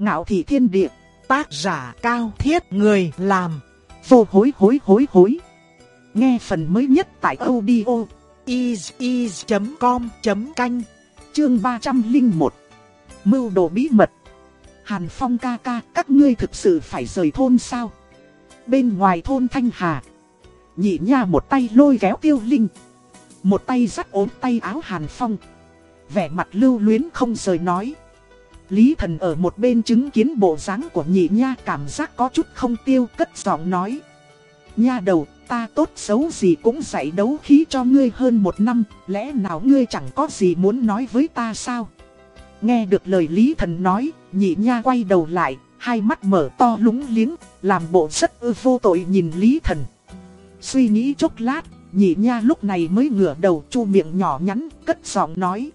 Ngạo thị thiên địa, tác giả cao thiết người làm, vô hối hối hối hối. Nghe phần mới nhất tại audio is.com.canh, chương 301. Mưu đồ bí mật. Hàn Phong ca ca, các ngươi thực sự phải rời thôn sao? Bên ngoài thôn Thanh Hà, nhị nha một tay lôi kéo tiêu linh. Một tay dắt ốm tay áo Hàn Phong. Vẻ mặt lưu luyến không rời nói. Lý thần ở một bên chứng kiến bộ dáng của nhị nha cảm giác có chút không tiêu cất giọng nói. Nha đầu, ta tốt xấu gì cũng dạy đấu khí cho ngươi hơn một năm, lẽ nào ngươi chẳng có gì muốn nói với ta sao? Nghe được lời Lý thần nói, nhị nha quay đầu lại, hai mắt mở to lúng liếng, làm bộ rất ư vô tội nhìn Lý thần. Suy nghĩ chốc lát, nhị nha lúc này mới ngửa đầu chu miệng nhỏ nhắn, cất giọng nói.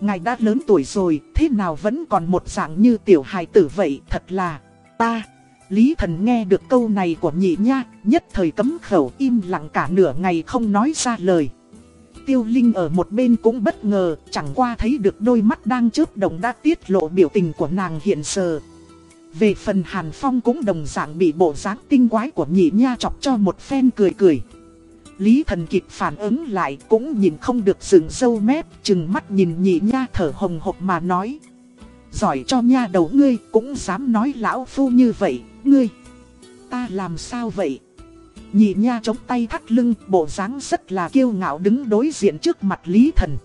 Ngài đã lớn tuổi rồi, thế nào vẫn còn một dạng như tiểu hài tử vậy, thật là, ta. Lý thần nghe được câu này của nhị nha, nhất thời cấm khẩu im lặng cả nửa ngày không nói ra lời. Tiêu Linh ở một bên cũng bất ngờ, chẳng qua thấy được đôi mắt đang chớp động đã tiết lộ biểu tình của nàng hiện giờ. Về phần Hàn Phong cũng đồng dạng bị bộ dáng tinh quái của nhị nha chọc cho một phen cười cười. Lý thần kịp phản ứng lại cũng nhìn không được dừng sâu mép, chừng mắt nhìn nhị nha thở hồng hộc mà nói. Giỏi cho nha đầu ngươi cũng dám nói lão phu như vậy, ngươi. Ta làm sao vậy? Nhị nha chống tay thắt lưng, bộ dáng rất là kiêu ngạo đứng đối diện trước mặt Lý thần.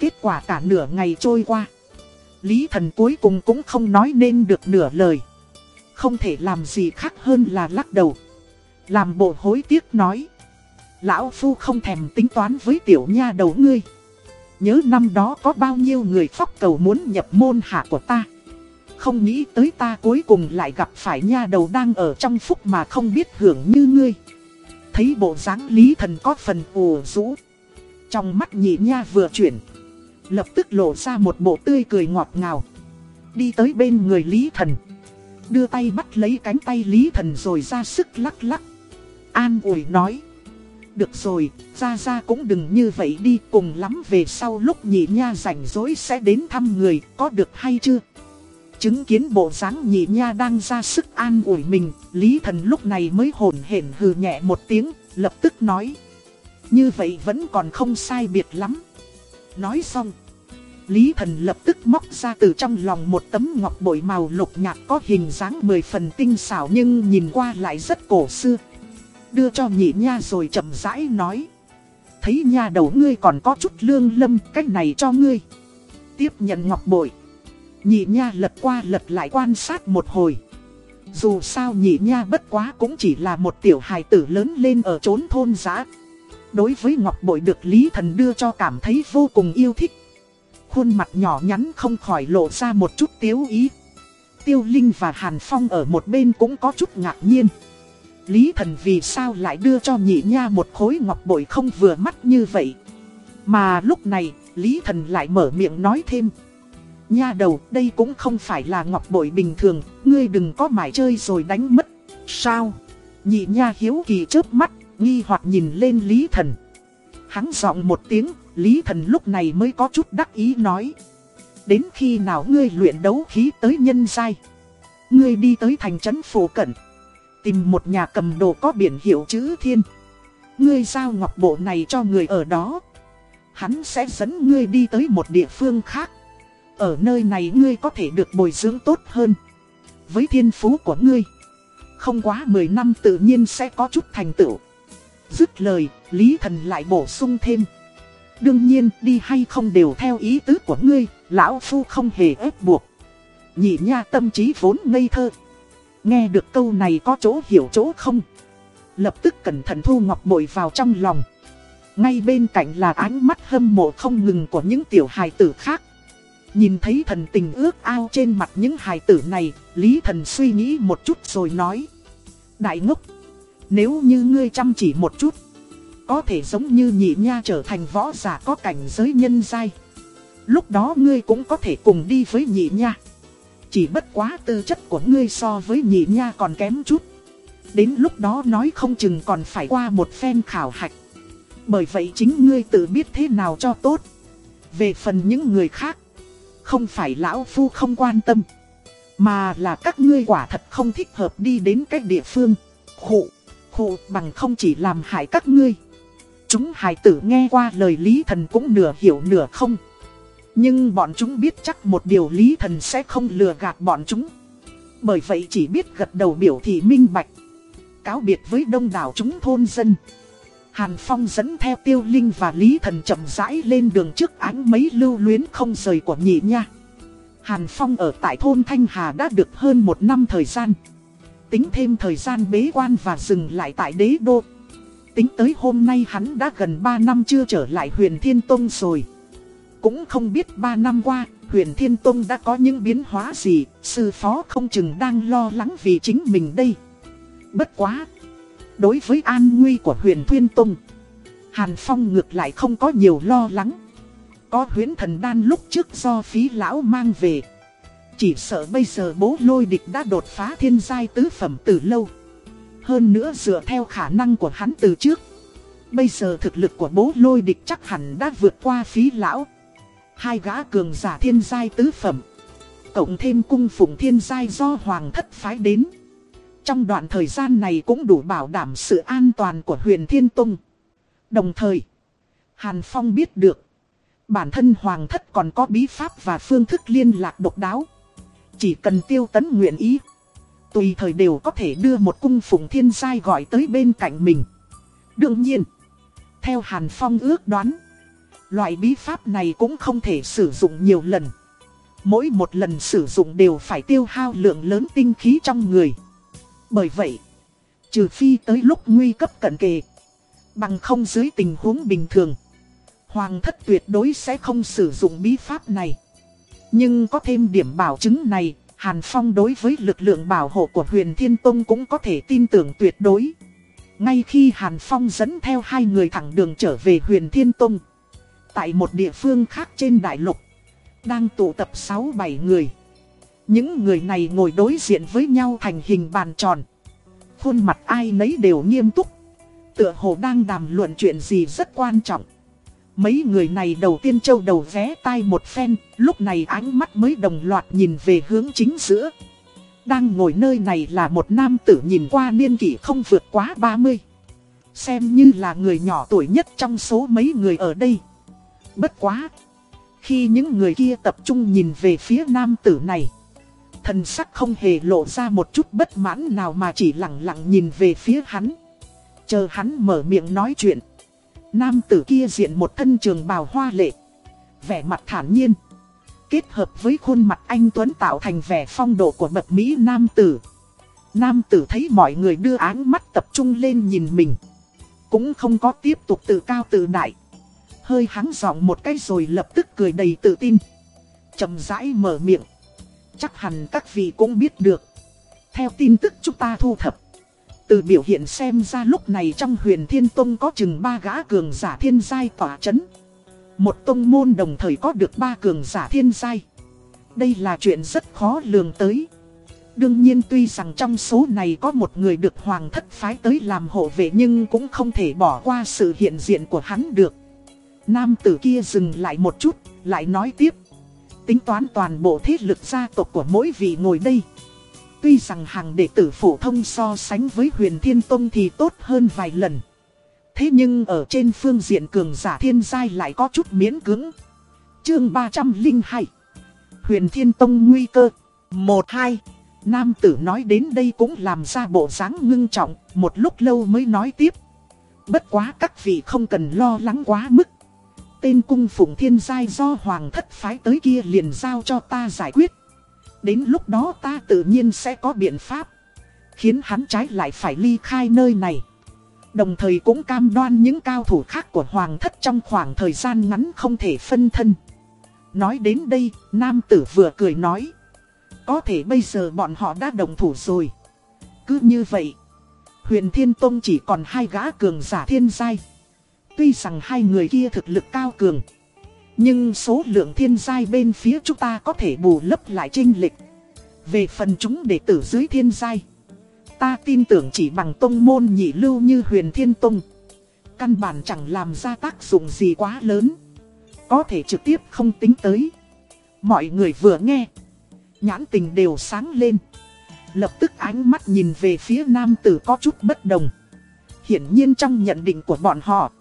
Kết quả cả nửa ngày trôi qua. Lý thần cuối cùng cũng không nói nên được nửa lời. Không thể làm gì khác hơn là lắc đầu. Làm bộ hối tiếc nói. Lão Phu không thèm tính toán với tiểu nha đầu ngươi. Nhớ năm đó có bao nhiêu người phóc cầu muốn nhập môn hạ của ta. Không nghĩ tới ta cuối cùng lại gặp phải nha đầu đang ở trong phúc mà không biết hưởng như ngươi. Thấy bộ dáng lý thần có phần ủ rũ. Trong mắt nhị nha vừa chuyển. Lập tức lộ ra một bộ tươi cười ngọt ngào. Đi tới bên người lý thần. Đưa tay bắt lấy cánh tay lý thần rồi ra sức lắc lắc. An ủi nói. Được rồi, ra ra cũng đừng như vậy đi cùng lắm về sau lúc nhị nha rảnh rỗi sẽ đến thăm người, có được hay chưa? Chứng kiến bộ dáng nhị nha đang ra sức an ủi mình, Lý Thần lúc này mới hồn hển hừ nhẹ một tiếng, lập tức nói. Như vậy vẫn còn không sai biệt lắm. Nói xong, Lý Thần lập tức móc ra từ trong lòng một tấm ngọc bội màu lục nhạt có hình dáng mười phần tinh xảo nhưng nhìn qua lại rất cổ xưa đưa cho nhị nha rồi chậm rãi nói. Thấy nha đầu ngươi còn có chút lương lâm, cách này cho ngươi. Tiếp nhận ngọc bội. Nhị nha lật qua lật lại quan sát một hồi. Dù sao nhị nha bất quá cũng chỉ là một tiểu hài tử lớn lên ở chốn thôn giã. Đối với ngọc bội được Lý Thần đưa cho cảm thấy vô cùng yêu thích. Khuôn mặt nhỏ nhắn không khỏi lộ ra một chút tiếu ý. Tiêu Linh và Hàn Phong ở một bên cũng có chút ngạc nhiên. Lý thần vì sao lại đưa cho nhị nha một khối ngọc bội không vừa mắt như vậy. Mà lúc này, Lý thần lại mở miệng nói thêm. Nha đầu, đây cũng không phải là ngọc bội bình thường, ngươi đừng có mải chơi rồi đánh mất. Sao? Nhị nha hiếu kỳ chớp mắt, nghi hoặc nhìn lên Lý thần. Hắn giọng một tiếng, Lý thần lúc này mới có chút đắc ý nói. Đến khi nào ngươi luyện đấu khí tới nhân giai? Ngươi đi tới thành trấn phổ cận Tìm một nhà cầm đồ có biển hiệu chữ thiên. Ngươi giao ngọc bộ này cho người ở đó. Hắn sẽ dẫn ngươi đi tới một địa phương khác. Ở nơi này ngươi có thể được bồi dưỡng tốt hơn. Với thiên phú của ngươi. Không quá 10 năm tự nhiên sẽ có chút thành tựu. Dứt lời, Lý Thần lại bổ sung thêm. Đương nhiên, đi hay không đều theo ý tứ của ngươi, lão phu không hề ép buộc. Nhị nha tâm trí vốn ngây thơ. Nghe được câu này có chỗ hiểu chỗ không? Lập tức cẩn thận thu ngọc bội vào trong lòng. Ngay bên cạnh là ánh mắt hâm mộ không ngừng của những tiểu hài tử khác. Nhìn thấy thần tình ước ao trên mặt những hài tử này, Lý thần suy nghĩ một chút rồi nói. Đại ngốc, nếu như ngươi chăm chỉ một chút, có thể giống như nhị nha trở thành võ giả có cảnh giới nhân giai. Lúc đó ngươi cũng có thể cùng đi với nhị nha. Chỉ bất quá tư chất của ngươi so với nhị nha còn kém chút. Đến lúc đó nói không chừng còn phải qua một phen khảo hạch. Bởi vậy chính ngươi tự biết thế nào cho tốt. Về phần những người khác, không phải lão phu không quan tâm. Mà là các ngươi quả thật không thích hợp đi đến các địa phương. Khụ, khụ bằng không chỉ làm hại các ngươi. Chúng hài tử nghe qua lời Lý Thần cũng nửa hiểu nửa không. Nhưng bọn chúng biết chắc một điều Lý Thần sẽ không lừa gạt bọn chúng. Bởi vậy chỉ biết gật đầu biểu thị minh bạch. Cáo biệt với đông đảo chúng thôn dân. Hàn Phong dẫn theo Tiêu Linh và Lý Thần chậm rãi lên đường trước ánh mấy lưu luyến không rời của nhị nha. Hàn Phong ở tại thôn Thanh Hà đã được hơn một năm thời gian. Tính thêm thời gian bế quan và dừng lại tại đế đô. Tính tới hôm nay hắn đã gần 3 năm chưa trở lại huyền Thiên Tông rồi. Cũng không biết 3 năm qua, huyền Thiên Tông đã có những biến hóa gì, sư phó không chừng đang lo lắng vì chính mình đây. Bất quá! Đối với an nguy của huyền Thiên Tông, Hàn Phong ngược lại không có nhiều lo lắng. Có huyến thần đan lúc trước do phí lão mang về. Chỉ sợ bây giờ bố lôi địch đã đột phá thiên giai tứ phẩm từ lâu. Hơn nữa dựa theo khả năng của hắn từ trước. Bây giờ thực lực của bố lôi địch chắc hẳn đã vượt qua phí lão. Hai gã cường giả thiên giai tứ phẩm. Cộng thêm cung phụng thiên giai do hoàng thất phái đến. Trong đoạn thời gian này cũng đủ bảo đảm sự an toàn của huyền thiên tông. Đồng thời, Hàn Phong biết được. Bản thân hoàng thất còn có bí pháp và phương thức liên lạc độc đáo. Chỉ cần tiêu tấn nguyện ý. Tùy thời đều có thể đưa một cung phụng thiên giai gọi tới bên cạnh mình. Đương nhiên, theo Hàn Phong ước đoán, loại bí pháp này cũng không thể sử dụng nhiều lần. Mỗi một lần sử dụng đều phải tiêu hao lượng lớn tinh khí trong người. Bởi vậy, trừ phi tới lúc nguy cấp cận kề, bằng không dưới tình huống bình thường, Hoàng thất tuyệt đối sẽ không sử dụng bí pháp này. Nhưng có thêm điểm bảo chứng này, Hàn Phong đối với lực lượng bảo hộ của huyền Thiên Tông cũng có thể tin tưởng tuyệt đối. Ngay khi Hàn Phong dẫn theo hai người thẳng đường trở về huyền Thiên Tông. Tại một địa phương khác trên đại lục, đang tụ tập 6-7 người. Những người này ngồi đối diện với nhau thành hình bàn tròn. Khuôn mặt ai nấy đều nghiêm túc. Tựa hồ đang đàm luận chuyện gì rất quan trọng. Mấy người này đầu tiên châu đầu vé tai một phen, lúc này ánh mắt mới đồng loạt nhìn về hướng chính giữa. Đang ngồi nơi này là một nam tử nhìn qua niên kỷ không vượt quá 30. Xem như là người nhỏ tuổi nhất trong số mấy người ở đây. Bất quá. Khi những người kia tập trung nhìn về phía nam tử này. Thần sắc không hề lộ ra một chút bất mãn nào mà chỉ lặng lặng nhìn về phía hắn. Chờ hắn mở miệng nói chuyện. Nam tử kia diện một thân trường bào hoa lệ. Vẻ mặt thản nhiên. Kết hợp với khuôn mặt anh Tuấn tạo thành vẻ phong độ của bậc Mỹ Nam tử. Nam tử thấy mọi người đưa áng mắt tập trung lên nhìn mình. Cũng không có tiếp tục tự cao tự đại. Hơi hắng giọng một cái rồi lập tức cười đầy tự tin. chậm rãi mở miệng. Chắc hẳn các vị cũng biết được. Theo tin tức chúng ta thu thập. Từ biểu hiện xem ra lúc này trong huyền thiên tông có chừng ba gã cường giả thiên giai tỏa chấn. Một tông môn đồng thời có được ba cường giả thiên giai. Đây là chuyện rất khó lường tới. Đương nhiên tuy rằng trong số này có một người được hoàng thất phái tới làm hộ vệ nhưng cũng không thể bỏ qua sự hiện diện của hắn được. Nam tử kia dừng lại một chút, lại nói tiếp. Tính toán toàn bộ thế lực gia tộc của mỗi vị ngồi đây. Tuy rằng hàng đệ tử phổ thông so sánh với huyền thiên tông thì tốt hơn vài lần. Thế nhưng ở trên phương diện cường giả thiên giai lại có chút miễn cứng. Chương 302 Huyền thiên tông nguy cơ 1-2 Nam tử nói đến đây cũng làm ra bộ dáng ngưng trọng, một lúc lâu mới nói tiếp. Bất quá các vị không cần lo lắng quá mức. Tên cung phụng thiên giai do hoàng thất phái tới kia liền giao cho ta giải quyết. Đến lúc đó ta tự nhiên sẽ có biện pháp. Khiến hắn trái lại phải ly khai nơi này. Đồng thời cũng cam đoan những cao thủ khác của Hoàng thất trong khoảng thời gian ngắn không thể phân thân. Nói đến đây, nam tử vừa cười nói. Có thể bây giờ bọn họ đã đồng thủ rồi. Cứ như vậy, huyền thiên tông chỉ còn hai gã cường giả thiên giai. Tuy rằng hai người kia thực lực cao cường. Nhưng số lượng thiên giai bên phía chúng ta có thể bù lấp lại trinh lịch. Về phần chúng đệ tử dưới thiên giai. Ta tin tưởng chỉ bằng tông môn nhị lưu như huyền thiên tông. Căn bản chẳng làm ra tác dụng gì quá lớn. Có thể trực tiếp không tính tới. Mọi người vừa nghe. nhãn tình đều sáng lên. Lập tức ánh mắt nhìn về phía nam tử có chút bất đồng. Hiển nhiên trong nhận định của bọn họ,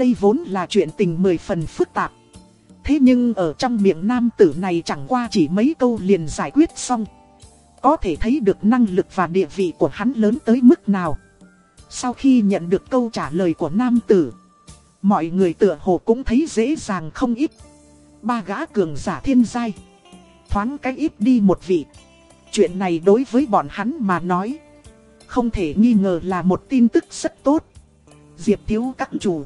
đây vốn là chuyện tình mười phần phức tạp. Thế nhưng ở trong miệng nam tử này chẳng qua chỉ mấy câu liền giải quyết xong. Có thể thấy được năng lực và địa vị của hắn lớn tới mức nào. Sau khi nhận được câu trả lời của nam tử, mọi người tựa hồ cũng thấy dễ dàng không ít. Ba gã cường giả thiên giai, thoáng cái ít đi một vị. Chuyện này đối với bọn hắn mà nói, không thể nghi ngờ là một tin tức rất tốt. Diệp thiếu các chủ,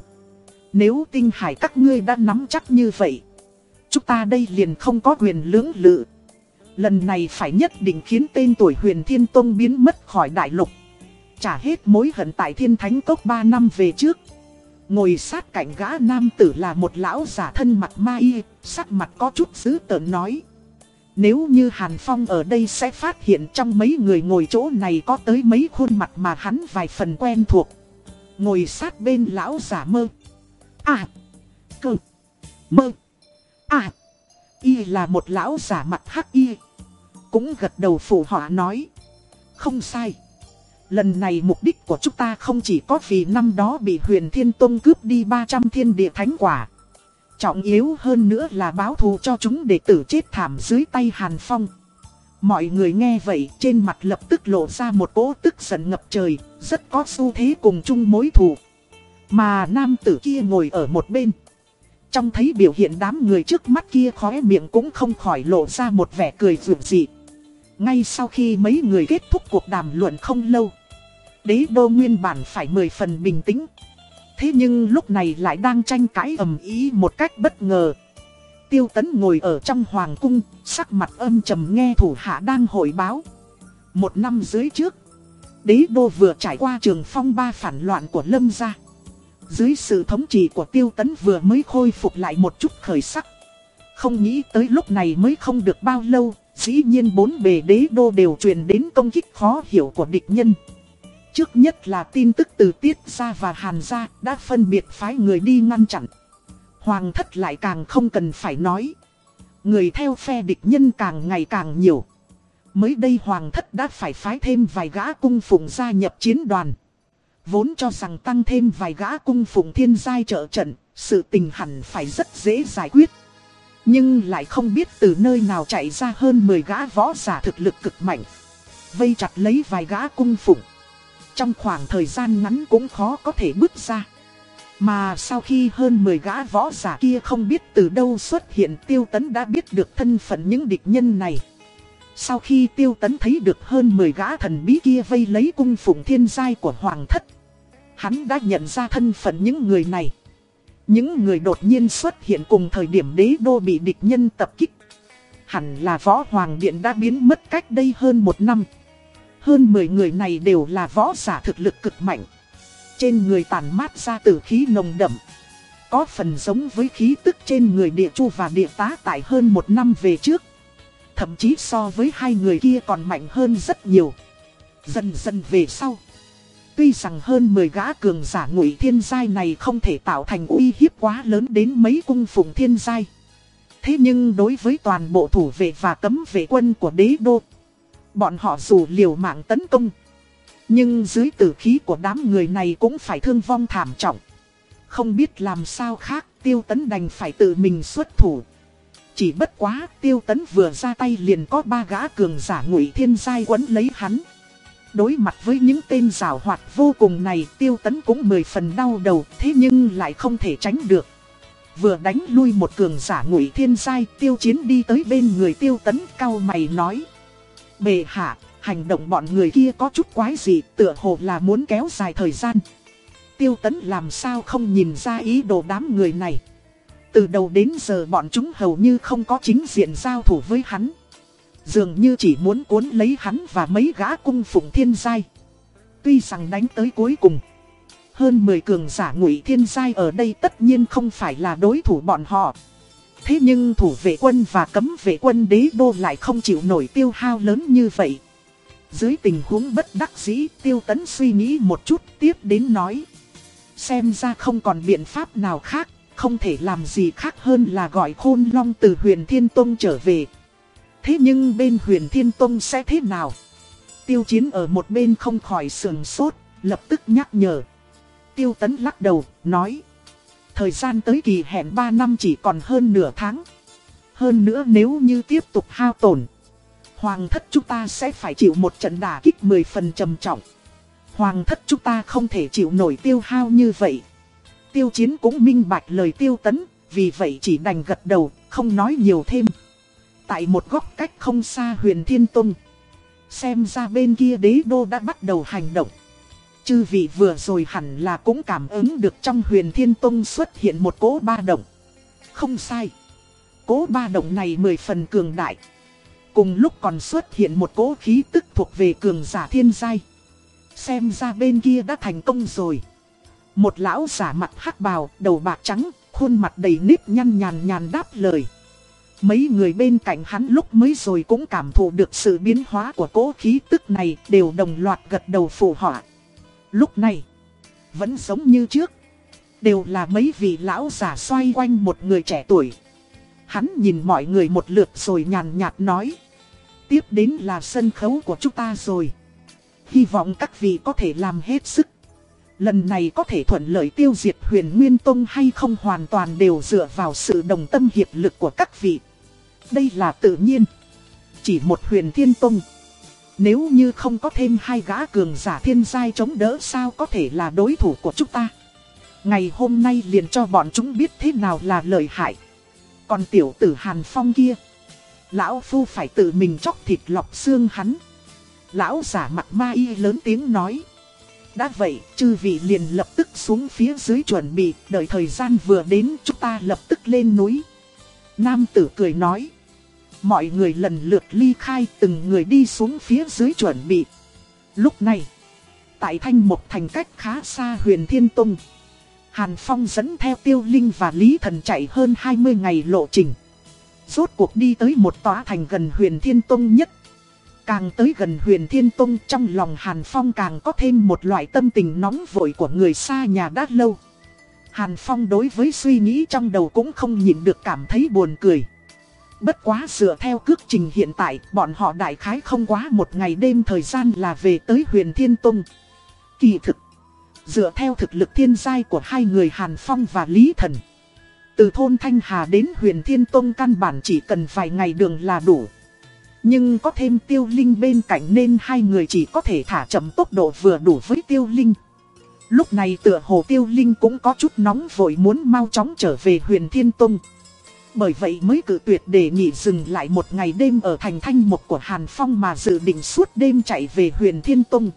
nếu tinh hải các ngươi đã nắm chắc như vậy, chúng ta đây liền không có quyền lưỡng lự. Lần này phải nhất định khiến tên tuổi huyền thiên tông biến mất khỏi đại lục. Trả hết mối hận tại thiên thánh cốc 3 năm về trước. Ngồi sát cạnh gã nam tử là một lão giả thân mặt ma y, sắc mặt có chút dữ tợn nói. Nếu như Hàn Phong ở đây sẽ phát hiện trong mấy người ngồi chỗ này có tới mấy khuôn mặt mà hắn vài phần quen thuộc. Ngồi sát bên lão giả mơ. À, cơ, mơ, à, y là một lão giả mặt hắc y. Cũng gật đầu phụ họa nói. Không sai. Lần này mục đích của chúng ta không chỉ có vì năm đó bị huyền thiên tông cướp đi 300 thiên địa thánh quả. Trọng yếu hơn nữa là báo thù cho chúng để tử chết thảm dưới tay Hàn Phong. Mọi người nghe vậy trên mặt lập tức lộ ra một cỗ tức giận ngập trời, rất có xu thế cùng chung mối thù. Mà nam tử kia ngồi ở một bên. Trong thấy biểu hiện đám người trước mắt kia khóe miệng cũng không khỏi lộ ra một vẻ cười vượt dị. Ngay sau khi mấy người kết thúc cuộc đàm luận không lâu, Đế đô nguyên bản phải mười phần bình tĩnh Thế nhưng lúc này lại đang tranh cãi ầm ý một cách bất ngờ Tiêu tấn ngồi ở trong hoàng cung, Sắc mặt âm trầm nghe thủ hạ đang hội báo Một năm dưới trước, Đế đô vừa trải qua trường phong ba phản loạn của lâm gia dưới sự thống trị của tiêu tấn vừa mới khôi phục lại một chút khởi sắc Không nghĩ tới lúc này mới không được bao lâu, Dĩ nhiên bốn bề đế đô đều truyền đến công kích khó hiểu của địch nhân. Trước nhất là tin tức từ Tiết Gia và Hàn Gia đã phân biệt phái người đi ngăn chặn. Hoàng thất lại càng không cần phải nói. Người theo phe địch nhân càng ngày càng nhiều. Mới đây Hoàng thất đã phải phái thêm vài gã cung phụng gia nhập chiến đoàn. Vốn cho rằng tăng thêm vài gã cung phụng thiên giai trợ trận, sự tình hẳn phải rất dễ giải quyết. Nhưng lại không biết từ nơi nào chạy ra hơn 10 gã võ giả thực lực cực mạnh. Vây chặt lấy vài gã cung phụng. Trong khoảng thời gian ngắn cũng khó có thể bước ra. Mà sau khi hơn 10 gã võ giả kia không biết từ đâu xuất hiện tiêu tấn đã biết được thân phận những địch nhân này. Sau khi tiêu tấn thấy được hơn 10 gã thần bí kia vây lấy cung phụng thiên giai của hoàng thất. Hắn đã nhận ra thân phận những người này. Những người đột nhiên xuất hiện cùng thời điểm đế đô bị địch nhân tập kích. Hẳn là võ hoàng điện đã biến mất cách đây hơn một năm. Hơn 10 người này đều là võ giả thực lực cực mạnh. Trên người tàn mát ra tử khí nồng đậm. Có phần giống với khí tức trên người địa chu và địa tá tại hơn một năm về trước. Thậm chí so với hai người kia còn mạnh hơn rất nhiều. Dần dần về sau. Tuy rằng hơn 10 gã cường giả ngụy thiên giai này không thể tạo thành uy hiếp quá lớn đến mấy cung phụng thiên giai. Thế nhưng đối với toàn bộ thủ vệ và cấm vệ quân của đế đô, bọn họ dù liều mạng tấn công. Nhưng dưới tử khí của đám người này cũng phải thương vong thảm trọng. Không biết làm sao khác, tiêu tấn đành phải tự mình xuất thủ. Chỉ bất quá, tiêu tấn vừa ra tay liền có ba gã cường giả ngụy thiên giai quấn lấy hắn. Đối mặt với những tên rào hoạt vô cùng này tiêu tấn cũng mười phần đau đầu thế nhưng lại không thể tránh được. Vừa đánh lui một cường giả ngụy thiên giai tiêu chiến đi tới bên người tiêu tấn cao mày nói. Bề hạ, hành động bọn người kia có chút quái gì tựa hồ là muốn kéo dài thời gian. Tiêu tấn làm sao không nhìn ra ý đồ đám người này. Từ đầu đến giờ bọn chúng hầu như không có chính diện giao thủ với hắn. Dường như chỉ muốn cuốn lấy hắn và mấy gã cung phụng thiên giai. Tuy rằng đánh tới cuối cùng. Hơn 10 cường giả ngụy thiên giai ở đây tất nhiên không phải là đối thủ bọn họ. Thế nhưng thủ vệ quân và cấm vệ quân đế đô lại không chịu nổi tiêu hao lớn như vậy. Dưới tình huống bất đắc dĩ tiêu tấn suy nghĩ một chút tiếp đến nói. Xem ra không còn biện pháp nào khác, không thể làm gì khác hơn là gọi khôn long từ huyền thiên tông trở về. Thế nhưng bên huyền Thiên Tông sẽ thế nào? Tiêu chiến ở một bên không khỏi sườn sốt, lập tức nhắc nhở. Tiêu tấn lắc đầu, nói. Thời gian tới kỳ hẹn 3 năm chỉ còn hơn nửa tháng. Hơn nữa nếu như tiếp tục hao tổn, Hoàng thất chúng ta sẽ phải chịu một trận đả kích 10 phần trầm trọng. Hoàng thất chúng ta không thể chịu nổi tiêu hao như vậy. Tiêu chiến cũng minh bạch lời tiêu tấn, vì vậy chỉ đành gật đầu, không nói nhiều thêm. Tại một góc cách không xa huyền Thiên Tông. Xem ra bên kia đế đô đã bắt đầu hành động. Chư vị vừa rồi hẳn là cũng cảm ứng được trong huyền Thiên Tông xuất hiện một cỗ ba động. Không sai. Cỗ ba động này mười phần cường đại. Cùng lúc còn xuất hiện một cỗ khí tức thuộc về cường giả thiên giai. Xem ra bên kia đã thành công rồi. Một lão giả mặt hắc bào, đầu bạc trắng, khuôn mặt đầy nếp nhăn nhàn nhàn đáp lời. Mấy người bên cạnh hắn lúc mới rồi cũng cảm thụ được sự biến hóa của cỗ khí tức này đều đồng loạt gật đầu phù họa. Lúc này, vẫn giống như trước, đều là mấy vị lão giả xoay quanh một người trẻ tuổi. Hắn nhìn mọi người một lượt rồi nhàn nhạt nói. Tiếp đến là sân khấu của chúng ta rồi. Hy vọng các vị có thể làm hết sức. Lần này có thể thuận lợi tiêu diệt huyền Nguyên Tông hay không hoàn toàn đều dựa vào sự đồng tâm hiệp lực của các vị. Đây là tự nhiên. Chỉ một huyền Thiên Tông. Nếu như không có thêm hai gã cường giả thiên giai chống đỡ sao có thể là đối thủ của chúng ta. Ngày hôm nay liền cho bọn chúng biết thế nào là lợi hại. Còn tiểu tử Hàn Phong kia. Lão Phu phải tự mình chóc thịt lọc xương hắn. Lão giả mặt ma y lớn tiếng nói. Đã vậy, chư vị liền lập tức xuống phía dưới chuẩn bị, đợi thời gian vừa đến chúng ta lập tức lên núi. Nam tử cười nói. Mọi người lần lượt ly khai từng người đi xuống phía dưới chuẩn bị. Lúc này, tại thanh một thành cách khá xa huyền Thiên Tông. Hàn Phong dẫn theo Tiêu Linh và Lý Thần chạy hơn 20 ngày lộ trình. Rốt cuộc đi tới một tòa thành gần huyền Thiên Tông nhất. Càng tới gần huyền Thiên Tông trong lòng Hàn Phong càng có thêm một loại tâm tình nóng vội của người xa nhà đã lâu. Hàn Phong đối với suy nghĩ trong đầu cũng không nhịn được cảm thấy buồn cười. Bất quá dựa theo cước trình hiện tại, bọn họ đại khái không quá một ngày đêm thời gian là về tới huyền Thiên Tông. Kỳ thực, dựa theo thực lực thiên giai của hai người Hàn Phong và Lý Thần. Từ thôn Thanh Hà đến huyền Thiên Tông căn bản chỉ cần vài ngày đường là đủ. Nhưng có thêm tiêu linh bên cạnh nên hai người chỉ có thể thả chậm tốc độ vừa đủ với tiêu linh. Lúc này tựa hồ tiêu linh cũng có chút nóng vội muốn mau chóng trở về huyền Thiên Tông. Bởi vậy mới cử tuyệt để nghỉ dừng lại một ngày đêm ở thành thanh mục của Hàn Phong mà dự định suốt đêm chạy về huyền Thiên Tông.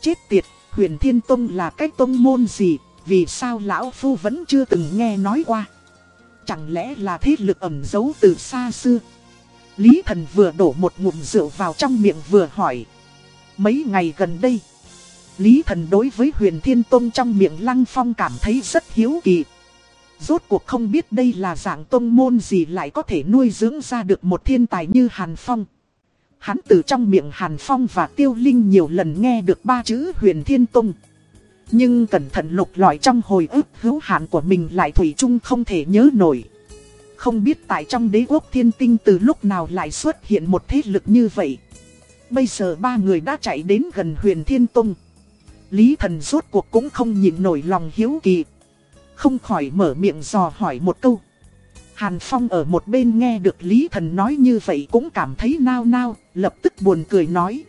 Chết tiệt, huyền Thiên Tông là cái tông môn gì, vì sao Lão Phu vẫn chưa từng nghe nói qua. Chẳng lẽ là thế lực ẩm giấu từ xa xưa. Lý thần vừa đổ một ngụm rượu vào trong miệng vừa hỏi. Mấy ngày gần đây, Lý thần đối với huyền Thiên Tông trong miệng Lăng Phong cảm thấy rất hiếu kỳ. Rốt cuộc không biết đây là dạng tông môn gì lại có thể nuôi dưỡng ra được một thiên tài như Hàn Phong. Hắn từ trong miệng Hàn Phong và Tiêu Linh nhiều lần nghe được ba chữ huyền thiên tông. Nhưng cẩn thận lục lọi trong hồi ức hữu hạn của mình lại Thủy chung không thể nhớ nổi. Không biết tại trong đế quốc thiên tinh từ lúc nào lại xuất hiện một thế lực như vậy. Bây giờ ba người đã chạy đến gần huyền thiên tông. Lý thần rốt cuộc cũng không nhìn nổi lòng hiếu kỳ. Không khỏi mở miệng dò hỏi một câu. Hàn Phong ở một bên nghe được Lý Thần nói như vậy cũng cảm thấy nao nao, lập tức buồn cười nói.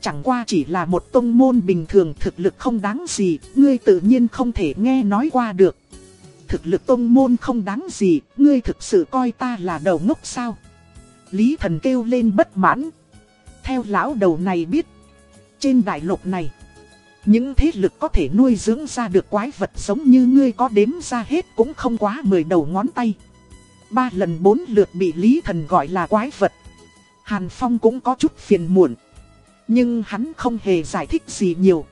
Chẳng qua chỉ là một tông môn bình thường thực lực không đáng gì, ngươi tự nhiên không thể nghe nói qua được. Thực lực tông môn không đáng gì, ngươi thực sự coi ta là đầu ngốc sao? Lý Thần kêu lên bất mãn. Theo lão đầu này biết, trên đại lục này, những thế lực có thể nuôi dưỡng ra được quái vật giống như ngươi có đếm ra hết cũng không quá 10 đầu ngón tay. Ba lần bốn lượt bị Lý Thần gọi là quái vật. Hàn Phong cũng có chút phiền muộn. Nhưng hắn không hề giải thích gì nhiều.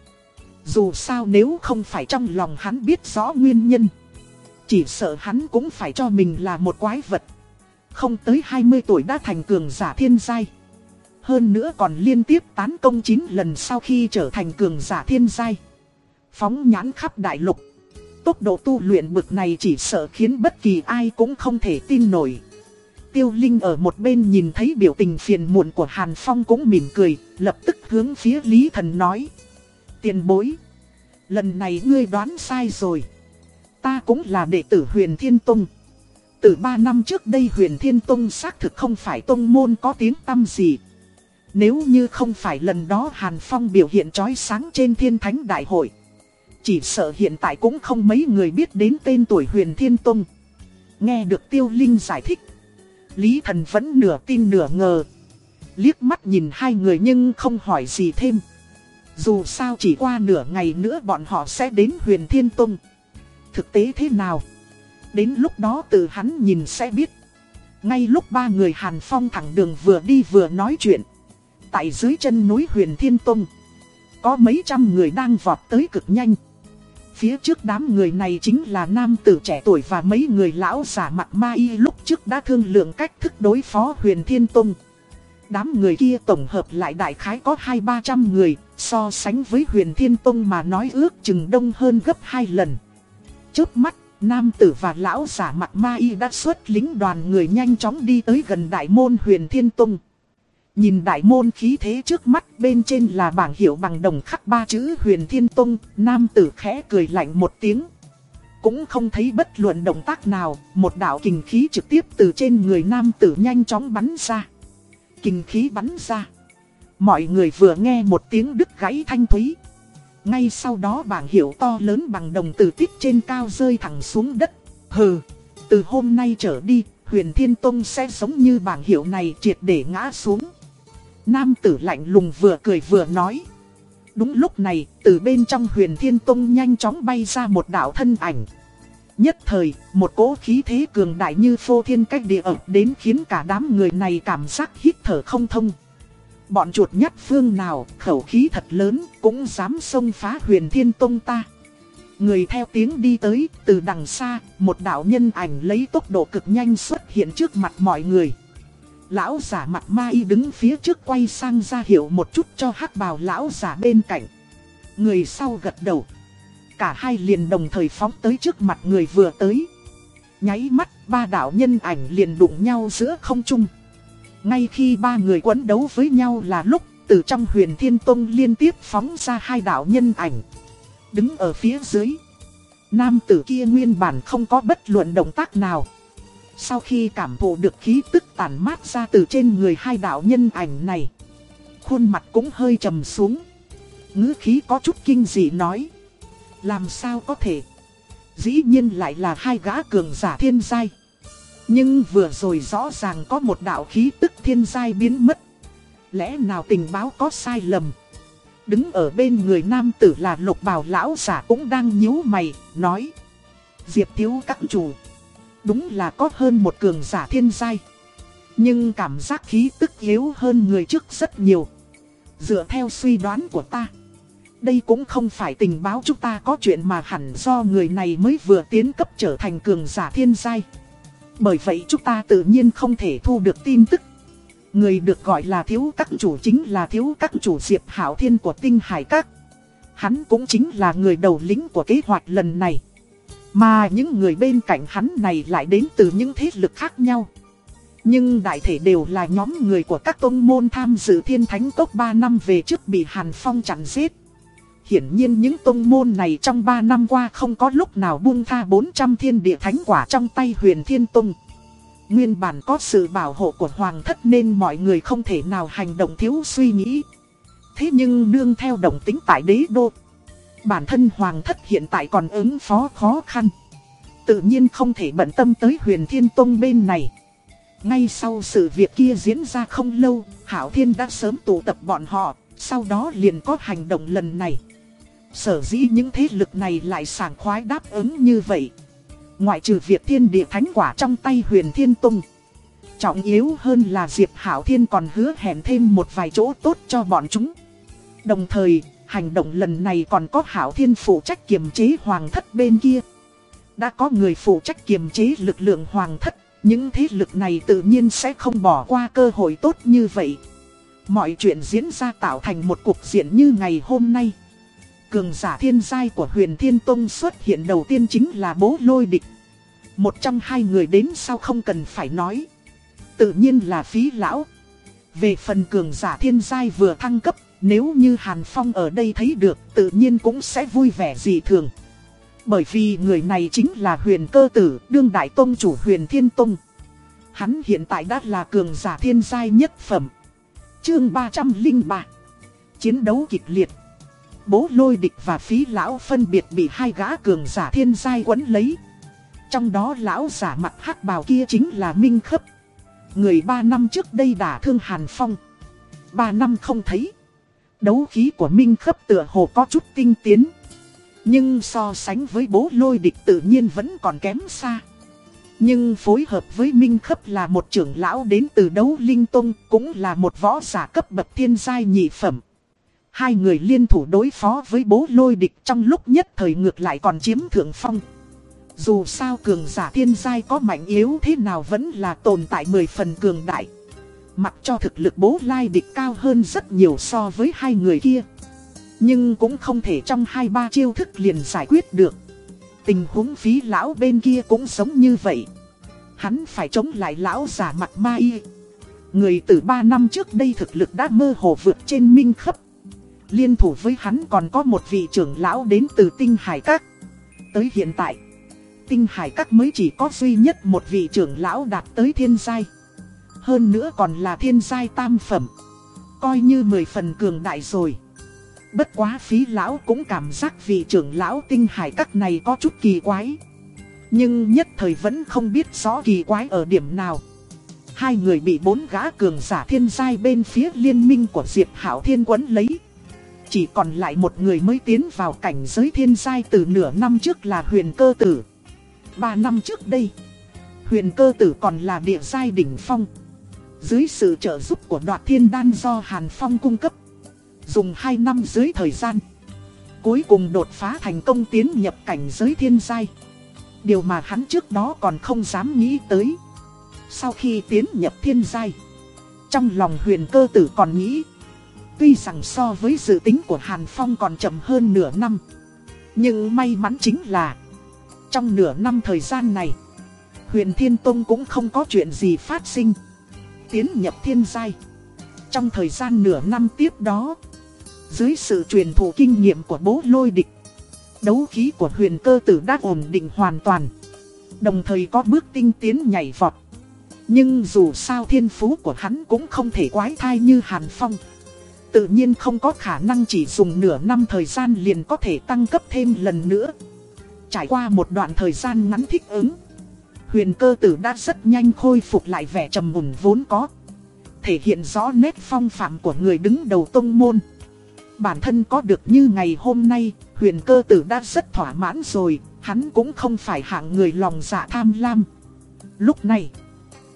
Dù sao nếu không phải trong lòng hắn biết rõ nguyên nhân. Chỉ sợ hắn cũng phải cho mình là một quái vật. Không tới 20 tuổi đã thành cường giả thiên giai. Hơn nữa còn liên tiếp tán công 9 lần sau khi trở thành cường giả thiên giai. Phóng nhãn khắp đại lục. Tốc độ tu luyện bực này chỉ sợ khiến bất kỳ ai cũng không thể tin nổi. Tiêu Linh ở một bên nhìn thấy biểu tình phiền muộn của Hàn Phong cũng mỉm cười, lập tức hướng phía Lý Thần nói. Tiền bối, lần này ngươi đoán sai rồi. Ta cũng là đệ tử huyền Thiên Tông. Từ 3 năm trước đây huyền Thiên Tông xác thực không phải tông môn có tiếng tăm gì. Nếu như không phải lần đó Hàn Phong biểu hiện trói sáng trên thiên thánh đại hội. Chỉ sợ hiện tại cũng không mấy người biết đến tên tuổi huyền Thiên Tông. Nghe được Tiêu Linh giải thích. Lý Thần vẫn nửa tin nửa ngờ. Liếc mắt nhìn hai người nhưng không hỏi gì thêm. Dù sao chỉ qua nửa ngày nữa bọn họ sẽ đến huyền Thiên Tông. Thực tế thế nào? Đến lúc đó từ hắn nhìn sẽ biết. Ngay lúc ba người Hàn Phong thẳng đường vừa đi vừa nói chuyện. Tại dưới chân núi huyền Thiên Tông. Có mấy trăm người đang vọt tới cực nhanh. Phía trước đám người này chính là nam tử trẻ tuổi và mấy người lão giả mặt ma y lúc trước đã thương lượng cách thức đối phó huyền Thiên Tông. Đám người kia tổng hợp lại đại khái có hai ba trăm người, so sánh với huyền Thiên Tông mà nói ước chừng đông hơn gấp hai lần. Trước mắt, nam tử và lão giả mặt ma y đã xuất lính đoàn người nhanh chóng đi tới gần đại môn huyền Thiên Tông. Nhìn đại môn khí thế trước mắt bên trên là bảng hiệu bằng đồng khắc ba chữ huyền thiên tông, nam tử khẽ cười lạnh một tiếng. Cũng không thấy bất luận động tác nào, một đạo kình khí trực tiếp từ trên người nam tử nhanh chóng bắn ra. Kình khí bắn ra. Mọi người vừa nghe một tiếng đứt gãy thanh thúy. Ngay sau đó bảng hiệu to lớn bằng đồng từ tích trên cao rơi thẳng xuống đất. Hừ, từ hôm nay trở đi, huyền thiên tông sẽ giống như bảng hiệu này triệt để ngã xuống. Nam tử lạnh lùng vừa cười vừa nói. Đúng lúc này, từ bên trong huyền thiên tông nhanh chóng bay ra một đạo thân ảnh. Nhất thời, một cỗ khí thế cường đại như phô thiên cách địa ẩm đến khiến cả đám người này cảm giác hít thở không thông. Bọn chuột nhắt phương nào, khẩu khí thật lớn, cũng dám xông phá huyền thiên tông ta. Người theo tiếng đi tới, từ đằng xa, một đạo nhân ảnh lấy tốc độ cực nhanh xuất hiện trước mặt mọi người. Lão giả mặt ma y đứng phía trước quay sang ra hiệu một chút cho hắc bào lão giả bên cạnh. Người sau gật đầu. Cả hai liền đồng thời phóng tới trước mặt người vừa tới. Nháy mắt, ba đạo nhân ảnh liền đụng nhau giữa không trung. Ngay khi ba người quấn đấu với nhau là lúc, từ trong huyền thiên tông liên tiếp phóng ra hai đạo nhân ảnh. Đứng ở phía dưới. Nam tử kia nguyên bản không có bất luận động tác nào. Sau khi cảm thụ được khí tức tản mát ra từ trên người hai đạo nhân ảnh này, Khuôn mặt cũng hơi trầm xuống. Ngữ khí có chút kinh dị nói, Làm sao có thể? Dĩ nhiên lại là hai gã cường giả thiên giai. Nhưng vừa rồi rõ ràng có một đạo khí tức thiên giai biến mất. Lẽ nào tình báo có sai lầm? Đứng ở bên người nam tử là lục bào lão giả cũng đang nhíu mày, Nói, Diệp thiếu các chủ đúng là có hơn một cường giả thiên giai. Nhưng cảm giác khí tức yếu hơn người trước rất nhiều. Dựa theo suy đoán của ta. Đây cũng không phải tình báo chúng ta có chuyện mà hẳn do người này mới vừa tiến cấp trở thành cường giả thiên giai. Bởi vậy chúng ta tự nhiên không thể thu được tin tức. Người được gọi là thiếu các chủ chính là thiếu các chủ Diệp Hảo Thiên của tinh hải các. Hắn cũng chính là người đầu lĩnh của kế hoạch lần này. Mà những người bên cạnh hắn này lại đến từ những thế lực khác nhau. Nhưng đại thể đều là nhóm người của các tôn môn tham dự thiên thánh cốc 3 năm về trước bị Hàn Phong chặn giết. Hiển nhiên những tôn môn này trong 3 năm qua không có lúc nào buông tha 400 thiên địa thánh quả trong tay huyền thiên tông. Nguyên bản có sự bảo hộ của hoàng thất nên mọi người không thể nào hành động thiếu suy nghĩ. Thế nhưng nương theo động tính tại đế đô bản thân hoàng thất hiện tại còn ứng phó khó khăn. Tự nhiên không thể bận tâm tới huyền thiên tông bên này. Ngay sau sự việc kia diễn ra không lâu, Hảo Thiên đã sớm tụ tập bọn họ, sau đó liền có hành động lần này. Sở dĩ những thế lực này lại sảng khoái đáp ứng như vậy. Ngoại trừ việc thiên địa thánh quả trong tay huyền thiên tông. Trọng yếu hơn là Diệp Hảo Thiên còn hứa hẹn thêm một vài chỗ tốt cho bọn chúng. Đồng thời, Hành động lần này còn có hảo thiên phụ trách kiềm chế hoàng thất bên kia. Đã có người phụ trách kiềm chế lực lượng hoàng thất, những thế lực này tự nhiên sẽ không bỏ qua cơ hội tốt như vậy. Mọi chuyện diễn ra tạo thành một cuộc diện như ngày hôm nay. Cường giả thiên giai của huyền thiên tông xuất hiện đầu tiên chính là bố lôi địch. Một trong hai người đến sau không cần phải nói. tự nhiên là phí lão. Về phần cường giả thiên giai vừa thăng cấp, nếu như Hàn Phong ở đây thấy được tự nhiên cũng sẽ vui vẻ dị thường. Bởi vì người này chính là huyền cơ tử, đương đại tông chủ huyền thiên tông. Hắn hiện tại đã là cường giả thiên giai nhất phẩm. Chương 303 Chiến đấu kịch liệt Bố lôi địch và phí lão phân biệt bị hai gã cường giả thiên giai quấn lấy. Trong đó lão giả mặt hắc bào kia chính là Minh Khấp. Người ba năm trước đây đả thương Hàn Phong. Ba năm không thấy. Đấu khí của Minh Khấp tựa hồ có chút tinh tiến. Nhưng so sánh với bố lôi địch tự nhiên vẫn còn kém xa. Nhưng phối hợp với Minh Khấp là một trưởng lão đến từ đấu Linh Tông, cũng là một võ giả cấp bậc thiên giai nhị phẩm. Hai người liên thủ đối phó với bố lôi địch trong lúc nhất thời ngược lại còn chiếm thượng phong. Dù sao cường giả thiên giai có mạnh yếu thế nào vẫn là tồn tại 10 phần cường đại. Mặc cho thực lực bố lai địch cao hơn rất nhiều so với hai người kia. Nhưng cũng không thể trong hai ba chiêu thức liền giải quyết được. Tình huống phí lão bên kia cũng giống như vậy. Hắn phải chống lại lão giả mặt ma y. Người từ ba năm trước đây thực lực đã mơ hồ vượt trên minh khấp. Liên thủ với hắn còn có một vị trưởng lão đến từ tinh hải các. Tới hiện tại, tinh hải các mới chỉ có duy nhất một vị trưởng lão đạt tới thiên giai. Hơn nữa còn là thiên giai tam phẩm. Coi như mười phần cường đại rồi. Bất quá phí lão cũng cảm giác vị trưởng lão tinh hải các này có chút kỳ quái. Nhưng nhất thời vẫn không biết rõ kỳ quái ở điểm nào. Hai người bị bốn gã cường giả thiên giai bên phía liên minh của Diệp Hảo Thiên quấn lấy. Chỉ còn lại một người mới tiến vào cảnh giới thiên giai từ nửa năm trước là huyền cơ tử. Ba năm trước đây, huyền cơ tử còn là địa giai đỉnh phong. Dưới sự trợ giúp của đoạt thiên đan do Hàn Phong cung cấp. Dùng 2 năm dưới thời gian. Cuối cùng đột phá thành công tiến nhập cảnh giới thiên giai. Điều mà hắn trước đó còn không dám nghĩ tới. Sau khi tiến nhập thiên giai. Trong lòng huyền cơ tử còn nghĩ, Tuy rằng so với dự tính của Hàn Phong còn chậm hơn nửa năm, Nhưng may mắn chính là, Trong nửa năm thời gian này, Huyền Thiên Tông cũng không có chuyện gì phát sinh Tiến nhập thiên giai Trong thời gian nửa năm tiếp đó, Dưới sự truyền thụ kinh nghiệm của bố lôi địch, Đấu khí của huyền cơ tử đã ổn định hoàn toàn, Đồng thời có bước tinh tiến nhảy vọt Nhưng dù sao thiên phú của hắn cũng không thể quái thai như Hàn Phong Tự nhiên không có khả năng chỉ dùng nửa năm thời gian liền có thể tăng cấp thêm lần nữa. Trải qua một đoạn thời gian ngắn thích ứng. Huyền cơ tử đã rất nhanh khôi phục lại vẻ trầm ổn vốn có. Thể hiện rõ nét phong phạm của người đứng đầu tông môn. Bản thân có được như ngày hôm nay, huyền cơ tử đã rất thỏa mãn rồi, hắn cũng không phải hạng người lòng dạ tham lam. Lúc này,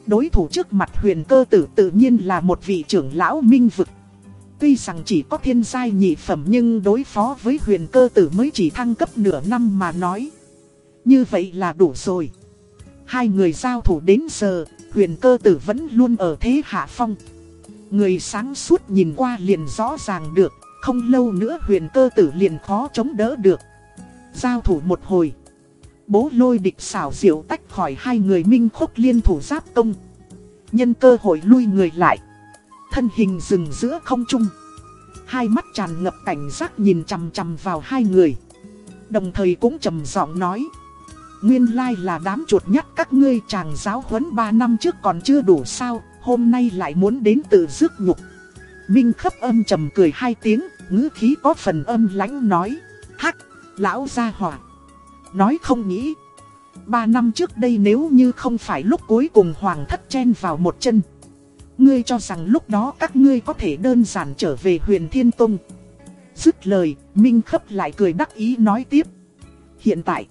đối thủ trước mặt huyền cơ tử tự nhiên là một vị trưởng lão minh vực. Tuy rằng chỉ có thiên giai nhị phẩm nhưng đối phó với huyền cơ tử mới chỉ thăng cấp nửa năm mà nói. Như vậy là đủ rồi. Hai người giao thủ đến giờ, huyền cơ tử vẫn luôn ở thế hạ phong. Người sáng suốt nhìn qua liền rõ ràng được, không lâu nữa huyền cơ tử liền khó chống đỡ được. Giao thủ một hồi. Bố lôi địch xảo diệu tách khỏi hai người minh khúc liên thủ giáp công. Nhân cơ hội lui người lại. Thân hình dừng giữa không trung Hai mắt tràn ngập cảnh giác nhìn chằm chằm vào hai người Đồng thời cũng trầm giọng nói Nguyên lai là đám chuột nhắt các ngươi chàng giáo huấn 3 năm trước còn chưa đủ sao Hôm nay lại muốn đến tự rước nhục Minh khấp âm trầm cười hai tiếng ngữ khí có phần âm lãnh nói Hắc, lão gia hỏa Nói không nghĩ Ba năm trước đây nếu như không phải lúc cuối cùng hoàng thất chen vào một chân Ngươi cho rằng lúc đó các ngươi có thể đơn giản trở về huyền thiên tông. Dứt lời, Minh Khấp lại cười đắc ý nói tiếp. Hiện tại,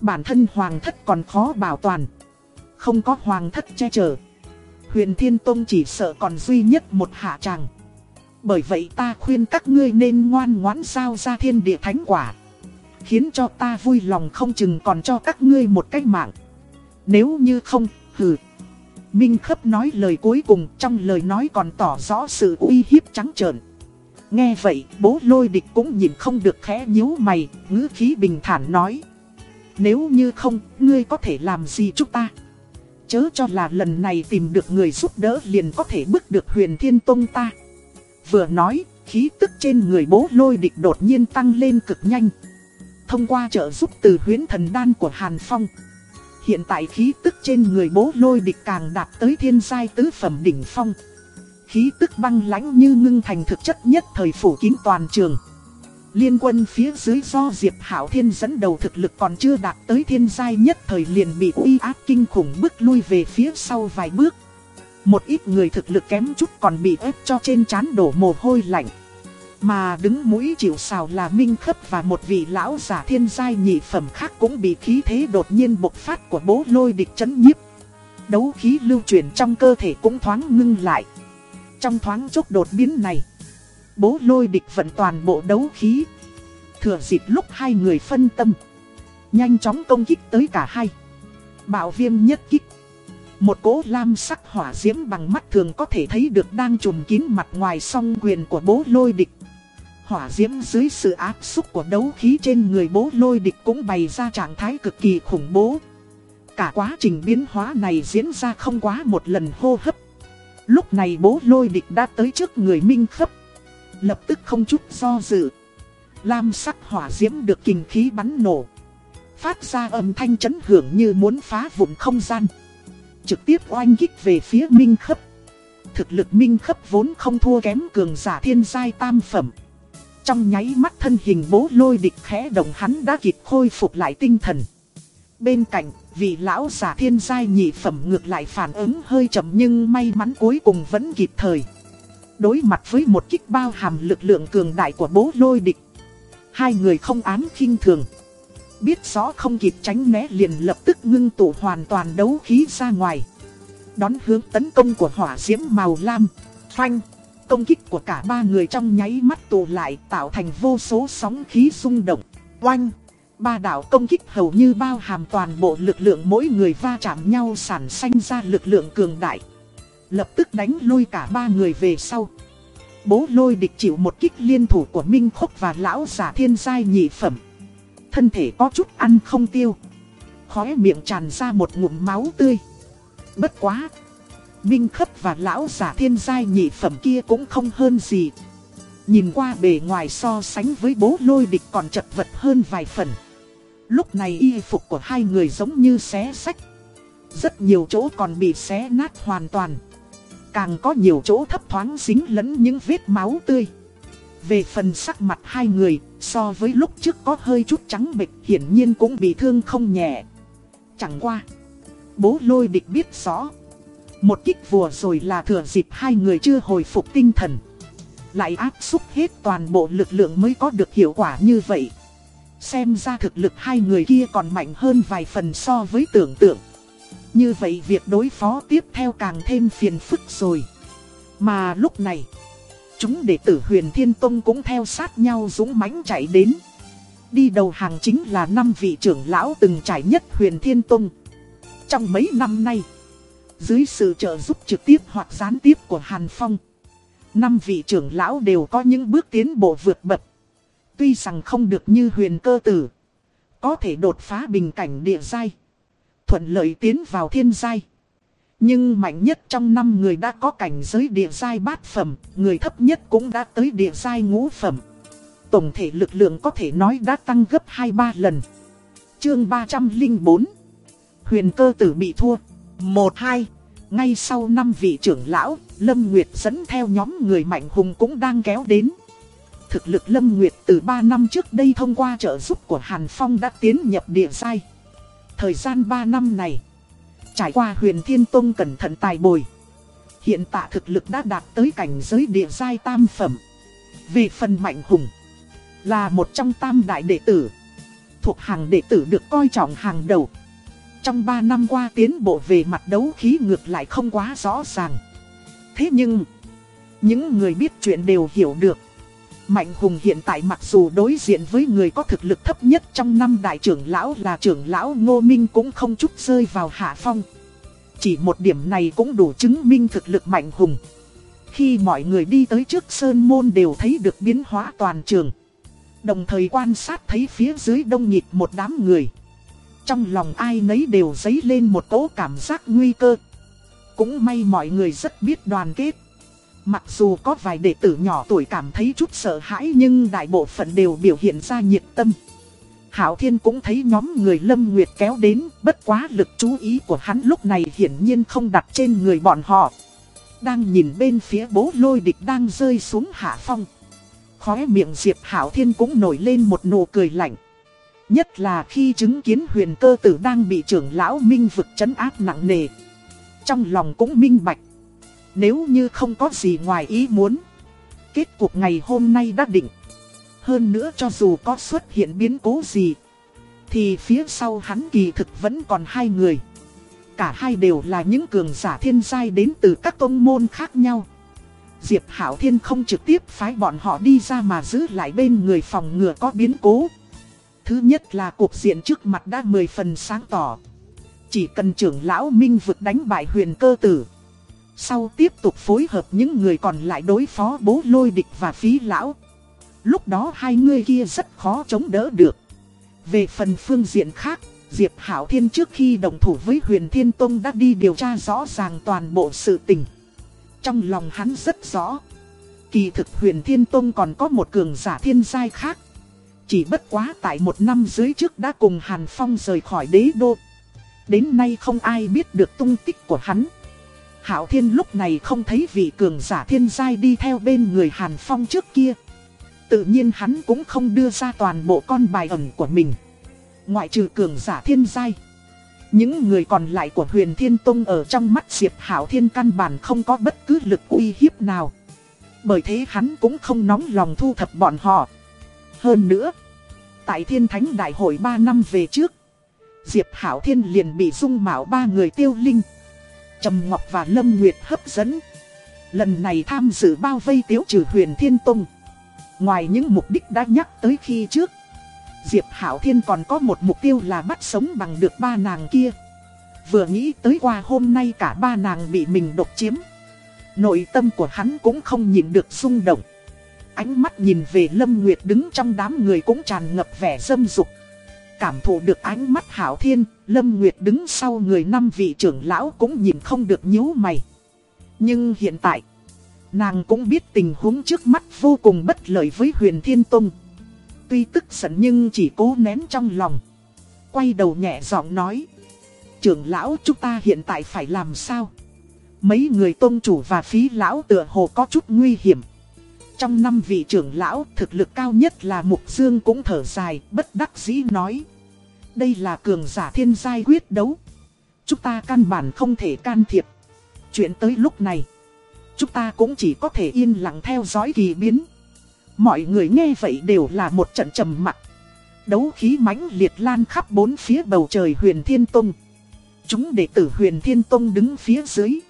bản thân hoàng thất còn khó bảo toàn. Không có hoàng thất che chở. Huyền thiên tông chỉ sợ còn duy nhất một hạ tràng. Bởi vậy ta khuyên các ngươi nên ngoan ngoãn giao ra thiên địa thánh quả. Khiến cho ta vui lòng không chừng còn cho các ngươi một cách mạng. Nếu như không, hừ. Minh Khấp nói lời cuối cùng trong lời nói còn tỏ rõ sự uy hiếp trắng trợn. Nghe vậy, bố lôi địch cũng nhìn không được khẽ nhíu mày, ngữ khí bình thản nói. Nếu như không, ngươi có thể làm gì chúng ta? Chớ cho là lần này tìm được người giúp đỡ liền có thể bước được huyền thiên tông ta. Vừa nói, khí tức trên người bố lôi địch đột nhiên tăng lên cực nhanh. Thông qua trợ giúp từ huyến thần đan của Hàn Phong. Hiện tại khí tức trên người bố lôi địch càng đạt tới thiên giai tứ phẩm đỉnh phong. Khí tức băng lãnh như ngưng thành thực chất nhất thời phủ kín toàn trường. Liên quân phía dưới do Diệp Hảo Thiên dẫn đầu thực lực còn chưa đạt tới thiên giai nhất thời liền bị uy áp kinh khủng bước lui về phía sau vài bước. Một ít người thực lực kém chút còn bị ép cho trên chán đổ mồ hôi lạnh. Mà đứng mũi chịu sào là Minh Khấp và một vị lão giả thiên giai nhị phẩm khác cũng bị khí thế đột nhiên bộc phát của bố lôi địch chấn nhiếp. Đấu khí lưu chuyển trong cơ thể cũng thoáng ngưng lại. Trong thoáng chốc đột biến này, bố lôi địch vận toàn bộ đấu khí. Thừa dịp lúc hai người phân tâm, nhanh chóng công kích tới cả hai. Bảo viêm nhất kích. Một cỗ lam sắc hỏa diễm bằng mắt thường có thể thấy được đang trùm kín mặt ngoài song quyền của bố lôi địch. Hỏa diễm dưới sự áp xúc của đấu khí trên người bố lôi địch cũng bày ra trạng thái cực kỳ khủng bố. Cả quá trình biến hóa này diễn ra không quá một lần hô hấp. Lúc này bố lôi địch đã tới trước người Minh Khấp. Lập tức không chút do dự. Lam sắc hỏa diễm được kình khí bắn nổ. Phát ra âm thanh chấn hưởng như muốn phá vụn không gian. Trực tiếp oanh kích về phía Minh Khấp. Thực lực Minh Khấp vốn không thua kém cường giả thiên giai tam phẩm. Trong nháy mắt thân hình bố lôi địch khẽ động hắn đã kịp khôi phục lại tinh thần. Bên cạnh, vị lão giả thiên giai nhị phẩm ngược lại phản ứng hơi chậm nhưng may mắn cuối cùng vẫn kịp thời. Đối mặt với một kích bao hàm lực lượng cường đại của bố lôi địch. Hai người không án khinh thường. Biết rõ không kịp tránh né liền lập tức ngưng tụ hoàn toàn đấu khí ra ngoài. Đón hướng tấn công của hỏa diễm màu lam. Phanh. Công kích của cả ba người trong nháy mắt tụ lại tạo thành vô số sóng khí xung động. Oanh. Ba đạo công kích hầu như bao hàm toàn bộ lực lượng mỗi người va chạm nhau sản sinh ra lực lượng cường đại. Lập tức đánh lôi cả ba người về sau. Bố lôi địch chịu một kích liên thủ của Minh Khúc và lão giả thiên giai nhị phẩm. Thân thể có chút ăn không tiêu. Khóe miệng tràn ra một ngụm máu tươi. Bất quá. Minh Khấp và lão giả thiên giai nhị phẩm kia cũng không hơn gì. Nhìn qua bề ngoài so sánh với bố lôi địch còn chật vật hơn vài phần. Lúc này y phục của hai người giống như xé sách. Rất nhiều chỗ còn bị xé nát hoàn toàn. Càng có nhiều chỗ thấp thoáng dính lẫn những vết máu tươi. Về phần sắc mặt hai người, so với lúc trước có hơi chút trắng bệch hiển nhiên cũng bị thương không nhẹ. Chẳng qua. Bố lôi địch biết rõ. Một kích vừa rồi là thừa dịp hai người chưa hồi phục tinh thần. Lại áp xúc hết toàn bộ lực lượng mới có được hiệu quả như vậy. Xem ra thực lực hai người kia còn mạnh hơn vài phần so với tưởng tượng. Như vậy việc đối phó tiếp theo càng thêm phiền phức rồi. Mà lúc này, chúng đệ tử huyền Thiên Tông cũng theo sát nhau dũng mãnh chạy đến. Đi đầu hàng chính là năm vị trưởng lão từng trải nhất huyền Thiên Tông. Trong mấy năm nay, dưới sự trợ giúp trực tiếp hoặc gián tiếp của Hàn Phong, năm vị trưởng lão đều có những bước tiến bộ vượt bậc. Tuy rằng không được như huyền cơ tử, có thể đột phá bình cảnh địa giai, thuận lợi tiến vào thiên giai. Nhưng mạnh nhất trong năm người đã có cảnh giới địa giai bát phẩm, người thấp nhất cũng đã tới địa giai ngũ phẩm. Tổng thể lực lượng có thể nói đã tăng gấp 2-3 lần. Chương 304 Huyền cơ tử bị thua. 1-2 Ngay sau năm vị trưởng lão, Lâm Nguyệt dẫn theo nhóm người mạnh hùng cũng đang kéo đến. Thực lực Lâm Nguyệt từ 3 năm trước đây thông qua trợ giúp của Hàn Phong đã tiến nhập địa giai. Thời gian 3 năm này, trải qua huyền Thiên Tông cẩn thận tài bồi. Hiện tại thực lực đã đạt tới cảnh giới địa giai tam phẩm. Về phần mạnh hùng, là một trong tam đại đệ tử. Thuộc hàng đệ tử được coi trọng hàng đầu. Trong 3 năm qua tiến bộ về mặt đấu khí ngược lại không quá rõ ràng. Thế nhưng, những người biết chuyện đều hiểu được. Mạnh Hùng hiện tại mặc dù đối diện với người có thực lực thấp nhất trong năm đại trưởng lão là trưởng lão Ngô Minh cũng không chút rơi vào hạ phong. Chỉ một điểm này cũng đủ chứng minh thực lực Mạnh Hùng. Khi mọi người đi tới trước Sơn Môn đều thấy được biến hóa toàn trường. Đồng thời quan sát thấy phía dưới đông nhịp một đám người. Trong lòng ai nấy đều dấy lên một cỗ cảm giác nguy cơ. Cũng may mọi người rất biết đoàn kết. Mặc dù có vài đệ tử nhỏ tuổi cảm thấy chút sợ hãi nhưng đại bộ phận đều biểu hiện ra nhiệt tâm. Hảo Thiên cũng thấy nhóm người Lâm Nguyệt kéo đến, bất quá lực chú ý của hắn lúc này hiển nhiên không đặt trên người bọn họ. Đang nhìn bên phía bố lôi địch đang rơi xuống hạ phong. Khóe miệng Diệp Hảo Thiên cũng nổi lên một nụ cười lạnh. Nhất là khi chứng kiến huyền cơ tử đang bị trưởng lão minh vực chấn áp nặng nề. Trong lòng cũng minh bạch. Nếu như không có gì ngoài ý muốn. Kết cục ngày hôm nay đã định. Hơn nữa cho dù có xuất hiện biến cố gì. Thì phía sau hắn kỳ thực vẫn còn hai người. Cả hai đều là những cường giả thiên giai đến từ các tôn môn khác nhau. Diệp Hảo Thiên không trực tiếp phái bọn họ đi ra mà giữ lại bên người phòng ngừa có biến cố. Thứ nhất là cuộc diện trước mặt đã mười phần sáng tỏ. Chỉ cần trưởng lão Minh vực đánh bại huyền cơ tử. Sau tiếp tục phối hợp những người còn lại đối phó bố lôi địch và phí lão. Lúc đó hai người kia rất khó chống đỡ được. Về phần phương diện khác, Diệp Hảo Thiên trước khi đồng thủ với huyền Thiên Tông đã đi điều tra rõ ràng toàn bộ sự tình. Trong lòng hắn rất rõ. Kỳ thực huyền Thiên Tông còn có một cường giả thiên giai khác. Chỉ bất quá tại một năm dưới trước đã cùng Hàn Phong rời khỏi đế đô. Đến nay không ai biết được tung tích của hắn. Hảo Thiên lúc này không thấy vị cường giả thiên giai đi theo bên người Hàn Phong trước kia. Tự nhiên hắn cũng không đưa ra toàn bộ con bài ẩn của mình. Ngoại trừ cường giả thiên giai. Những người còn lại của huyền thiên tông ở trong mắt Diệp Hảo Thiên căn bản không có bất cứ lực uy hiếp nào. Bởi thế hắn cũng không nóng lòng thu thập bọn họ. Hơn nữa, tại thiên thánh đại hội 3 năm về trước, Diệp Hảo Thiên liền bị dung mạo ba người tiêu linh. Trầm Ngọc và Lâm Nguyệt hấp dẫn. Lần này tham dự bao vây tiếu trừ huyền thiên tông. Ngoài những mục đích đã nhắc tới khi trước, Diệp Hảo Thiên còn có một mục tiêu là bắt sống bằng được ba nàng kia. Vừa nghĩ tới qua hôm nay cả ba nàng bị mình độc chiếm. Nội tâm của hắn cũng không nhìn được rung động. Ánh mắt nhìn về Lâm Nguyệt đứng trong đám người cũng tràn ngập vẻ dâm dục. Cảm thụ được ánh mắt Hảo Thiên, Lâm Nguyệt đứng sau người năm vị trưởng lão cũng nhìn không được nhíu mày. Nhưng hiện tại, nàng cũng biết tình huống trước mắt vô cùng bất lợi với huyền Thiên Tông. Tuy tức giận nhưng chỉ cố nén trong lòng. Quay đầu nhẹ giọng nói. Trưởng lão chúng ta hiện tại phải làm sao? Mấy người tôn chủ và phí lão tựa hồ có chút nguy hiểm. Trong năm vị trưởng lão, thực lực cao nhất là Mục Dương cũng thở dài, bất đắc dĩ nói. Đây là cường giả thiên giai quyết đấu. Chúng ta căn bản không thể can thiệp. Chuyện tới lúc này, chúng ta cũng chỉ có thể yên lặng theo dõi kỳ biến. Mọi người nghe vậy đều là một trận trầm mặc. Đấu khí mãnh liệt lan khắp bốn phía bầu trời huyền thiên tông. Chúng đệ tử huyền thiên tông đứng phía dưới.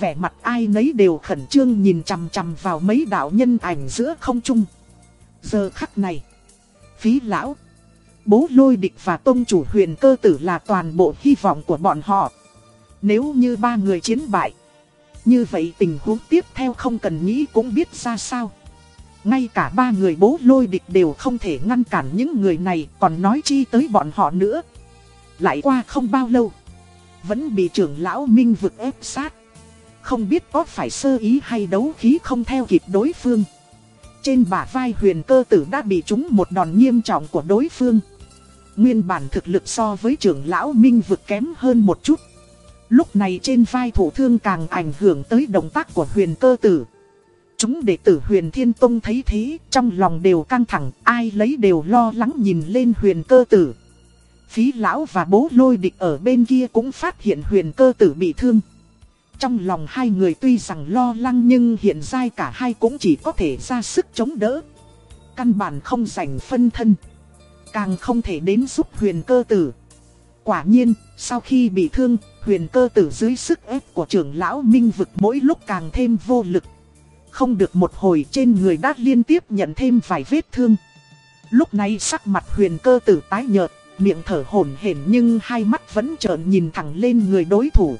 Vẻ mặt ai nấy đều khẩn trương nhìn chằm chằm vào mấy đạo nhân ảnh giữa không trung. Giờ khắc này, phí lão, bố lôi địch và tông chủ huyền cơ tử là toàn bộ hy vọng của bọn họ. Nếu như ba người chiến bại, như vậy tình huống tiếp theo không cần nghĩ cũng biết ra sao. Ngay cả ba người bố lôi địch đều không thể ngăn cản những người này còn nói chi tới bọn họ nữa. Lại qua không bao lâu, vẫn bị trưởng lão Minh vực ép sát. Không biết có phải sơ ý hay đấu khí không theo kịp đối phương. Trên bả vai huyền cơ tử đã bị trúng một đòn nghiêm trọng của đối phương. Nguyên bản thực lực so với trưởng lão Minh vực kém hơn một chút. Lúc này trên vai thủ thương càng ảnh hưởng tới động tác của huyền cơ tử. Chúng đệ tử huyền thiên tông thấy thế, trong lòng đều căng thẳng, ai lấy đều lo lắng nhìn lên huyền cơ tử. Phí lão và bố lôi địch ở bên kia cũng phát hiện huyền cơ tử bị thương. Trong lòng hai người tuy rằng lo lắng nhưng hiện giai cả hai cũng chỉ có thể ra sức chống đỡ. Căn bản không rảnh phân thân. Càng không thể đến giúp huyền cơ tử. Quả nhiên, sau khi bị thương, huyền cơ tử dưới sức ép của trưởng lão minh vực mỗi lúc càng thêm vô lực. Không được một hồi trên người đã liên tiếp nhận thêm vài vết thương. Lúc này sắc mặt huyền cơ tử tái nhợt, miệng thở hổn hển nhưng hai mắt vẫn trợn nhìn thẳng lên người đối thủ.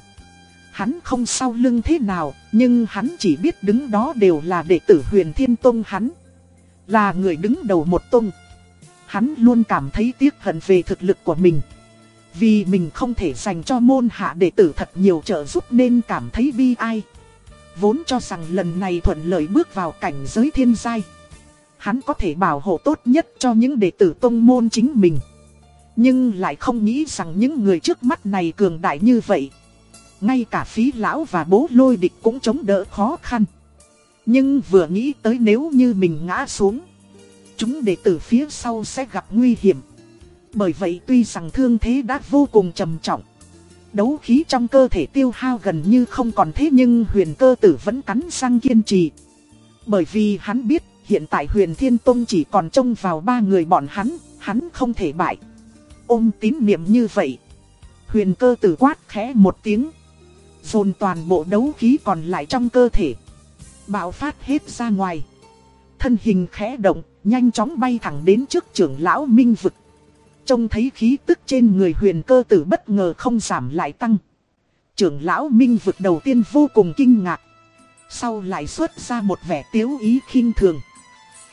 Hắn không sau lưng thế nào, nhưng hắn chỉ biết đứng đó đều là đệ tử huyền thiên tông hắn. Là người đứng đầu một tông. Hắn luôn cảm thấy tiếc hận về thực lực của mình. Vì mình không thể dành cho môn hạ đệ tử thật nhiều trợ giúp nên cảm thấy bi ai. Vốn cho rằng lần này thuận lợi bước vào cảnh giới thiên giai. Hắn có thể bảo hộ tốt nhất cho những đệ tử tông môn chính mình. Nhưng lại không nghĩ rằng những người trước mắt này cường đại như vậy. Ngay cả phí lão và bố lôi địch cũng chống đỡ khó khăn. Nhưng vừa nghĩ tới nếu như mình ngã xuống, chúng đệ tử phía sau sẽ gặp nguy hiểm. Bởi vậy tuy rằng thương thế đã vô cùng trầm trọng, đấu khí trong cơ thể tiêu hao gần như không còn thế nhưng huyền cơ tử vẫn cắn răng kiên trì. Bởi vì hắn biết hiện tại huyền thiên tông chỉ còn trông vào ba người bọn hắn, hắn không thể bại. Ôm tín niệm như vậy, huyền cơ tử quát khẽ một tiếng. Dồn toàn bộ đấu khí còn lại trong cơ thể. Bạo phát hết ra ngoài. Thân hình khẽ động, nhanh chóng bay thẳng đến trước trưởng lão minh vực. Trông thấy khí tức trên người huyền cơ tử bất ngờ không giảm lại tăng. Trưởng lão minh vực đầu tiên vô cùng kinh ngạc. Sau lại xuất ra một vẻ tiếu ý khinh thường.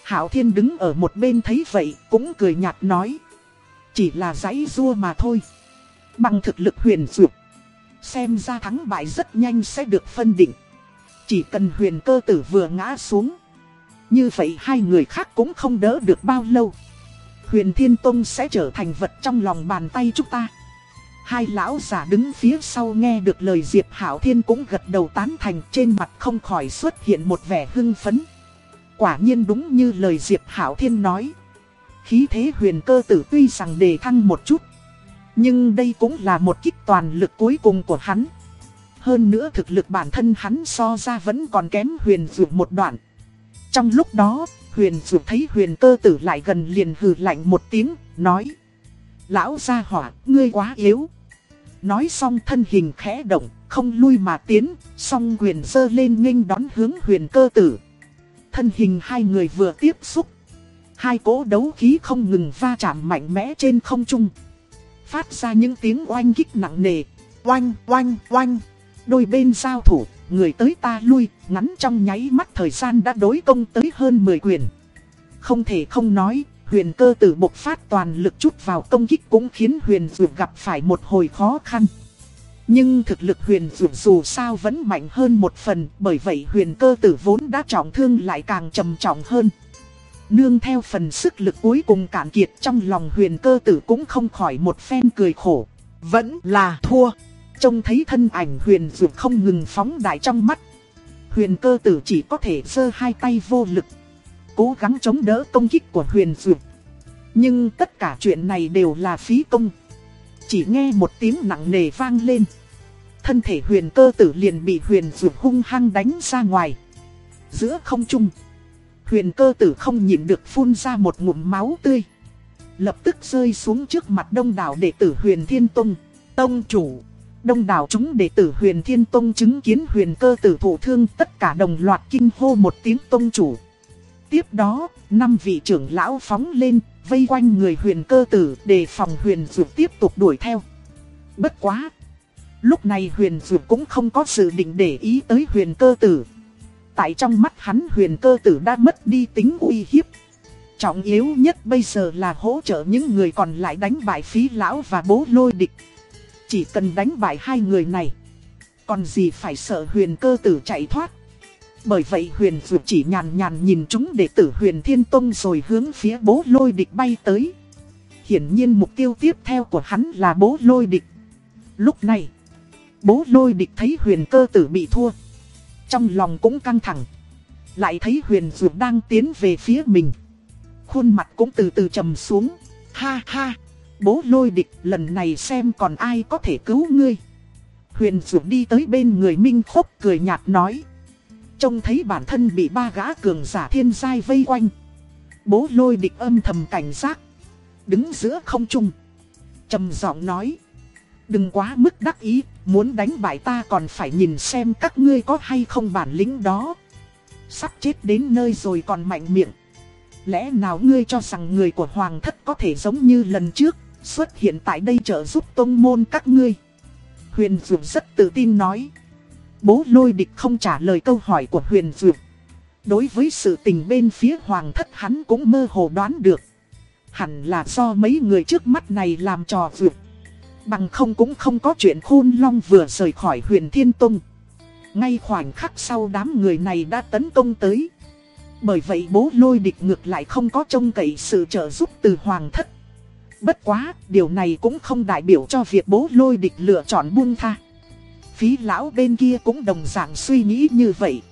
Hảo Thiên đứng ở một bên thấy vậy cũng cười nhạt nói. Chỉ là giấy rua mà thôi. Bằng thực lực huyền dược. Xem ra thắng bại rất nhanh sẽ được phân định. Chỉ cần huyền cơ tử vừa ngã xuống. Như vậy hai người khác cũng không đỡ được bao lâu. Huyền Thiên Tông sẽ trở thành vật trong lòng bàn tay chúng ta. Hai lão giả đứng phía sau nghe được lời Diệp Hảo Thiên cũng gật đầu tán thành trên mặt không khỏi xuất hiện một vẻ hưng phấn. Quả nhiên đúng như lời Diệp Hảo Thiên nói. Khí thế huyền cơ tử tuy rằng đề thăng một chút. Nhưng đây cũng là một kích toàn lực cuối cùng của hắn. Hơn nữa thực lực bản thân hắn so ra vẫn còn kém huyền dụ một đoạn. Trong lúc đó, huyền dụ thấy huyền cơ tử lại gần liền hừ lạnh một tiếng, nói. Lão gia hỏa, ngươi quá yếu. Nói xong thân hình khẽ động, không lui mà tiến, song Huyền dơ lên nghênh đón hướng huyền cơ tử. Thân hình hai người vừa tiếp xúc. Hai cỗ đấu khí không ngừng va chạm mạnh mẽ trên không trung. Phát ra những tiếng oanh kích nặng nề. Oanh, oanh, oanh. Đôi bên giao thủ, người tới ta lui, ngắn trong nháy mắt thời gian đã đối công tới hơn 10 quyền. Không thể không nói, huyền cơ tử bộc phát toàn lực chút vào công kích cũng khiến huyền dược gặp phải một hồi khó khăn. Nhưng thực lực huyền dược dù sao vẫn mạnh hơn một phần, bởi vậy huyền cơ tử vốn đã trọng thương lại càng trầm trọng hơn. Nương theo phần sức lực cuối cùng cạn kiệt trong lòng huyền cơ tử cũng không khỏi một phen cười khổ. Vẫn là thua. Trông thấy thân ảnh huyền dược không ngừng phóng đại trong mắt. Huyền cơ tử chỉ có thể giơ hai tay vô lực. Cố gắng chống đỡ công kích của huyền dược. Nhưng tất cả chuyện này đều là phí công. Chỉ nghe một tiếng nặng nề vang lên. Thân thể huyền cơ tử liền bị huyền dược hung hăng đánh ra ngoài. Giữa không trung. Huyền cơ tử không nhịn được phun ra một ngụm máu tươi. Lập tức rơi xuống trước mặt đông đảo đệ tử huyền thiên tông. Tông chủ. Đông đảo chúng đệ tử huyền thiên tông chứng kiến huyền cơ tử thụ thương tất cả đồng loạt kinh hô một tiếng tông chủ. Tiếp đó, năm vị trưởng lão phóng lên, vây quanh người huyền cơ tử để phòng huyền dược tiếp tục đuổi theo. Bất quá! Lúc này huyền dược cũng không có sự định để ý tới huyền cơ tử. Tại trong mắt hắn huyền cơ tử đã mất đi tính uy hiếp. Trọng yếu nhất bây giờ là hỗ trợ những người còn lại đánh bại phí lão và bố lôi địch. Chỉ cần đánh bại hai người này. Còn gì phải sợ huyền cơ tử chạy thoát. Bởi vậy huyền vượt chỉ nhàn nhàn nhìn chúng đệ tử huyền thiên tông rồi hướng phía bố lôi địch bay tới. Hiển nhiên mục tiêu tiếp theo của hắn là bố lôi địch. Lúc này, bố lôi địch thấy huyền cơ tử bị thua. Trong lòng cũng căng thẳng. Lại thấy huyền dược đang tiến về phía mình. Khuôn mặt cũng từ từ trầm xuống. Ha ha, bố lôi địch lần này xem còn ai có thể cứu ngươi. Huyền dược đi tới bên người Minh Khốc cười nhạt nói. Trông thấy bản thân bị ba gã cường giả thiên giai vây quanh. Bố lôi địch âm thầm cảnh giác. Đứng giữa không trung. trầm giọng nói. Đừng quá mức đắc ý, muốn đánh bại ta còn phải nhìn xem các ngươi có hay không bản lĩnh đó. Sắp chết đến nơi rồi còn mạnh miệng. Lẽ nào ngươi cho rằng người của Hoàng thất có thể giống như lần trước, xuất hiện tại đây trợ giúp tôn môn các ngươi. Huyền Dược rất tự tin nói. Bố lôi địch không trả lời câu hỏi của Huyền Dược. Đối với sự tình bên phía Hoàng thất hắn cũng mơ hồ đoán được. Hẳn là do mấy người trước mắt này làm trò Dược. Bằng không cũng không có chuyện khôn long vừa rời khỏi huyền Thiên Tông. Ngay khoảnh khắc sau đám người này đã tấn công tới. Bởi vậy bố lôi địch ngược lại không có trông cậy sự trợ giúp từ hoàng thất. Bất quá, điều này cũng không đại biểu cho việc bố lôi địch lựa chọn buông tha. Phí lão bên kia cũng đồng dạng suy nghĩ như vậy.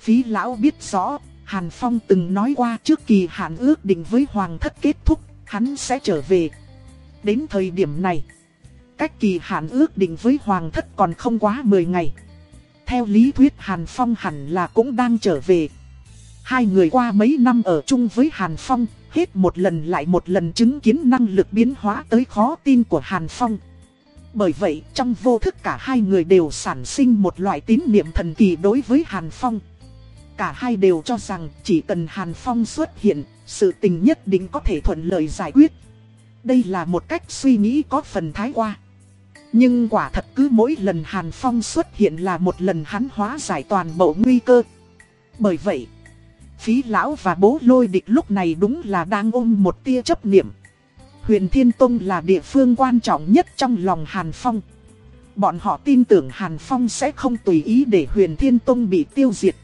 Phí lão biết rõ, Hàn Phong từng nói qua trước kỳ hạn ước định với hoàng thất kết thúc, hắn sẽ trở về. Đến thời điểm này, cách kỳ hạn ước định với hoàng thất còn không quá 10 ngày. Theo lý thuyết Hàn Phong hẳn là cũng đang trở về. Hai người qua mấy năm ở chung với Hàn Phong, hết một lần lại một lần chứng kiến năng lực biến hóa tới khó tin của Hàn Phong. Bởi vậy, trong vô thức cả hai người đều sản sinh một loại tín niệm thần kỳ đối với Hàn Phong. Cả hai đều cho rằng chỉ cần Hàn Phong xuất hiện, sự tình nhất định có thể thuận lợi giải quyết. Đây là một cách suy nghĩ có phần thái qua. Nhưng quả thật cứ mỗi lần Hàn Phong xuất hiện là một lần hắn hóa giải toàn bộ nguy cơ. Bởi vậy, phí lão và bố lôi địch lúc này đúng là đang ôm một tia chấp niệm. Huyền Thiên Tông là địa phương quan trọng nhất trong lòng Hàn Phong. Bọn họ tin tưởng Hàn Phong sẽ không tùy ý để Huyền Thiên Tông bị tiêu diệt.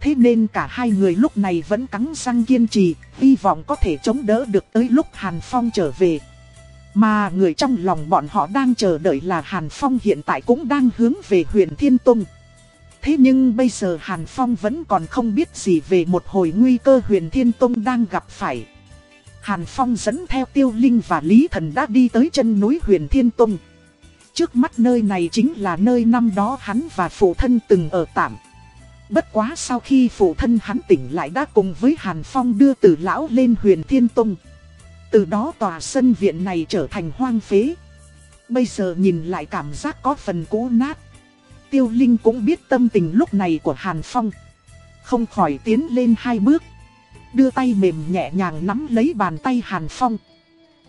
Thế nên cả hai người lúc này vẫn cắn răng kiên trì, hy vọng có thể chống đỡ được tới lúc Hàn Phong trở về. Mà người trong lòng bọn họ đang chờ đợi là Hàn Phong hiện tại cũng đang hướng về huyền Thiên Tông. Thế nhưng bây giờ Hàn Phong vẫn còn không biết gì về một hồi nguy cơ huyền Thiên Tông đang gặp phải. Hàn Phong dẫn theo Tiêu Linh và Lý Thần đã đi tới chân núi huyền Thiên Tông. Trước mắt nơi này chính là nơi năm đó hắn và phụ thân từng ở tạm. Bất quá sau khi phụ thân hắn tỉnh lại đã cùng với Hàn Phong đưa tử lão lên huyền Thiên Tông. Từ đó tòa sân viện này trở thành hoang phế. Bây giờ nhìn lại cảm giác có phần cũ nát. Tiêu Linh cũng biết tâm tình lúc này của Hàn Phong. Không khỏi tiến lên hai bước. Đưa tay mềm nhẹ nhàng nắm lấy bàn tay Hàn Phong.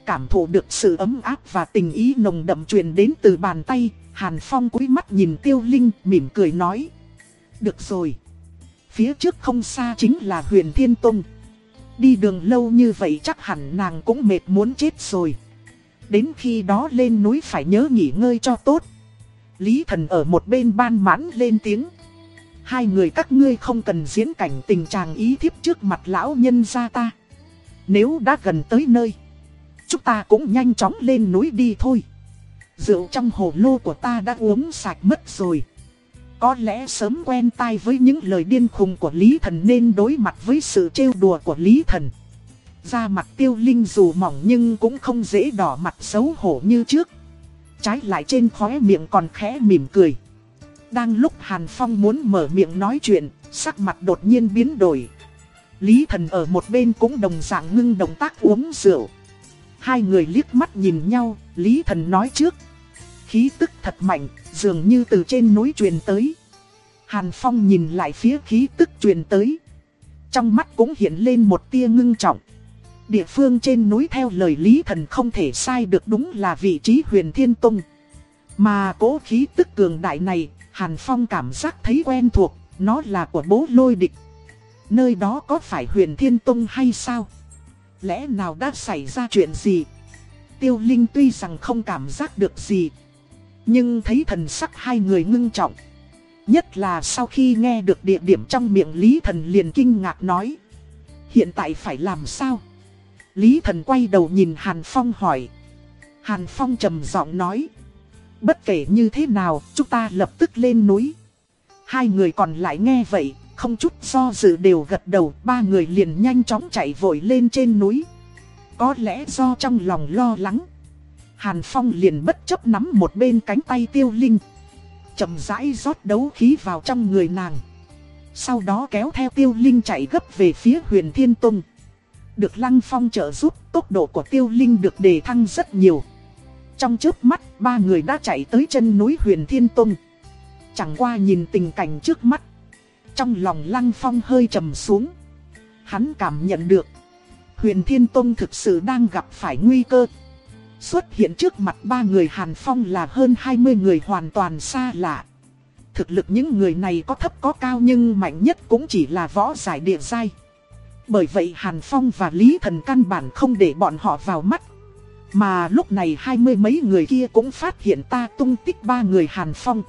Cảm thụ được sự ấm áp và tình ý nồng đậm truyền đến từ bàn tay. Hàn Phong cúi mắt nhìn Tiêu Linh, mỉm cười nói. Được rồi. Phía trước không xa chính là huyền Thiên Tông. Đi đường lâu như vậy chắc hẳn nàng cũng mệt muốn chết rồi. Đến khi đó lên núi phải nhớ nghỉ ngơi cho tốt. Lý thần ở một bên ban mãn lên tiếng. Hai người các ngươi không cần diễn cảnh tình trạng ý thiếp trước mặt lão nhân gia ta. Nếu đã gần tới nơi, chúng ta cũng nhanh chóng lên núi đi thôi. Rượu trong hồ lô của ta đã uống sạch mất rồi. Có lẽ sớm quen tai với những lời điên khùng của Lý Thần nên đối mặt với sự trêu đùa của Lý Thần. Da mặt tiêu linh dù mỏng nhưng cũng không dễ đỏ mặt xấu hổ như trước. Trái lại trên khóe miệng còn khẽ mỉm cười. Đang lúc Hàn Phong muốn mở miệng nói chuyện, sắc mặt đột nhiên biến đổi. Lý Thần ở một bên cũng đồng dạng ngưng động tác uống rượu. Hai người liếc mắt nhìn nhau, Lý Thần nói trước. Khí tức thật mạnh, dường như từ trên núi truyền tới. Hàn Phong nhìn lại phía khí tức truyền tới. Trong mắt cũng hiện lên một tia ngưng trọng. Địa phương trên núi theo lời Lý Thần không thể sai được đúng là vị trí huyền Thiên Tông. Mà cố khí tức cường đại này, Hàn Phong cảm giác thấy quen thuộc, nó là của bố lôi địch. Nơi đó có phải huyền Thiên Tông hay sao? Lẽ nào đã xảy ra chuyện gì? Tiêu Linh tuy rằng không cảm giác được gì, nhưng thấy thần sắc hai người ngưng trọng. Nhất là sau khi nghe được địa điểm trong miệng Lý Thần liền kinh ngạc nói. Hiện tại phải làm sao? Lý Thần quay đầu nhìn Hàn Phong hỏi. Hàn Phong trầm giọng nói. Bất kể như thế nào, chúng ta lập tức lên núi. Hai người còn lại nghe vậy, không chút do dự đều gật đầu, ba người liền nhanh chóng chạy vội lên trên núi. Có lẽ do trong lòng lo lắng, Hàn Phong liền bất chấp nắm một bên cánh tay tiêu linh. chậm rãi rót đấu khí vào trong người nàng. Sau đó kéo theo tiêu linh chạy gấp về phía huyền thiên tông. Được lăng phong trợ giúp, tốc độ của tiêu linh được đề thăng rất nhiều. Trong chớp mắt, ba người đã chạy tới chân núi huyền thiên tông. Chẳng qua nhìn tình cảnh trước mắt. Trong lòng lăng phong hơi trầm xuống. Hắn cảm nhận được. Huyền thiên tông thực sự đang gặp phải nguy cơ. Xuất hiện trước mặt ba người Hàn Phong là hơn 20 người hoàn toàn xa lạ. Thực lực những người này có thấp có cao nhưng mạnh nhất cũng chỉ là võ giải địa giai. Bởi vậy Hàn Phong và Lý Thần căn bản không để bọn họ vào mắt. Mà lúc này hai mươi mấy người kia cũng phát hiện ta tung tích ba người Hàn Phong.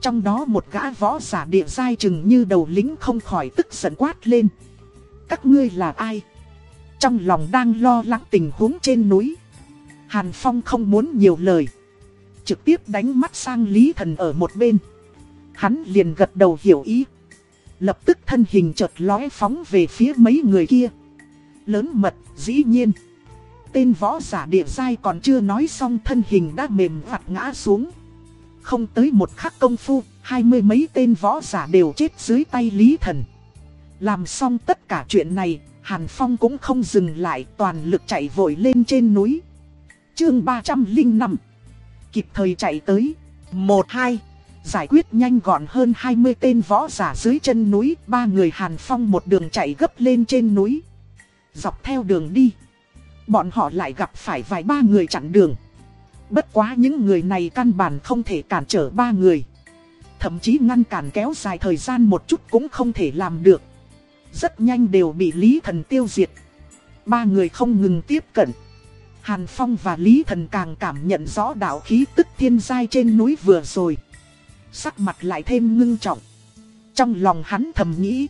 Trong đó một gã võ giả địa giai chừng như đầu lính không khỏi tức giận quát lên. Các ngươi là ai? Trong lòng đang lo lắng tình huống trên núi. Hàn Phong không muốn nhiều lời. Trực tiếp đánh mắt sang Lý Thần ở một bên. Hắn liền gật đầu hiểu ý. Lập tức thân hình chợt lóe phóng về phía mấy người kia. Lớn mật, dĩ nhiên. Tên võ giả địa giai còn chưa nói xong thân hình đã mềm vặt ngã xuống. Không tới một khắc công phu, hai mươi mấy tên võ giả đều chết dưới tay Lý Thần. Làm xong tất cả chuyện này, Hàn Phong cũng không dừng lại toàn lực chạy vội lên trên núi. Chương 305 Kịp thời chạy tới. 1-2 Giải quyết nhanh gọn hơn 20 tên võ giả dưới chân núi, ba người Hàn Phong một đường chạy gấp lên trên núi. Dọc theo đường đi, bọn họ lại gặp phải vài ba người chặn đường. Bất quá những người này căn bản không thể cản trở ba người. Thậm chí ngăn cản kéo dài thời gian một chút cũng không thể làm được. Rất nhanh đều bị Lý Thần tiêu diệt. Ba người không ngừng tiếp cận. Hàn Phong và Lý Thần càng cảm nhận rõ đạo khí tức thiên giai trên núi vừa rồi. Sắc mặt lại thêm ngưng trọng. Trong lòng hắn thầm nghĩ.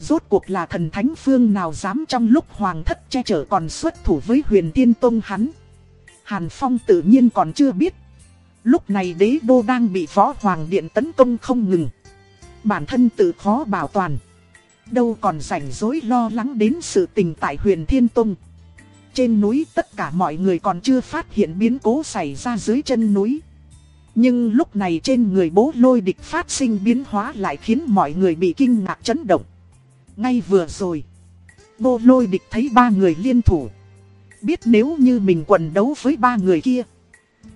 Rốt cuộc là thần thánh phương nào dám trong lúc hoàng thất che chở còn xuất thủ với huyền tiên tông hắn. Hàn Phong tự nhiên còn chưa biết. Lúc này đế đô đang bị võ hoàng điện tấn công không ngừng. Bản thân tự khó bảo toàn. Đâu còn rảnh rỗi lo lắng đến sự tình tại huyền thiên tông. Trên núi tất cả mọi người còn chưa phát hiện biến cố xảy ra dưới chân núi. Nhưng lúc này trên người bố lôi địch phát sinh biến hóa lại khiến mọi người bị kinh ngạc chấn động. Ngay vừa rồi, bố lôi địch thấy ba người liên thủ. Biết nếu như mình quần đấu với ba người kia,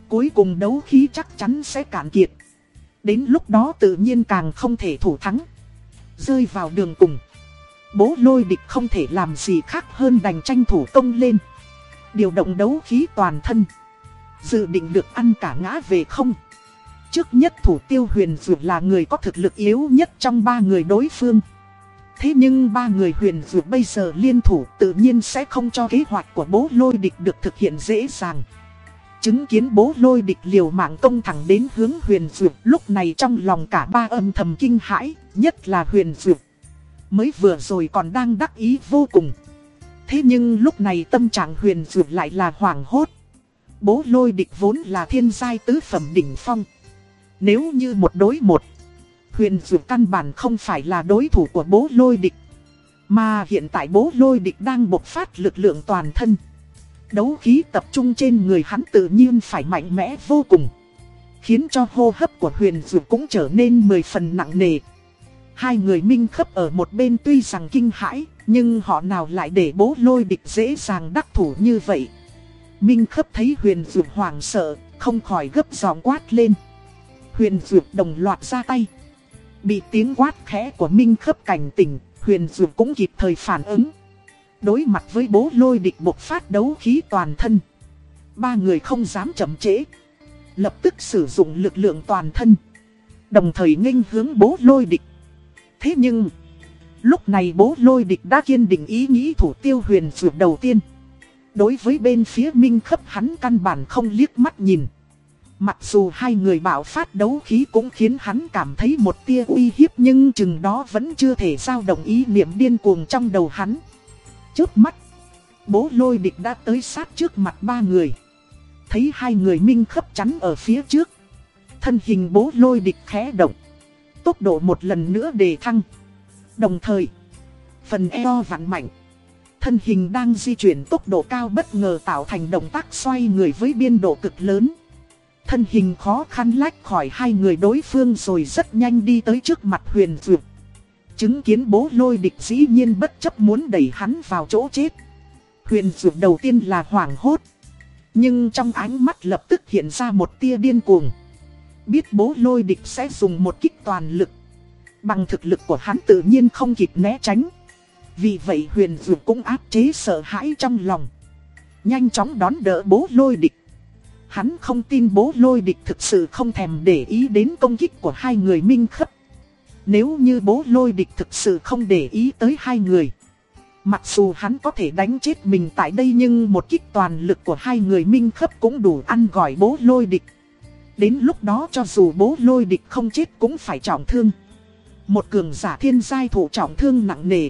cuối cùng đấu khí chắc chắn sẽ cạn kiệt. Đến lúc đó tự nhiên càng không thể thủ thắng. Rơi vào đường cùng. Bố lôi địch không thể làm gì khác hơn đành tranh thủ công lên. Điều động đấu khí toàn thân. Dự định được ăn cả ngã về không. Trước nhất thủ tiêu huyền dược là người có thực lực yếu nhất trong ba người đối phương. Thế nhưng ba người huyền dược bây giờ liên thủ tự nhiên sẽ không cho kế hoạch của bố lôi địch được thực hiện dễ dàng. Chứng kiến bố lôi địch liều mạng công thẳng đến hướng huyền dược lúc này trong lòng cả ba âm thầm kinh hãi, nhất là huyền dược. Mới vừa rồi còn đang đắc ý vô cùng. Thế nhưng lúc này tâm trạng huyền dược lại là hoảng hốt. Bố lôi địch vốn là thiên giai tứ phẩm đỉnh phong. Nếu như một đối một, huyền dược căn bản không phải là đối thủ của bố lôi địch. Mà hiện tại bố lôi địch đang bộc phát lực lượng toàn thân. Đấu khí tập trung trên người hắn tự nhiên phải mạnh mẽ vô cùng. Khiến cho hô hấp của huyền dược cũng trở nên mười phần nặng nề. Hai người minh khấp ở một bên tuy rằng kinh hãi, nhưng họ nào lại để bố lôi địch dễ dàng đắc thủ như vậy. Minh khấp thấy huyền dược hoảng sợ, không khỏi gấp giọng quát lên. Huyền Dược đồng loạt ra tay. Bị tiếng quát khẽ của Minh khớp cảnh tỉnh, Huyền Dược cũng kịp thời phản ứng. Đối mặt với bố lôi địch bộc phát đấu khí toàn thân. Ba người không dám chậm trễ. Lập tức sử dụng lực lượng toàn thân. Đồng thời nghênh hướng bố lôi địch. Thế nhưng, lúc này bố lôi địch đã kiên định ý nghĩ thủ tiêu huyền dược đầu tiên. Đối với bên phía minh khấp hắn căn bản không liếc mắt nhìn. Mặc dù hai người bạo phát đấu khí cũng khiến hắn cảm thấy một tia uy hiếp nhưng chừng đó vẫn chưa thể giao động ý niệm điên cuồng trong đầu hắn. Trước mắt, bố lôi địch đã tới sát trước mặt ba người. Thấy hai người minh khấp chắn ở phía trước. Thân hình bố lôi địch khẽ động. Tốc độ một lần nữa đề thăng. Đồng thời, phần eo vặn mạnh. Thân hình đang di chuyển tốc độ cao bất ngờ tạo thành động tác xoay người với biên độ cực lớn. Thân hình khó khăn lách khỏi hai người đối phương rồi rất nhanh đi tới trước mặt huyền dược. Chứng kiến bố lôi địch dĩ nhiên bất chấp muốn đẩy hắn vào chỗ chết. Huyền dược đầu tiên là hoảng hốt. Nhưng trong ánh mắt lập tức hiện ra một tia điên cuồng. Biết bố lôi địch sẽ dùng một kích toàn lực. Bằng thực lực của hắn tự nhiên không kịp né tránh. Vì vậy huyền dược cũng áp chế sợ hãi trong lòng. Nhanh chóng đón đỡ bố lôi địch. Hắn không tin bố lôi địch thực sự không thèm để ý đến công kích của hai người minh khấp. Nếu như bố lôi địch thực sự không để ý tới hai người. Mặc dù hắn có thể đánh chết mình tại đây nhưng một kích toàn lực của hai người minh khấp cũng đủ ăn gọi bố lôi địch. Đến lúc đó cho dù bố lôi địch không chết cũng phải trọng thương. Một cường giả thiên giai thủ trọng thương nặng nề.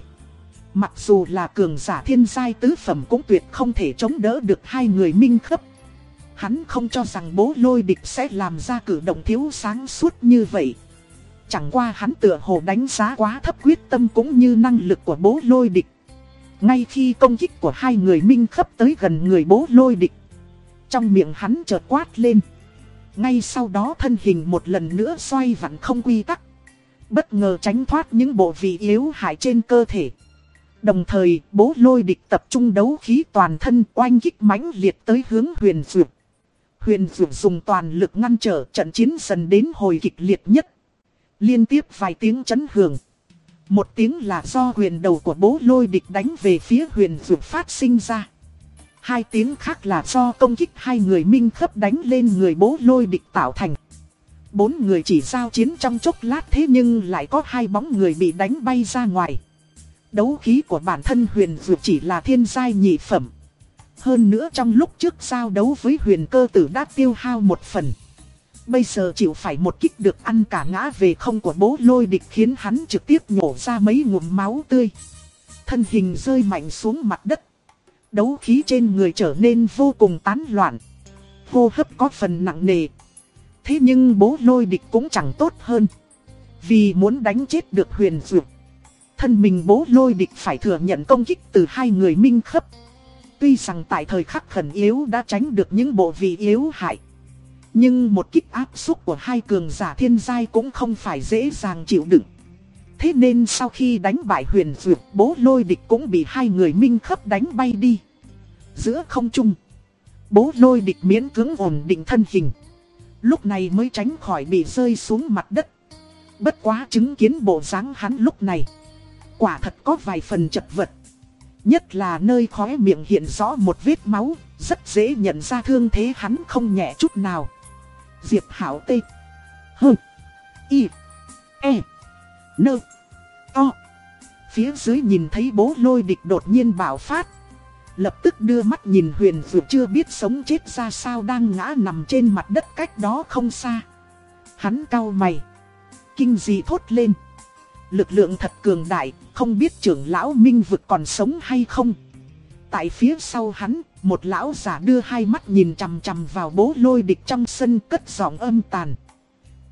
Mặc dù là cường giả thiên giai tứ phẩm cũng tuyệt không thể chống đỡ được hai người minh khấp. Hắn không cho rằng bố lôi địch sẽ làm ra cử động thiếu sáng suốt như vậy. Chẳng qua hắn tựa hồ đánh giá quá thấp quyết tâm cũng như năng lực của bố lôi địch. Ngay khi công kích của hai người minh khấp tới gần người bố lôi địch. Trong miệng hắn chợt quát lên. Ngay sau đó thân hình một lần nữa xoay vặn không quy tắc. Bất ngờ tránh thoát những bộ vị yếu hại trên cơ thể. Đồng thời, bố lôi địch tập trung đấu khí toàn thân oanh kích mãnh liệt tới hướng huyền dược. Huyền dược dùng toàn lực ngăn trở trận chiến dần đến hồi kịch liệt nhất. Liên tiếp vài tiếng chấn hưởng. Một tiếng là do huyền đầu của bố lôi địch đánh về phía huyền dược phát sinh ra. Hai tiếng khác là do công kích hai người minh khấp đánh lên người bố lôi địch tạo thành. Bốn người chỉ giao chiến trong chốc lát thế nhưng lại có hai bóng người bị đánh bay ra ngoài. Đấu khí của bản thân huyền dược chỉ là thiên giai nhị phẩm. Hơn nữa trong lúc trước giao đấu với huyền cơ tử đã tiêu hao một phần. Bây giờ chịu phải một kích được ăn cả ngã về không của bố lôi địch khiến hắn trực tiếp nhổ ra mấy ngụm máu tươi. Thân hình rơi mạnh xuống mặt đất. Đấu khí trên người trở nên vô cùng tán loạn. Hô hấp có phần nặng nề. Thế nhưng bố lôi địch cũng chẳng tốt hơn. Vì muốn đánh chết được huyền dược. Thân mình bố lôi địch phải thừa nhận công kích từ hai người minh khấp. Tuy rằng tại thời khắc khẩn yếu đã tránh được những bộ vị yếu hại. Nhưng một kích áp xúc của hai cường giả thiên giai cũng không phải dễ dàng chịu đựng. Thế nên sau khi đánh bại huyền dược bố lôi địch cũng bị hai người minh khấp đánh bay đi. Giữa không trung, bố lôi địch miễn cưỡng ổn định thân hình. Lúc này mới tránh khỏi bị rơi xuống mặt đất. Bất quá chứng kiến bộ dáng hắn lúc này. Quả thật có vài phần chật vật. Nhất là nơi khóe miệng hiện rõ một vết máu, rất dễ nhận ra thương thế hắn không nhẹ chút nào. Diệp Hảo Tê Hơ Y E Nơ. To. Phía dưới nhìn thấy bố lôi địch đột nhiên bạo phát. Lập tức đưa mắt nhìn huyền vừa chưa biết sống chết ra sao đang ngã nằm trên mặt đất cách đó không xa. Hắn cau mày. Kinh dị thốt lên. Lực lượng thật cường đại, Không biết trưởng lão minh vực còn sống hay không. Tại phía sau hắn, một lão giả đưa hai mắt nhìn chằm chằm vào bố lôi địch trong sân cất giọng âm tàn.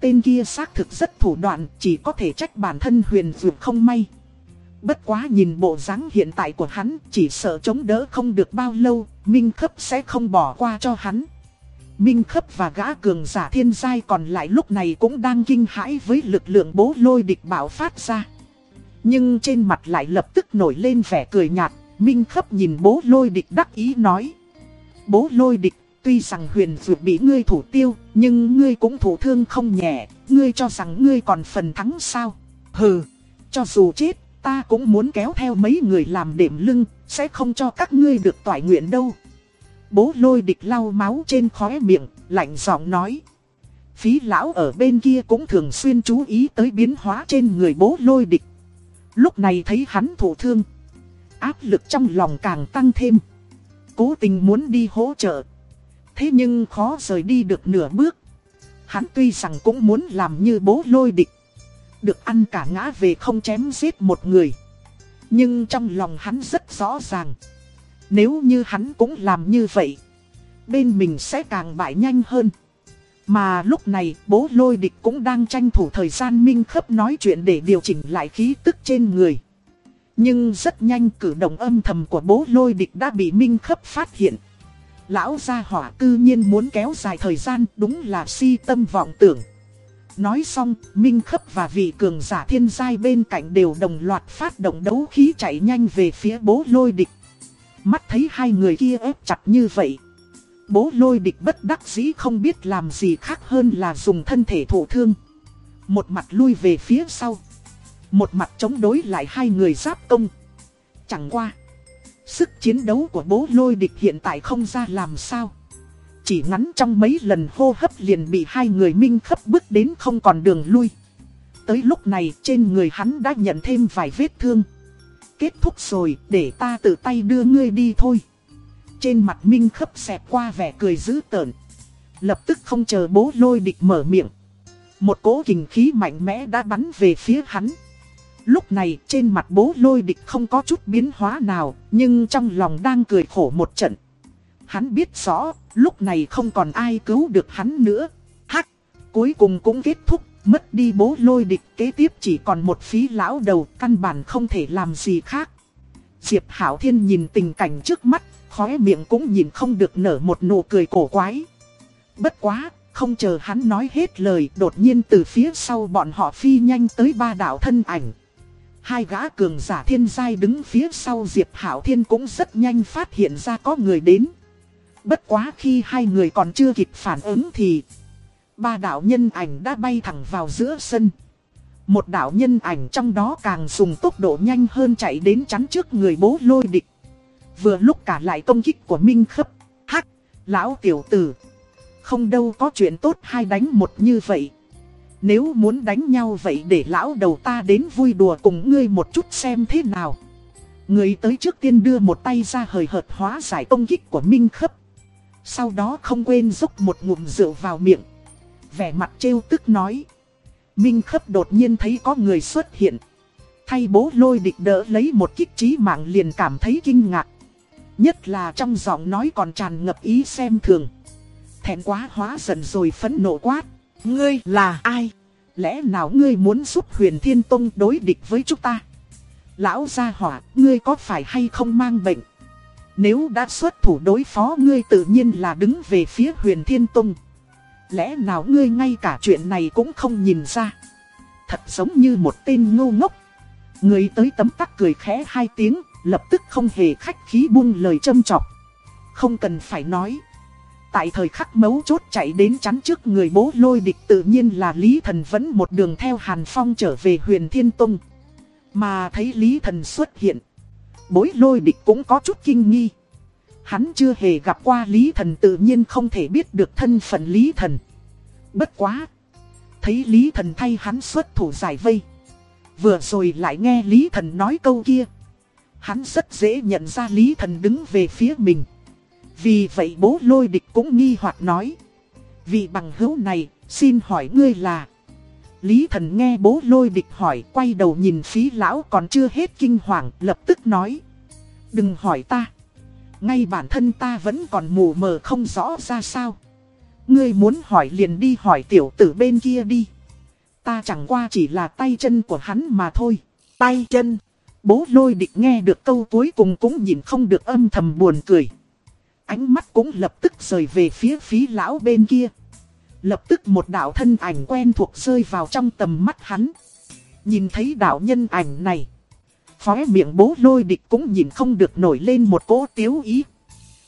Tên kia xác thực rất thủ đoạn, chỉ có thể trách bản thân huyền dược không may. Bất quá nhìn bộ dáng hiện tại của hắn, chỉ sợ chống đỡ không được bao lâu, Minh Khấp sẽ không bỏ qua cho hắn. Minh Khấp và gã cường giả thiên giai còn lại lúc này cũng đang kinh hãi với lực lượng bố lôi địch bảo phát ra. Nhưng trên mặt lại lập tức nổi lên vẻ cười nhạt, Minh khấp nhìn bố lôi địch đắc ý nói. Bố lôi địch, tuy rằng huyền dược bị ngươi thủ tiêu, nhưng ngươi cũng thủ thương không nhẹ, ngươi cho rằng ngươi còn phần thắng sao? Hừ, cho dù chết, ta cũng muốn kéo theo mấy người làm đệm lưng, sẽ không cho các ngươi được tỏa nguyện đâu. Bố lôi địch lau máu trên khóe miệng, lạnh giọng nói. Phí lão ở bên kia cũng thường xuyên chú ý tới biến hóa trên người bố lôi địch. Lúc này thấy hắn thủ thương áp lực trong lòng càng tăng thêm. Cố tình muốn đi hỗ trợ. Thế nhưng khó rời đi được nửa bước. Hắn tuy rằng cũng muốn làm như bố lôi địch. Được ăn cả ngã về không chém giết một người. Nhưng trong lòng hắn rất rõ ràng. Nếu như hắn cũng làm như vậy. Bên mình sẽ càng bại nhanh hơn. Mà lúc này, bố lôi địch cũng đang tranh thủ thời gian minh khớp nói chuyện để điều chỉnh lại khí tức trên người. Nhưng rất nhanh cử động âm thầm của bố lôi địch đã bị Minh khớp phát hiện. Lão gia hỏa cư nhiên muốn kéo dài thời gian đúng là si tâm vọng tưởng. Nói xong, Minh Khấp và vị cường giả thiên giai bên cạnh đều đồng loạt phát động đấu khí chạy nhanh về phía bố lôi địch. Mắt thấy hai người kia ép chặt như vậy. Bố lôi địch bất đắc dĩ không biết làm gì khác hơn là dùng thân thể thổ thương. Một mặt lui về phía sau. Một mặt chống đối lại hai người giáp công. Chẳng qua. Sức chiến đấu của bố lôi địch hiện tại không ra làm sao. Chỉ ngắn trong mấy lần hô hấp liền bị hai người minh khấp bước đến không còn đường lui. Tới lúc này trên người hắn đã nhận thêm vài vết thương. kết thúc rồi, để ta tự tay đưa ngươi đi thôi. Trên mặt Minh khấp xẹp qua vẻ cười dữ tợn. Lập tức không chờ bố lôi địch mở miệng. Một cỗ kình khí mạnh mẽ đã bắn về phía hắn. Lúc này trên mặt bố lôi địch không có chút biến hóa nào, nhưng trong lòng đang cười khổ một trận. Hắn biết rõ, lúc này không còn ai cứu được hắn nữa. Hắc, cuối cùng cũng kết thúc, mất đi bố lôi địch kế tiếp chỉ còn một phí lão đầu, căn bản không thể làm gì khác. Diệp Hảo Thiên nhìn tình cảnh trước mắt, khóe miệng cũng nhìn không được nở một nụ cười cổ quái. Bất quá, không chờ hắn nói hết lời, đột nhiên từ phía sau bọn họ phi nhanh tới ba đạo thân ảnh. Hai gã cường giả thiên giai đứng phía sau Diệp Hảo Thiên cũng rất nhanh phát hiện ra có người đến. Bất quá khi hai người còn chưa kịp phản ứng thì ba đạo nhân ảnh đã bay thẳng vào giữa sân. Một đạo nhân ảnh trong đó càng dùng tốc độ nhanh hơn chạy đến chắn trước người bố lôi địch. Vừa lúc cả lại công kích của Minh Khấp. Hắc, lão tiểu tử. Không đâu có chuyện tốt hai đánh một như vậy. Nếu muốn đánh nhau vậy để lão đầu ta đến vui đùa cùng ngươi một chút xem thế nào. Người tới trước tiên đưa một tay ra hời hợt hóa giải công kích của Minh Khấp. Sau đó không quên dốc một ngụm rượu vào miệng. Vẻ mặt trêu tức nói. Minh Khấp đột nhiên thấy có người xuất hiện. Thay bố lôi địch đỡ lấy một kích trí mạng liền cảm thấy kinh ngạc. Nhất là trong giọng nói còn tràn ngập ý xem thường. Thẹn quá hóa giận rồi phẫn nộ quát. Ngươi là ai? Lẽ nào ngươi muốn giúp huyền thiên tông đối địch với chúng ta? Lão gia hỏa, ngươi có phải hay không mang bệnh? Nếu đã xuất thủ đối phó ngươi tự nhiên là đứng về phía huyền thiên tông. Lẽ nào ngươi ngay cả chuyện này cũng không nhìn ra? Thật giống như một tên ngu ngốc. Người tới tấm tắc cười khẽ hai tiếng, lập tức không hề khách khí buông lời châm chọc. Không cần phải nói. Tại thời khắc mấu chốt chạy đến chắn trước người bố lôi địch tự nhiên là Lý Thần vẫn một đường theo Hàn Phong trở về huyền Thiên Tông. Mà thấy Lý Thần xuất hiện. Bối lôi địch cũng có chút kinh nghi. Hắn chưa hề gặp qua Lý Thần tự nhiên không thể biết được thân phận Lý Thần. Bất quá. Thấy Lý Thần thay hắn xuất thủ giải vây. Vừa rồi lại nghe Lý Thần nói câu kia. Hắn rất dễ nhận ra Lý Thần đứng về phía mình. Vì vậy bố lôi địch cũng nghi hoặc nói. Vị bằng hữu này, xin hỏi ngươi là... Lý thần nghe bố lôi địch hỏi quay đầu nhìn phí lão còn chưa hết kinh hoàng lập tức nói. Đừng hỏi ta. Ngay bản thân ta vẫn còn mù mờ không rõ ra sao. Ngươi muốn hỏi liền đi hỏi tiểu tử bên kia đi. Ta chẳng qua chỉ là tay chân của hắn mà thôi. Tay chân. Bố lôi địch nghe được câu cuối cùng cũng nhìn không được âm thầm buồn cười. Ánh mắt cũng lập tức rời về phía phí lão bên kia. Lập tức một đạo thân ảnh quen thuộc rơi vào trong tầm mắt hắn. Nhìn thấy đạo nhân ảnh này. Phóe miệng bố lôi địch cũng nhìn không được nổi lên một cỗ tiếu ý.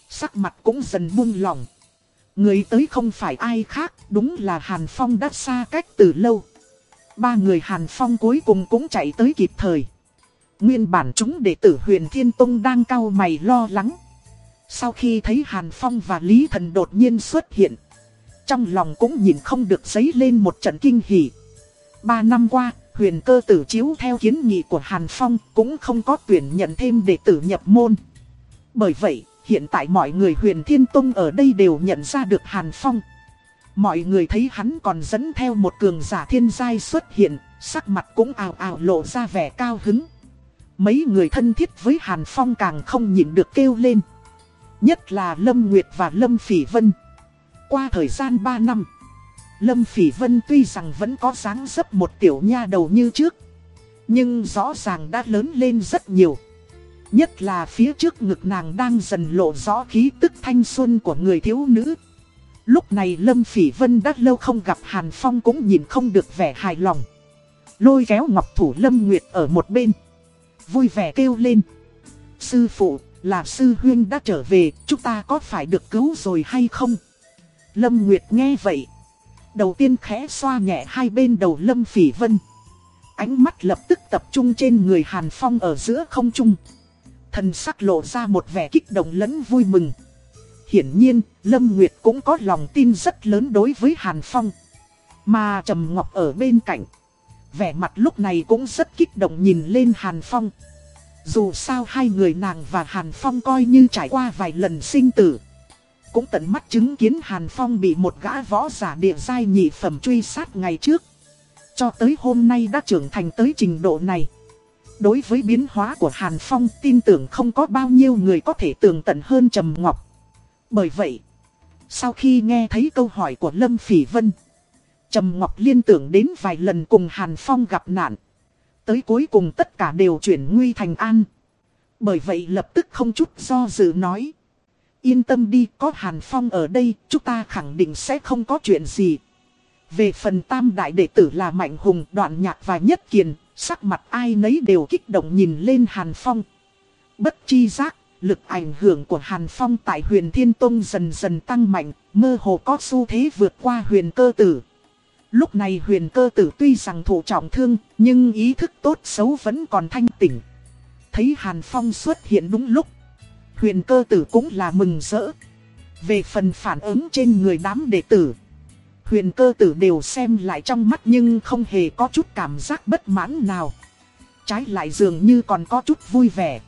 Sắc mặt cũng dần buông lỏng. Người tới không phải ai khác, đúng là Hàn Phong đã xa cách từ lâu. Ba người Hàn Phong cuối cùng cũng chạy tới kịp thời. Nguyên bản chúng đệ tử huyền Thiên Tông đang cau mày lo lắng. Sau khi thấy Hàn Phong và Lý Thần đột nhiên xuất hiện, trong lòng cũng nhìn không được giấy lên một trận kinh hỉ. Ba năm qua, huyền cơ tử chiếu theo kiến nghị của Hàn Phong cũng không có tuyển nhận thêm đệ tử nhập môn. Bởi vậy, hiện tại mọi người huyền Thiên Tông ở đây đều nhận ra được Hàn Phong. Mọi người thấy hắn còn dẫn theo một cường giả thiên giai xuất hiện, sắc mặt cũng ào ào lộ ra vẻ cao hứng. Mấy người thân thiết với Hàn Phong càng không nhịn được kêu lên. Nhất là Lâm Nguyệt và Lâm Phỉ Vân. Qua thời gian 3 năm, Lâm Phỉ Vân tuy rằng vẫn có dáng dấp một tiểu nha đầu như trước. Nhưng rõ ràng đã lớn lên rất nhiều. Nhất là phía trước ngực nàng đang dần lộ rõ khí tức thanh xuân của người thiếu nữ. Lúc này Lâm Phỉ Vân đã lâu không gặp Hàn Phong cũng nhìn không được vẻ hài lòng. Lôi kéo ngọc thủ Lâm Nguyệt ở một bên. Vui vẻ kêu lên. Sư phụ, là sư huyên đã trở về, chúng ta có phải được cứu rồi hay không? Lâm Nguyệt nghe vậy. Đầu tiên khẽ xoa nhẹ hai bên đầu Lâm Phỉ Vân. Ánh mắt lập tức tập trung trên người Hàn Phong ở giữa không trung. Thần sắc lộ ra một vẻ kích động lẫn vui mừng. Hiển nhiên, Lâm Nguyệt cũng có lòng tin rất lớn đối với Hàn Phong. Mà Trầm Ngọc ở bên cạnh. Vẻ mặt lúc này cũng rất kích động nhìn lên Hàn Phong. Dù sao hai người nàng và Hàn Phong coi như trải qua vài lần sinh tử. Cũng tận mắt chứng kiến Hàn Phong bị một gã võ giả địa giai nhị phẩm truy sát ngày trước. Cho tới hôm nay đã trưởng thành tới trình độ này. Đối với biến hóa của Hàn Phong tin tưởng không có bao nhiêu người có thể tường tận hơn Trầm Ngọc. Bởi vậy, sau khi nghe thấy câu hỏi của Lâm Phỉ Vân, Trầm Ngọc liên tưởng đến vài lần cùng Hàn Phong gặp nạn. Tới cuối cùng tất cả đều chuyển nguy thành an. Bởi vậy lập tức không chút do dự nói. Yên tâm đi, có Hàn Phong ở đây, chúng ta khẳng định sẽ không có chuyện gì. Về phần tam đại đệ tử là Mạnh Hùng, Đoạn Nhạc và Nhất Kiền, sắc mặt ai nấy đều kích động nhìn lên Hàn Phong. Bất chi giác, lực ảnh hưởng của Hàn Phong tại huyền Thiên Tông dần dần tăng mạnh, mơ hồ có xu thế vượt qua huyền cơ tử. Lúc này huyền cơ tử tuy rằng thụ trọng thương, nhưng ý thức tốt xấu vẫn còn thanh tỉnh. Thấy Hàn Phong xuất hiện đúng lúc. Huyền cơ tử cũng là mừng rỡ. Về phần phản ứng trên người đám đệ tử. Huyền cơ tử đều xem lại trong mắt nhưng không hề có chút cảm giác bất mãn nào. Trái lại dường như còn có chút vui vẻ.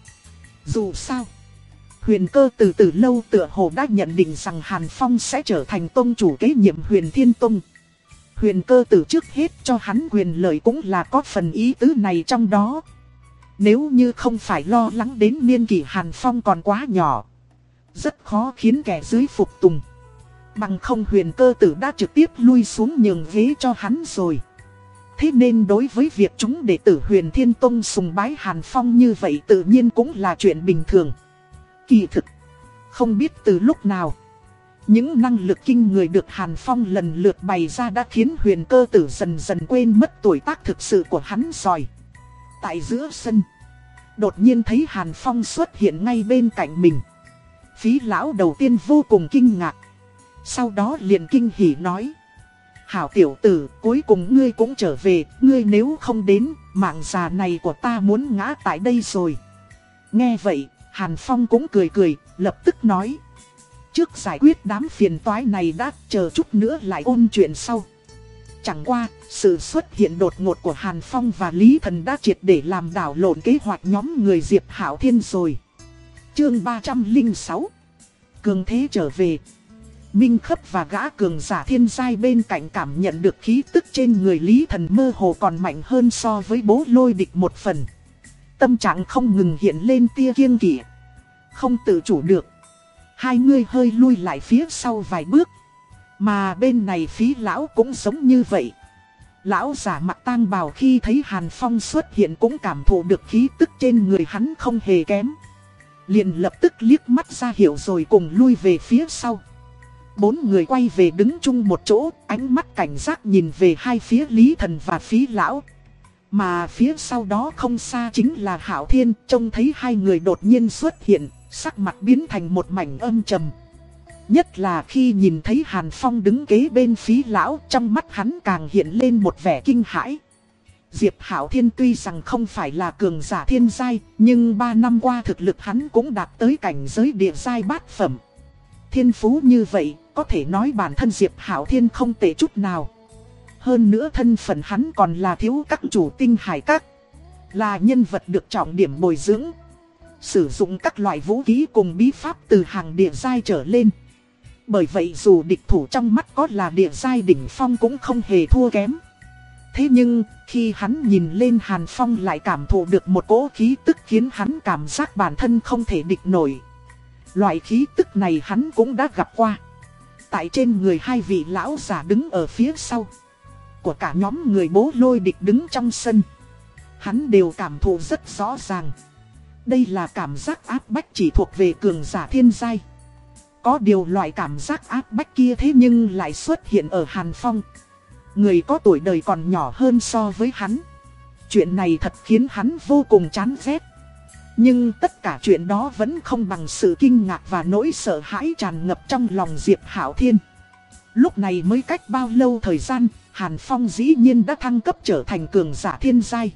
Dù sao. Huyền cơ từ từ lâu tựa hồ đã nhận định rằng Hàn Phong sẽ trở thành tôn chủ kế nhiệm huyền thiên tông. Huyền cơ tử trước hết cho hắn quyền lợi cũng là có phần ý tứ này trong đó. Nếu như không phải lo lắng đến niên kỷ Hàn Phong còn quá nhỏ. Rất khó khiến kẻ dưới phục tùng. Bằng không huyền cơ tử đã trực tiếp lui xuống nhường ghế cho hắn rồi. Thế nên đối với việc chúng đệ tử huyền Thiên Tông sùng bái Hàn Phong như vậy tự nhiên cũng là chuyện bình thường. Kỳ thực, không biết từ lúc nào, những năng lực kinh người được Hàn Phong lần lượt bày ra đã khiến huyền cơ tử dần dần quên mất tuổi tác thực sự của hắn rồi. Tại giữa sân, đột nhiên thấy Hàn Phong xuất hiện ngay bên cạnh mình. Phí lão đầu tiên vô cùng kinh ngạc. Sau đó liền kinh hỉ nói. Hảo tiểu tử, cuối cùng ngươi cũng trở về, ngươi nếu không đến, mạng già này của ta muốn ngã tại đây rồi. Nghe vậy, Hàn Phong cũng cười cười, lập tức nói. Trước giải quyết đám phiền toái này đã chờ chút nữa lại ôn chuyện sau. Chẳng qua, sự xuất hiện đột ngột của Hàn Phong và Lý Thần đã triệt để làm đảo lộn kế hoạch nhóm người Diệp Hảo Thiên rồi. Chương 306 Cường Thế trở về Minh Khấp và gã cường giả thiên giai bên cạnh cảm nhận được khí tức trên người Lý Thần mơ hồ còn mạnh hơn so với bố lôi địch một phần. Tâm trạng không ngừng hiện lên tia kiêng kỵ. Không tự chủ được. Hai người hơi lui lại phía sau vài bước. Mà bên này phí lão cũng giống như vậy. Lão giả mặt tang bào khi thấy Hàn Phong xuất hiện cũng cảm thụ được khí tức trên người hắn không hề kém. Liền lập tức liếc mắt ra hiểu rồi cùng lui về phía sau. Bốn người quay về đứng chung một chỗ, ánh mắt cảnh giác nhìn về hai phía Lý Thần và phí lão. Mà phía sau đó không xa chính là Hảo Thiên, trông thấy hai người đột nhiên xuất hiện, sắc mặt biến thành một mảnh âm trầm. Nhất là khi nhìn thấy Hàn Phong đứng kế bên phí lão, trong mắt hắn càng hiện lên một vẻ kinh hãi. Diệp Hảo Thiên tuy rằng không phải là cường giả thiên giai, nhưng ba năm qua thực lực hắn cũng đạt tới cảnh giới địa giai bát phẩm. Thiên phú như vậy, có thể nói bản thân Diệp Hảo Thiên không tệ chút nào. Hơn nữa thân phận hắn còn là thiếu các chủ tinh hải các. Là nhân vật được trọng điểm bồi dưỡng. Sử dụng các loại vũ khí cùng bí pháp từ hàng địa giai trở lên. Bởi vậy dù địch thủ trong mắt có là địa giai đỉnh phong cũng không hề thua kém. Thế nhưng, khi hắn nhìn lên Hàn Phong lại cảm thụ được một cỗ khí tức khiến hắn cảm giác bản thân không thể địch nổi. Loại khí tức này hắn cũng đã gặp qua. Tại trên người hai vị lão giả đứng ở phía sau. Của cả nhóm người bố lôi địch đứng trong sân. Hắn đều cảm thụ rất rõ ràng. Đây là cảm giác áp bách chỉ thuộc về cường giả thiên giai. Có điều loại cảm giác áp bách kia thế nhưng lại xuất hiện ở Hàn Phong. Người có tuổi đời còn nhỏ hơn so với hắn. Chuyện này thật khiến hắn vô cùng chán ghét. Nhưng tất cả chuyện đó vẫn không bằng sự kinh ngạc và nỗi sợ hãi tràn ngập trong lòng Diệp Hảo Thiên. Lúc này mới cách bao lâu thời gian, Hàn Phong dĩ nhiên đã thăng cấp trở thành cường giả thiên giai.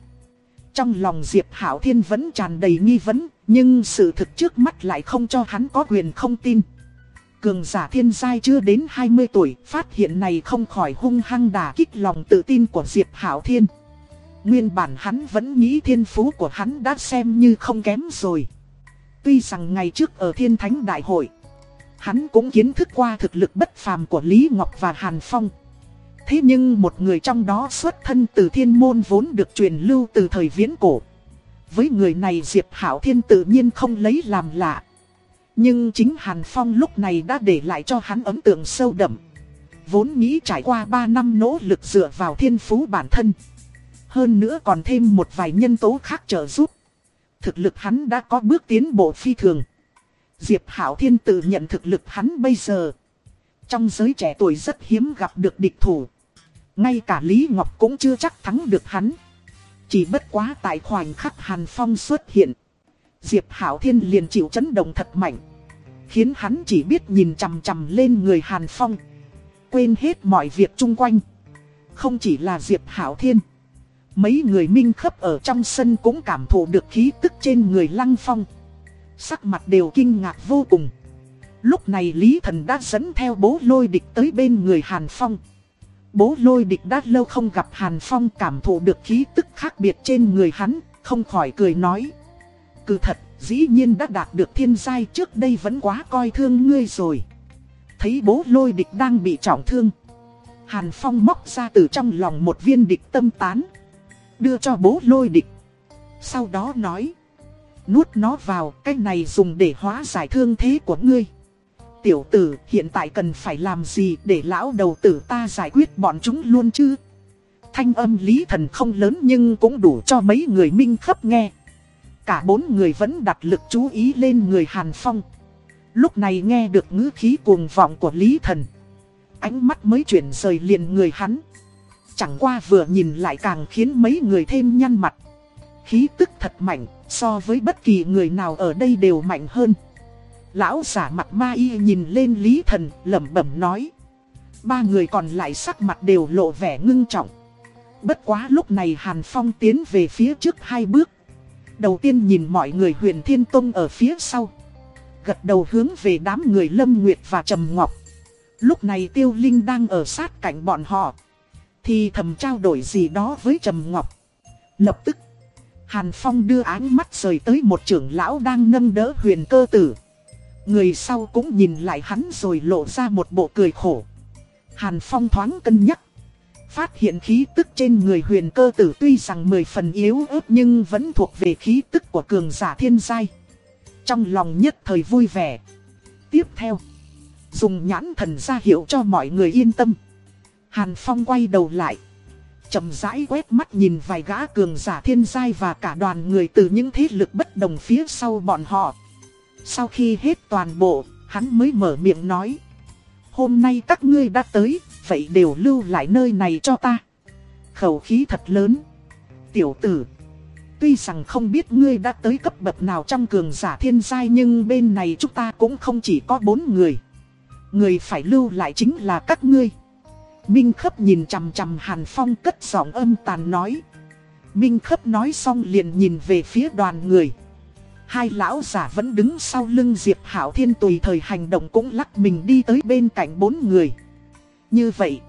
Trong lòng Diệp Hảo Thiên vẫn tràn đầy nghi vấn, nhưng sự thực trước mắt lại không cho hắn có quyền không tin. Cường giả thiên giai chưa đến 20 tuổi, phát hiện này không khỏi hung hăng đả kích lòng tự tin của Diệp Hảo Thiên. Nguyên bản hắn vẫn nghĩ thiên phú của hắn đã xem như không kém rồi. Tuy rằng ngày trước ở thiên thánh đại hội, hắn cũng kiến thức qua thực lực bất phàm của Lý Ngọc và Hàn Phong. Thế nhưng một người trong đó xuất thân từ thiên môn vốn được truyền lưu từ thời viễn cổ. Với người này Diệp Hảo Thiên tự nhiên không lấy làm lạ. Nhưng chính Hàn Phong lúc này đã để lại cho hắn ấn tượng sâu đậm. Vốn nghĩ trải qua 3 năm nỗ lực dựa vào thiên phú bản thân. Hơn nữa còn thêm một vài nhân tố khác trợ giúp. Thực lực hắn đã có bước tiến bộ phi thường. Diệp Hảo Thiên tự nhận thực lực hắn bây giờ. Trong giới trẻ tuổi rất hiếm gặp được địch thủ. Ngay cả Lý Ngọc cũng chưa chắc thắng được hắn. Chỉ bất quá tại khoảnh khắc Hàn Phong xuất hiện. Diệp Hảo Thiên liền chịu chấn động thật mạnh. Khiến hắn chỉ biết nhìn chằm chằm lên người Hàn Phong. Quên hết mọi việc chung quanh. Không chỉ là Diệp Hảo Thiên. Mấy người minh khấp ở trong sân cũng cảm thụ được khí tức trên người Lăng Phong. Sắc mặt đều kinh ngạc vô cùng. Lúc này Lý Thần đã dẫn theo bố lôi địch tới bên người Hàn Phong. Bố lôi địch đã lâu không gặp Hàn Phong cảm thụ được khí tức khác biệt trên người hắn, không khỏi cười nói. Cứ thật, dĩ nhiên đã đạt được thiên giai trước đây vẫn quá coi thương ngươi rồi. Thấy bố lôi địch đang bị trọng thương. Hàn Phong móc ra từ trong lòng một viên địch tâm tán. Đưa cho bố lôi địch. Sau đó nói. Nuốt nó vào, cái này dùng để hóa giải thương thế của ngươi. Tiểu tử, hiện tại cần phải làm gì để lão đầu tử ta giải quyết bọn chúng luôn chứ? Thanh âm lý thần không lớn nhưng cũng đủ cho mấy người minh khấp nghe. Cả bốn người vẫn đặt lực chú ý lên người Hàn Phong. Lúc này nghe được ngữ khí cuồng vọng của Lý Thần. Ánh mắt mới chuyển rời liền người hắn. Chẳng qua vừa nhìn lại càng khiến mấy người thêm nhăn mặt. Khí tức thật mạnh, so với bất kỳ người nào ở đây đều mạnh hơn. Lão giả mặt ma y nhìn lên Lý Thần, lẩm bẩm nói. Ba người còn lại sắc mặt đều lộ vẻ ngưng trọng. Bất quá lúc này Hàn Phong tiến về phía trước hai bước. Đầu tiên nhìn mọi người huyền Thiên Tông ở phía sau. Gật đầu hướng về đám người Lâm Nguyệt và Trầm Ngọc. Lúc này Tiêu Linh đang ở sát cạnh bọn họ. Thì thầm trao đổi gì đó với Trầm Ngọc. Lập tức, Hàn Phong đưa ánh mắt rời tới một trưởng lão đang nâng đỡ huyền cơ tử. Người sau cũng nhìn lại hắn rồi lộ ra một bộ cười khổ. Hàn Phong thoáng cân nhắc. Phát hiện khí tức trên người huyền cơ tử tuy rằng mười phần yếu ớt nhưng vẫn thuộc về khí tức của cường giả thiên giai. Trong lòng nhất thời vui vẻ. Tiếp theo, dùng nhãn thần ra hiệu cho mọi người yên tâm. Hàn Phong quay đầu lại. chậm rãi quét mắt nhìn vài gã cường giả thiên giai và cả đoàn người từ những thế lực bất đồng phía sau bọn họ. Sau khi hết toàn bộ, hắn mới mở miệng nói. Hôm nay các ngươi đã tới, vậy đều lưu lại nơi này cho ta. Khẩu khí thật lớn. Tiểu tử. Tuy rằng không biết ngươi đã tới cấp bậc nào trong cường giả thiên giai nhưng bên này chúng ta cũng không chỉ có bốn người. Người phải lưu lại chính là các ngươi. Minh khấp nhìn chằm chằm Hàn Phong cất giọng âm tàn nói. Minh khấp nói xong liền nhìn về phía đoàn người. Hai lão giả vẫn đứng sau lưng Diệp Hảo Thiên tùy thời hành động cũng lắc mình đi tới bên cạnh bốn người. Như vậy,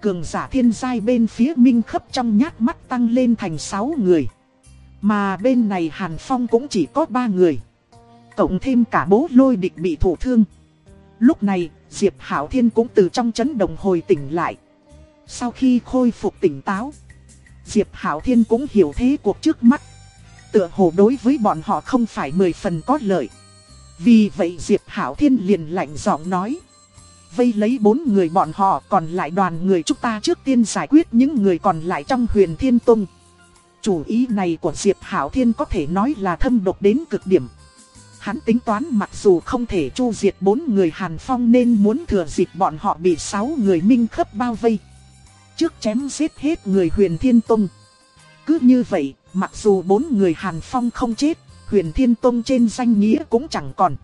cường giả thiên giai bên phía Minh Khấp trong nhát mắt tăng lên thành sáu người. Mà bên này Hàn Phong cũng chỉ có ba người. Cộng thêm cả bố lôi địch bị thủ thương. Lúc này, Diệp Hảo Thiên cũng từ trong chấn đồng hồi tỉnh lại. Sau khi khôi phục tỉnh táo, Diệp Hảo Thiên cũng hiểu thế cuộc trước mắt tựa hồ đối với bọn họ không phải mười phần có lợi. Vì vậy Diệp Hảo Thiên liền lạnh giọng nói. Vây lấy bốn người bọn họ còn lại đoàn người chúng ta trước tiên giải quyết những người còn lại trong huyền thiên tông. Chủ ý này của Diệp Hảo Thiên có thể nói là thâm độc đến cực điểm. Hắn tính toán mặc dù không thể chu diệt bốn người Hàn Phong nên muốn thừa dịp bọn họ bị sáu người minh khấp bao vây. Trước chém giết hết người huyền thiên tông. Cứ như vậy, Mặc dù bốn người Hàn Phong không chết, huyền Thiên Tông trên danh nghĩa cũng chẳng còn.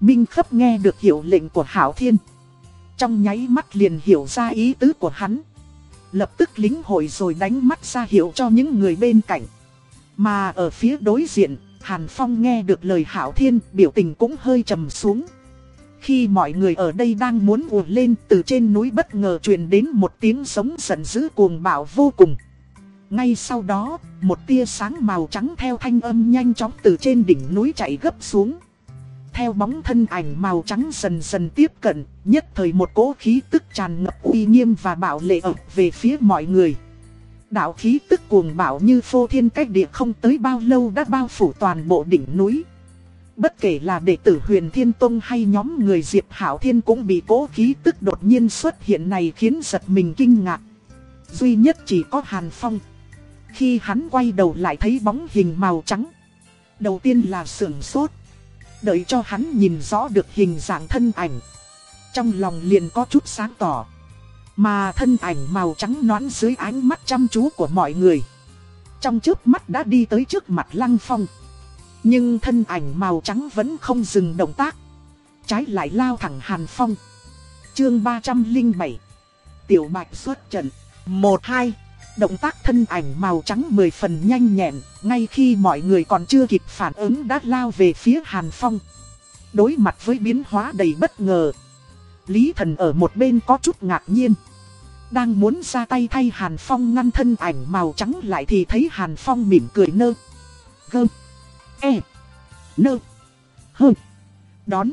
Minh khấp nghe được hiệu lệnh của Hảo Thiên. Trong nháy mắt liền hiểu ra ý tứ của hắn. Lập tức lính hội rồi đánh mắt ra hiệu cho những người bên cạnh. Mà ở phía đối diện, Hàn Phong nghe được lời Hảo Thiên, biểu tình cũng hơi trầm xuống. Khi mọi người ở đây đang muốn ùa lên từ trên núi bất ngờ truyền đến một tiếng sống giận dữ cuồng bạo vô cùng. Ngay sau đó, một tia sáng màu trắng theo thanh âm nhanh chóng từ trên đỉnh núi chạy gấp xuống. Theo bóng thân ảnh màu trắng dần dần tiếp cận, nhất thời một cỗ khí tức tràn ngập uy nghiêm và bạo lệ ập về phía mọi người. Đạo khí tức cuồng bạo như phô thiên cách địa không tới bao lâu đã bao phủ toàn bộ đỉnh núi. Bất kể là đệ tử huyền thiên tông hay nhóm người Diệp Hảo Thiên cũng bị cỗ khí tức đột nhiên xuất hiện này khiến giật mình kinh ngạc. Duy nhất chỉ có Hàn Phong. Khi hắn quay đầu lại thấy bóng hình màu trắng. Đầu tiên là sưởng sốt. Đợi cho hắn nhìn rõ được hình dạng thân ảnh. Trong lòng liền có chút sáng tỏ. Mà thân ảnh màu trắng nón dưới ánh mắt chăm chú của mọi người. Trong trước mắt đã đi tới trước mặt Lăng Phong. Nhưng thân ảnh màu trắng vẫn không dừng động tác. Trái lại lao thẳng Hàn Phong. Chương 307 Tiểu Bạch xuất trận 1-2 Động tác thân ảnh màu trắng mười phần nhanh nhẹn, ngay khi mọi người còn chưa kịp phản ứng đã lao về phía Hàn Phong. Đối mặt với biến hóa đầy bất ngờ, Lý Thần ở một bên có chút ngạc nhiên. Đang muốn ra tay thay Hàn Phong ngăn thân ảnh màu trắng lại thì thấy Hàn Phong mỉm cười nơ. Gơm. E. Nơ. Hơ. Đón.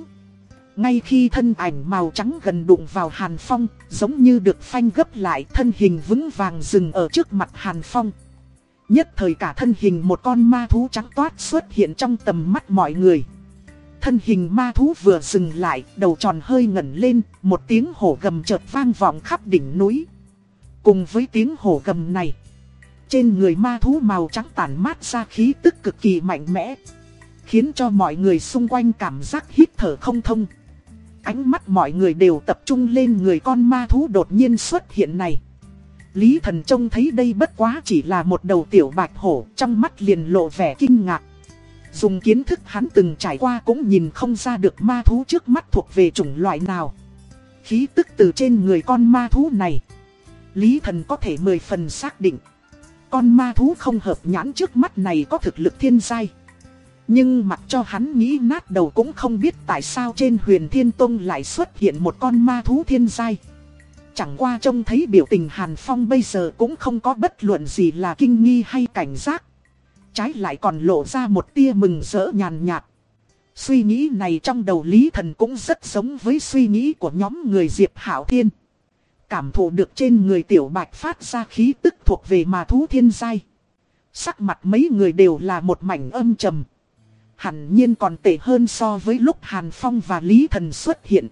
Ngay khi thân ảnh màu trắng gần đụng vào Hàn Phong, giống như được phanh gấp lại thân hình vững vàng dừng ở trước mặt Hàn Phong. Nhất thời cả thân hình một con ma thú trắng toát xuất hiện trong tầm mắt mọi người. Thân hình ma thú vừa dừng lại, đầu tròn hơi ngẩn lên, một tiếng hổ gầm chợt vang vọng khắp đỉnh núi. Cùng với tiếng hổ gầm này, trên người ma thú màu trắng tản mát ra khí tức cực kỳ mạnh mẽ, khiến cho mọi người xung quanh cảm giác hít thở không thông. Ánh mắt mọi người đều tập trung lên người con ma thú đột nhiên xuất hiện này. Lý thần trông thấy đây bất quá chỉ là một đầu tiểu bạch hổ, trong mắt liền lộ vẻ kinh ngạc. Dùng kiến thức hắn từng trải qua cũng nhìn không ra được ma thú trước mắt thuộc về chủng loại nào. Khí tức từ trên người con ma thú này. Lý thần có thể mười phần xác định. Con ma thú không hợp nhãn trước mắt này có thực lực thiên giai. Nhưng mặc cho hắn nghĩ nát đầu cũng không biết tại sao trên huyền thiên tông lại xuất hiện một con ma thú thiên giai. Chẳng qua trông thấy biểu tình Hàn Phong bây giờ cũng không có bất luận gì là kinh nghi hay cảnh giác. Trái lại còn lộ ra một tia mừng rỡ nhàn nhạt. Suy nghĩ này trong đầu Lý Thần cũng rất giống với suy nghĩ của nhóm người Diệp Hảo Thiên. Cảm thụ được trên người Tiểu Bạch phát ra khí tức thuộc về ma thú thiên giai. Sắc mặt mấy người đều là một mảnh âm trầm hẳn nhiên còn tệ hơn so với lúc Hàn Phong và Lý Thần xuất hiện.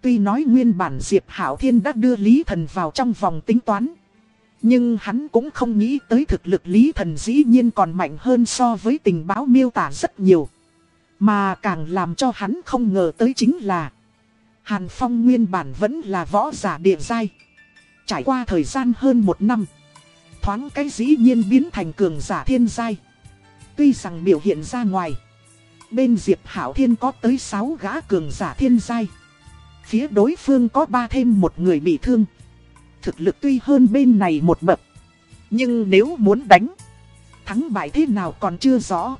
Tuy nói nguyên bản Diệp Hảo Thiên đã đưa Lý Thần vào trong vòng tính toán. Nhưng hắn cũng không nghĩ tới thực lực Lý Thần dĩ nhiên còn mạnh hơn so với tình báo miêu tả rất nhiều. Mà càng làm cho hắn không ngờ tới chính là, Hàn Phong nguyên bản vẫn là võ giả địa giai. Trải qua thời gian hơn một năm, Thoáng cái dĩ nhiên biến thành cường giả thiên giai Tuy rằng biểu hiện ra ngoài Bên Diệp Hảo Thiên có tới 6 gã cường giả thiên giai. Phía đối phương có ba thêm một người bị thương. Thực lực tuy hơn bên này một bậc. Nhưng nếu muốn đánh, thắng bại thế nào còn chưa rõ.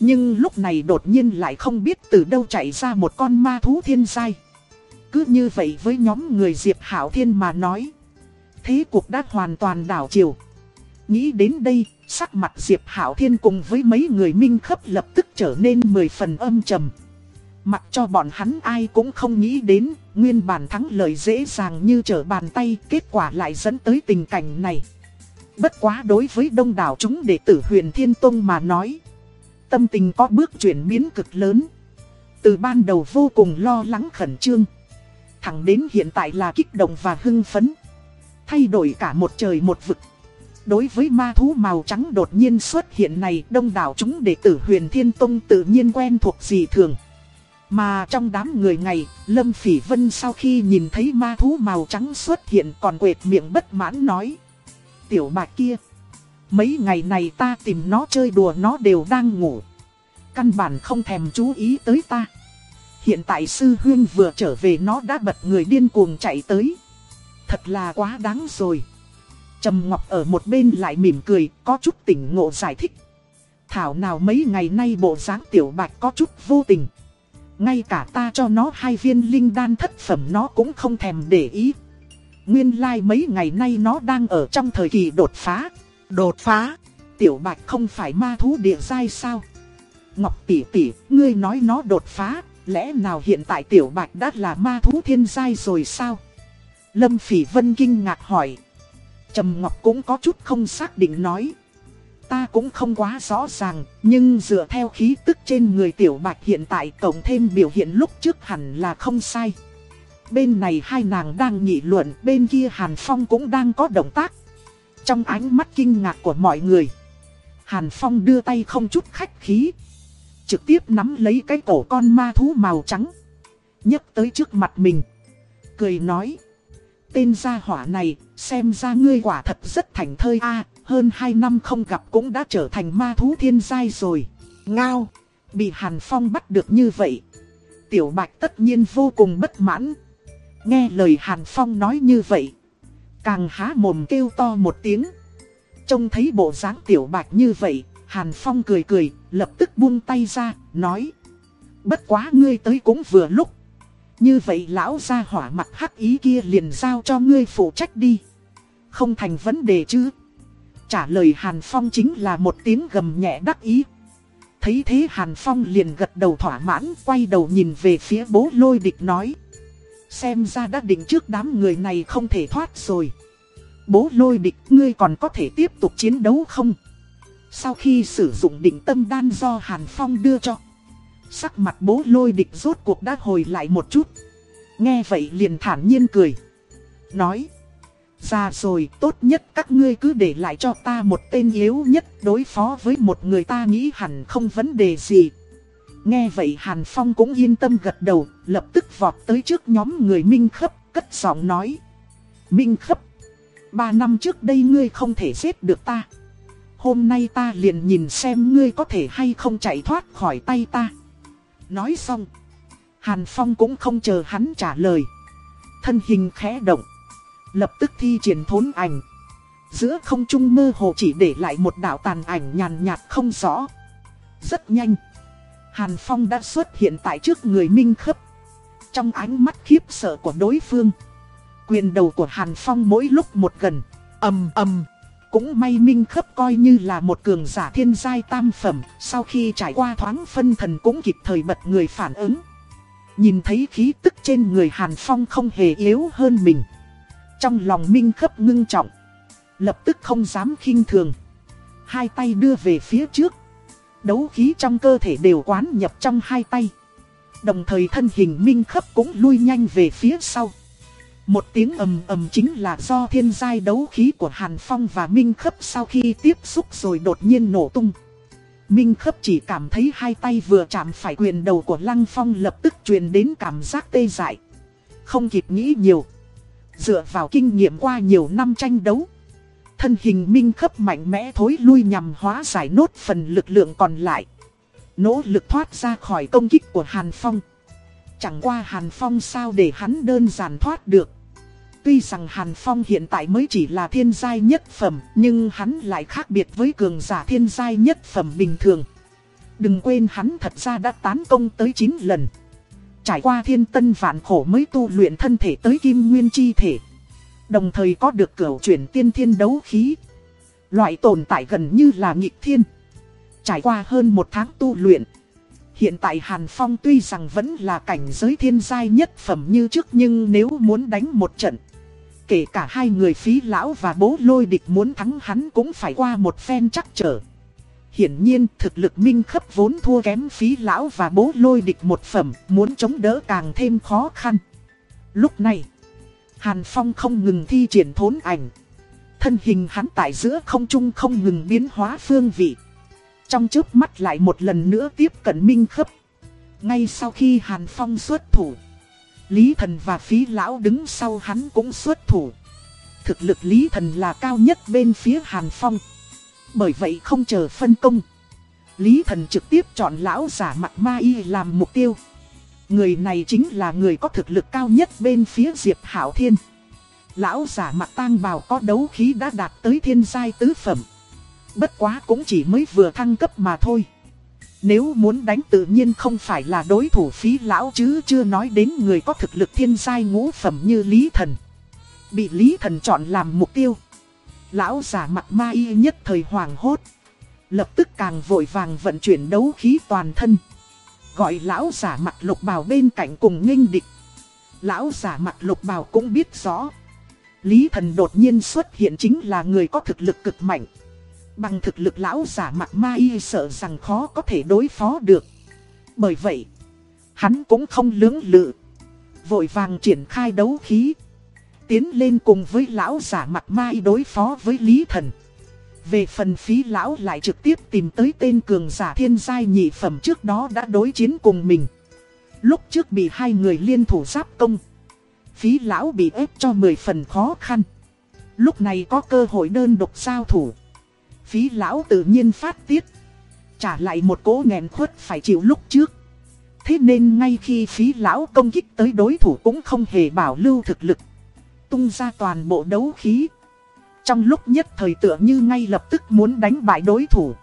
Nhưng lúc này đột nhiên lại không biết từ đâu chạy ra một con ma thú thiên giai. Cứ như vậy với nhóm người Diệp Hảo Thiên mà nói. Thế cuộc đã hoàn toàn đảo chiều. Nghĩ đến đây, sắc mặt Diệp Hảo Thiên cùng với mấy người minh khấp lập tức trở nên mười phần âm trầm. Mặc cho bọn hắn ai cũng không nghĩ đến, nguyên bản thắng lợi dễ dàng như trở bàn tay, kết quả lại dẫn tới tình cảnh này. Bất quá đối với đông đảo chúng đệ tử huyền Thiên Tông mà nói. Tâm tình có bước chuyển biến cực lớn. Từ ban đầu vô cùng lo lắng khẩn trương. Thẳng đến hiện tại là kích động và hưng phấn. Thay đổi cả một trời một vực. Đối với ma thú màu trắng đột nhiên xuất hiện này đông đảo chúng đệ tử huyền thiên tông tự nhiên quen thuộc gì thường. Mà trong đám người này, Lâm Phỉ Vân sau khi nhìn thấy ma thú màu trắng xuất hiện còn quệt miệng bất mãn nói. Tiểu bạc kia, mấy ngày này ta tìm nó chơi đùa nó đều đang ngủ. Căn bản không thèm chú ý tới ta. Hiện tại sư huyên vừa trở về nó đã bật người điên cuồng chạy tới. Thật là quá đáng rồi. Trầm Ngọc ở một bên lại mỉm cười, có chút tỉnh ngộ giải thích. Thảo nào mấy ngày nay bộ dáng tiểu bạch có chút vô tình. Ngay cả ta cho nó hai viên linh đan thất phẩm nó cũng không thèm để ý. Nguyên lai like mấy ngày nay nó đang ở trong thời kỳ đột phá. đột phá. Tiểu bạch không phải ma thú địa giai sao? Ngọc tỷ tỷ, ngươi nói nó đột phá, lẽ nào hiện tại tiểu bạch đã là ma thú thiên giai rồi sao? Lâm Phỉ Vân kinh ngạc hỏi. Trầm Ngọc cũng có chút không xác định nói. Ta cũng không quá rõ ràng, nhưng dựa theo khí tức trên người tiểu bạch hiện tại cộng thêm biểu hiện lúc trước hẳn là không sai. Bên này hai nàng đang nghị luận, bên kia Hàn Phong cũng đang có động tác. Trong ánh mắt kinh ngạc của mọi người, Hàn Phong đưa tay không chút khách khí. Trực tiếp nắm lấy cái cổ con ma thú màu trắng. nhấc tới trước mặt mình. Cười nói. Tên gia hỏa này, xem ra ngươi quả thật rất thành thơi a hơn 2 năm không gặp cũng đã trở thành ma thú thiên giai rồi. Ngao, bị Hàn Phong bắt được như vậy. Tiểu Bạch tất nhiên vô cùng bất mãn. Nghe lời Hàn Phong nói như vậy. Càng há mồm kêu to một tiếng. Trông thấy bộ dáng Tiểu Bạch như vậy, Hàn Phong cười cười, lập tức buông tay ra, nói. Bất quá ngươi tới cũng vừa lúc. Như vậy lão gia hỏa mặt hắc ý kia liền giao cho ngươi phụ trách đi. Không thành vấn đề chứ. Trả lời Hàn Phong chính là một tiếng gầm nhẹ đắc ý. Thấy thế Hàn Phong liền gật đầu thỏa mãn, quay đầu nhìn về phía bố lôi địch nói. Xem ra đã định trước đám người này không thể thoát rồi. Bố lôi địch, ngươi còn có thể tiếp tục chiến đấu không? Sau khi sử dụng định tâm đan do Hàn Phong đưa cho. Sắc mặt bố lôi địch rốt cuộc đã hồi lại một chút. Nghe vậy liền thản nhiên cười. Nói. Ra rồi, tốt nhất các ngươi cứ để lại cho ta một tên yếu nhất đối phó với một người ta nghĩ hẳn không vấn đề gì. Nghe vậy Hàn Phong cũng yên tâm gật đầu, lập tức vọt tới trước nhóm người Minh Khấp, cất giọng nói. Minh Khấp, ba năm trước đây ngươi không thể giết được ta. Hôm nay ta liền nhìn xem ngươi có thể hay không chạy thoát khỏi tay ta. Nói xong, Hàn Phong cũng không chờ hắn trả lời. Thân hình khẽ động, lập tức thi triển thốn ảnh. Giữa không trung mơ hồ chỉ để lại một đạo tàn ảnh nhàn nhạt không rõ. Rất nhanh. Hàn Phong đã xuất hiện tại trước người Minh Khấp. Trong ánh mắt khiếp sợ của đối phương. Quyền đầu của Hàn Phong mỗi lúc một gần. ầm ầm. Cũng may Minh Khấp coi như là một cường giả thiên giai tam phẩm. Sau khi trải qua thoáng phân thần cũng kịp thời bật người phản ứng. Nhìn thấy khí tức trên người Hàn Phong không hề yếu hơn mình. Trong lòng Minh Khấp ngưng trọng. Lập tức không dám khinh thường. Hai tay đưa về phía trước. Đấu khí trong cơ thể đều quán nhập trong hai tay. Đồng thời thân hình minh khấp cũng lui nhanh về phía sau. Một tiếng ầm ầm chính là do thiên giai đấu khí của Hàn Phong và Minh Khấp sau khi tiếp xúc rồi đột nhiên nổ tung. Minh Khấp chỉ cảm thấy hai tay vừa chạm phải quyền đầu của Lăng Phong lập tức truyền đến cảm giác tê dại. Không kịp nghĩ nhiều. Dựa vào kinh nghiệm qua nhiều năm tranh đấu. Thân hình minh khấp mạnh mẽ thối lui nhằm hóa giải nốt phần lực lượng còn lại. Nỗ lực thoát ra khỏi công kích của Hàn Phong. Chẳng qua Hàn Phong sao để hắn đơn giản thoát được. Tuy rằng Hàn Phong hiện tại mới chỉ là thiên giai nhất phẩm, nhưng hắn lại khác biệt với cường giả thiên giai nhất phẩm bình thường. Đừng quên hắn thật ra đã tán công tới 9 lần. Trải qua thiên tân vạn khổ mới tu luyện thân thể tới kim nguyên chi thể. Đồng thời có được cửu chuyển tiên thiên đấu khí. Loại tồn tại gần như là nghịch thiên. Trải qua hơn một tháng tu luyện. Hiện tại Hàn Phong tuy rằng vẫn là cảnh giới thiên giai nhất phẩm như trước nhưng nếu muốn đánh một trận. Kể cả hai người phí lão và bố lôi địch muốn thắng hắn cũng phải qua một phen chắc trở. Hiển nhiên, thực lực minh khấp vốn thua kém phí lão và bố lôi địch một phẩm, muốn chống đỡ càng thêm khó khăn. Lúc này... Hàn Phong không ngừng thi triển thốn ảnh. Thân hình hắn tại giữa không trung không ngừng biến hóa phương vị. Trong trước mắt lại một lần nữa tiếp cận minh khấp. Ngay sau khi Hàn Phong xuất thủ. Lý thần và phí lão đứng sau hắn cũng xuất thủ. Thực lực Lý thần là cao nhất bên phía Hàn Phong. Bởi vậy không chờ phân công. Lý thần trực tiếp chọn lão giả mặt ma y làm mục tiêu. Người này chính là người có thực lực cao nhất bên phía Diệp Hảo Thiên. Lão giả mặt tang bào có đấu khí đã đạt tới thiên giai tứ phẩm. Bất quá cũng chỉ mới vừa thăng cấp mà thôi. Nếu muốn đánh tự nhiên không phải là đối thủ phí lão chứ chưa nói đến người có thực lực thiên giai ngũ phẩm như Lý Thần. Bị Lý Thần chọn làm mục tiêu. Lão giả mặt ma y nhất thời hoàng hốt. Lập tức càng vội vàng vận chuyển đấu khí toàn thân. Gọi lão giả mặt lục bào bên cạnh cùng nghênh địch. Lão giả mặt lục bào cũng biết rõ. Lý thần đột nhiên xuất hiện chính là người có thực lực cực mạnh. Bằng thực lực lão giả mặt ma y sợ rằng khó có thể đối phó được. Bởi vậy, hắn cũng không lưỡng lự. Vội vàng triển khai đấu khí. Tiến lên cùng với lão giả mặt ma y đối phó với Lý thần. Về phần phí lão lại trực tiếp tìm tới tên cường giả thiên giai nhị phẩm trước đó đã đối chiến cùng mình. Lúc trước bị hai người liên thủ giáp công. Phí lão bị ép cho 10 phần khó khăn. Lúc này có cơ hội đơn độc giao thủ. Phí lão tự nhiên phát tiết. Trả lại một cố nghẹn khuất phải chịu lúc trước. Thế nên ngay khi phí lão công kích tới đối thủ cũng không hề bảo lưu thực lực. Tung ra toàn bộ đấu khí. Trong lúc nhất thời tựa như ngay lập tức muốn đánh bại đối thủ.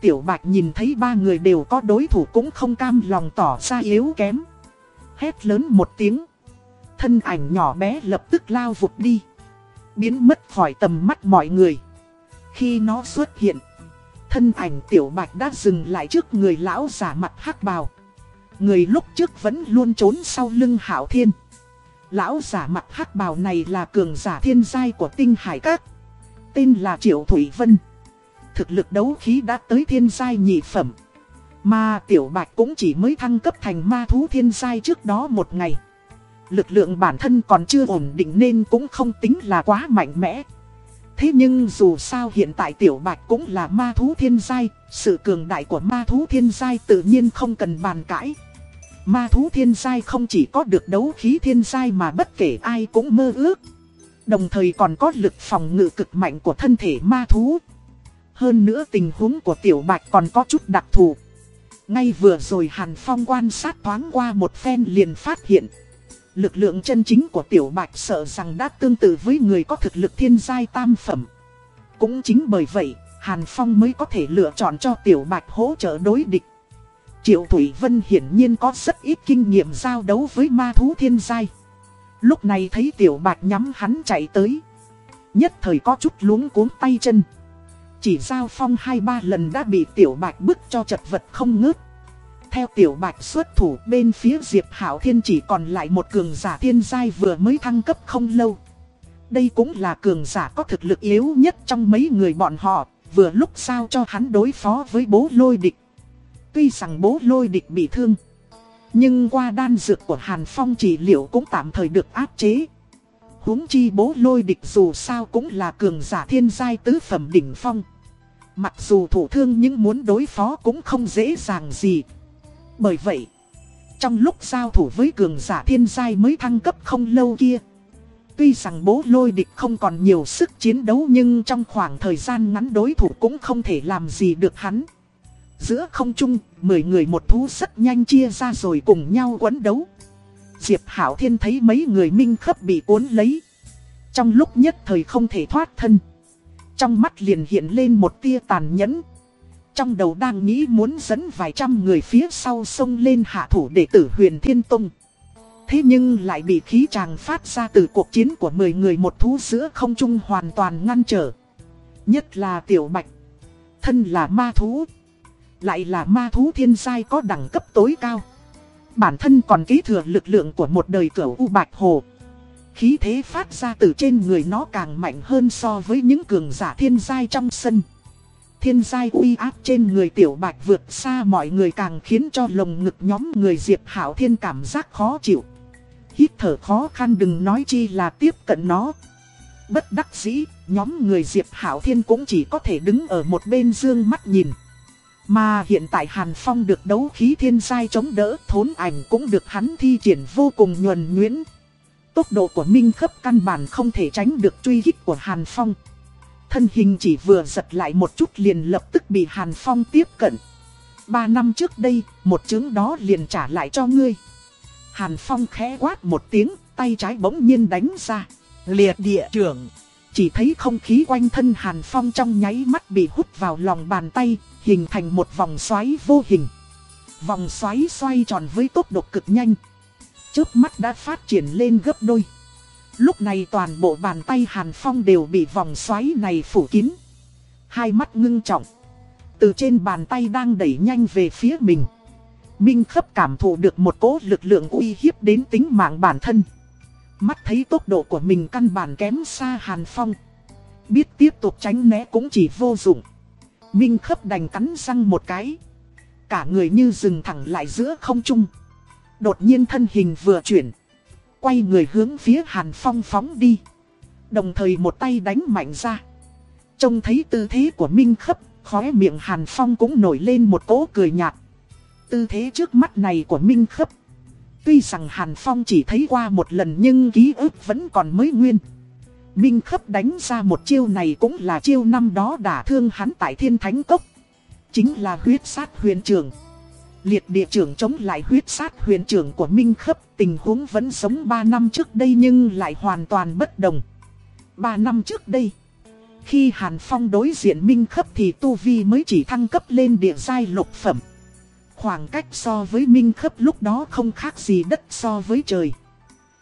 Tiểu Bạch nhìn thấy ba người đều có đối thủ cũng không cam lòng tỏ ra yếu kém. Hét lớn một tiếng. Thân ảnh nhỏ bé lập tức lao vụt đi. Biến mất khỏi tầm mắt mọi người. Khi nó xuất hiện, thân ảnh Tiểu Bạch đã dừng lại trước người lão giả mặt hắc bào. Người lúc trước vẫn luôn trốn sau lưng Hảo Thiên. Lão giả mặt hắc bào này là cường giả thiên giai của tinh hải các. Tên là Triệu Thủy Vân. Thực lực đấu khí đã tới thiên giai nhị phẩm. Mà Tiểu Bạch cũng chỉ mới thăng cấp thành ma thú thiên giai trước đó một ngày. Lực lượng bản thân còn chưa ổn định nên cũng không tính là quá mạnh mẽ. Thế nhưng dù sao hiện tại Tiểu Bạch cũng là ma thú thiên giai, sự cường đại của ma thú thiên giai tự nhiên không cần bàn cãi. Ma thú thiên giai không chỉ có được đấu khí thiên giai mà bất kể ai cũng mơ ước. Đồng thời còn có lực phòng ngự cực mạnh của thân thể ma thú. Hơn nữa tình huống của Tiểu Bạch còn có chút đặc thù. Ngay vừa rồi Hàn Phong quan sát thoáng qua một phen liền phát hiện. Lực lượng chân chính của Tiểu Bạch sợ rằng đã tương tự với người có thực lực thiên giai tam phẩm. Cũng chính bởi vậy, Hàn Phong mới có thể lựa chọn cho Tiểu Bạch hỗ trợ đối địch. Triệu Thủy Vân hiển nhiên có rất ít kinh nghiệm giao đấu với ma thú thiên giai. Lúc này thấy Tiểu Bạch nhắm hắn chạy tới. Nhất thời có chút luống cuống tay chân. Chỉ giao phong hai ba lần đã bị Tiểu Bạch bức cho chật vật không ngớt. Theo Tiểu Bạch xuất thủ bên phía Diệp Hảo Thiên chỉ còn lại một cường giả thiên giai vừa mới thăng cấp không lâu. Đây cũng là cường giả có thực lực yếu nhất trong mấy người bọn họ, vừa lúc sao cho hắn đối phó với bố lôi địch. Tuy rằng bố lôi địch bị thương, nhưng qua đan dược của Hàn Phong trị liệu cũng tạm thời được áp chế. huống chi bố lôi địch dù sao cũng là cường giả thiên giai tứ phẩm đỉnh phong. Mặc dù thủ thương nhưng muốn đối phó cũng không dễ dàng gì. Bởi vậy, trong lúc giao thủ với cường giả thiên giai mới thăng cấp không lâu kia, Tuy rằng bố lôi địch không còn nhiều sức chiến đấu nhưng trong khoảng thời gian ngắn đối thủ cũng không thể làm gì được hắn. Giữa không trung, 10 người một thú rất nhanh chia ra rồi cùng nhau quấn đấu. Diệp Hảo Thiên thấy mấy người minh khấp bị cuốn lấy. Trong lúc nhất thời không thể thoát thân. Trong mắt liền hiện lên một tia tàn nhẫn. Trong đầu đang nghĩ muốn dẫn vài trăm người phía sau sông lên hạ thủ đệ tử huyền Thiên Tông. Thế nhưng lại bị khí tràng phát ra từ cuộc chiến của 10 người một thú giữa không trung hoàn toàn ngăn trở. Nhất là Tiểu Bạch. Thân là ma thú. Lại là ma thú thiên giai có đẳng cấp tối cao. Bản thân còn kế thừa lực lượng của một đời cửu U Bạch Hồ. Khí thế phát ra từ trên người nó càng mạnh hơn so với những cường giả thiên giai trong sân. Thiên giai uy áp trên người tiểu bạch vượt xa mọi người càng khiến cho lồng ngực nhóm người Diệp Hảo Thiên cảm giác khó chịu. Hít thở khó khăn đừng nói chi là tiếp cận nó. Bất đắc dĩ, nhóm người Diệp Hảo Thiên cũng chỉ có thể đứng ở một bên dương mắt nhìn. Mà hiện tại Hàn Phong được đấu khí thiên giai chống đỡ, thốn ảnh cũng được hắn thi triển vô cùng nhuần nhuyễn. Tốc độ của Minh Khấp căn bản không thể tránh được truy hích của Hàn Phong. Thân hình chỉ vừa giật lại một chút liền lập tức bị Hàn Phong tiếp cận. Ba năm trước đây, một chứng đó liền trả lại cho ngươi. Hàn Phong khẽ quát một tiếng, tay trái bỗng nhiên đánh ra. Liệt địa trưởng. Chỉ thấy không khí quanh thân Hàn Phong trong nháy mắt bị hút vào lòng bàn tay, hình thành một vòng xoáy vô hình. Vòng xoáy xoay tròn với tốc độ cực nhanh. Trước mắt đã phát triển lên gấp đôi. Lúc này toàn bộ bàn tay Hàn Phong đều bị vòng xoáy này phủ kín. Hai mắt ngưng trọng. Từ trên bàn tay đang đẩy nhanh về phía mình. Minh khấp cảm thụ được một cỗ lực lượng uy hiếp đến tính mạng bản thân. Mắt thấy tốc độ của mình căn bản kém xa Hàn Phong. Biết tiếp tục tránh né cũng chỉ vô dụng. Minh khấp đành cắn răng một cái. Cả người như dừng thẳng lại giữa không trung. Đột nhiên thân hình vừa chuyển. Quay người hướng phía Hàn Phong phóng đi. Đồng thời một tay đánh mạnh ra. Trông thấy tư thế của Minh khấp, khóe miệng Hàn Phong cũng nổi lên một cỗ cười nhạt. Tư thế trước mắt này của Minh khấp. Tuy rằng Hàn Phong chỉ thấy qua một lần nhưng ký ức vẫn còn mới nguyên. Minh khấp đánh ra một chiêu này cũng là chiêu năm đó đả thương hắn tại thiên thánh cốc. Chính là huyết sát huyền trường. Liệt địa trưởng chống lại huyết sát huyền trưởng của Minh khấp tình huống vẫn sống 3 năm trước đây nhưng lại hoàn toàn bất đồng. 3 năm trước đây, khi Hàn Phong đối diện Minh khấp thì Tu Vi mới chỉ thăng cấp lên địa giai lục phẩm. Khoảng cách so với Minh khấp lúc đó không khác gì đất so với trời.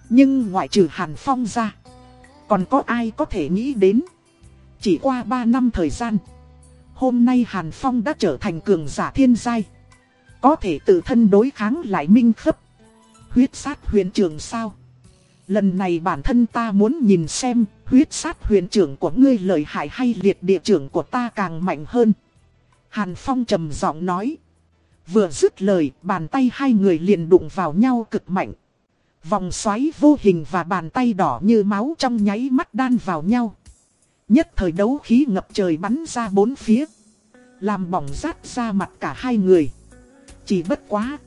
Nhưng ngoại trừ Hàn Phong ra, còn có ai có thể nghĩ đến. Chỉ qua 3 năm thời gian, hôm nay Hàn Phong đã trở thành cường giả thiên giai. Có thể tự thân đối kháng lại Minh khấp. Huyết sát huyền trưởng sao? Lần này bản thân ta muốn nhìn xem huyết sát huyền trưởng của ngươi lợi hại hay liệt địa trưởng của ta càng mạnh hơn. Hàn Phong trầm giọng nói. Vừa dứt lời, bàn tay hai người liền đụng vào nhau cực mạnh. Vòng xoáy vô hình và bàn tay đỏ như máu trong nháy mắt đan vào nhau. Nhất thời đấu khí ngập trời bắn ra bốn phía. Làm bỏng rát ra mặt cả hai người. Chỉ bất quá.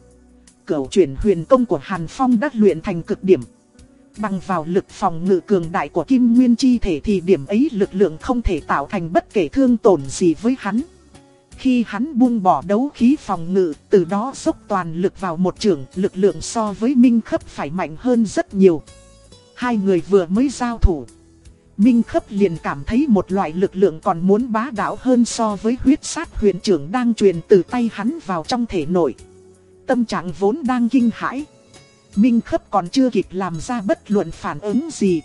Cửu chuyển huyền công của Hàn Phong đã luyện thành cực điểm. Bằng vào lực phòng ngự cường đại của Kim Nguyên Chi thể thì điểm ấy lực lượng không thể tạo thành bất kể thương tổn gì với hắn. Khi hắn buông bỏ đấu khí phòng ngự, từ đó dốc toàn lực vào một trường, lực lượng so với Minh Khấp phải mạnh hơn rất nhiều. Hai người vừa mới giao thủ. Minh Khấp liền cảm thấy một loại lực lượng còn muốn bá đạo hơn so với huyết sát huyền trưởng đang truyền từ tay hắn vào trong thể nội. Tâm trạng vốn đang kinh hãi. Minh Khấp còn chưa kịp làm ra bất luận phản ứng gì.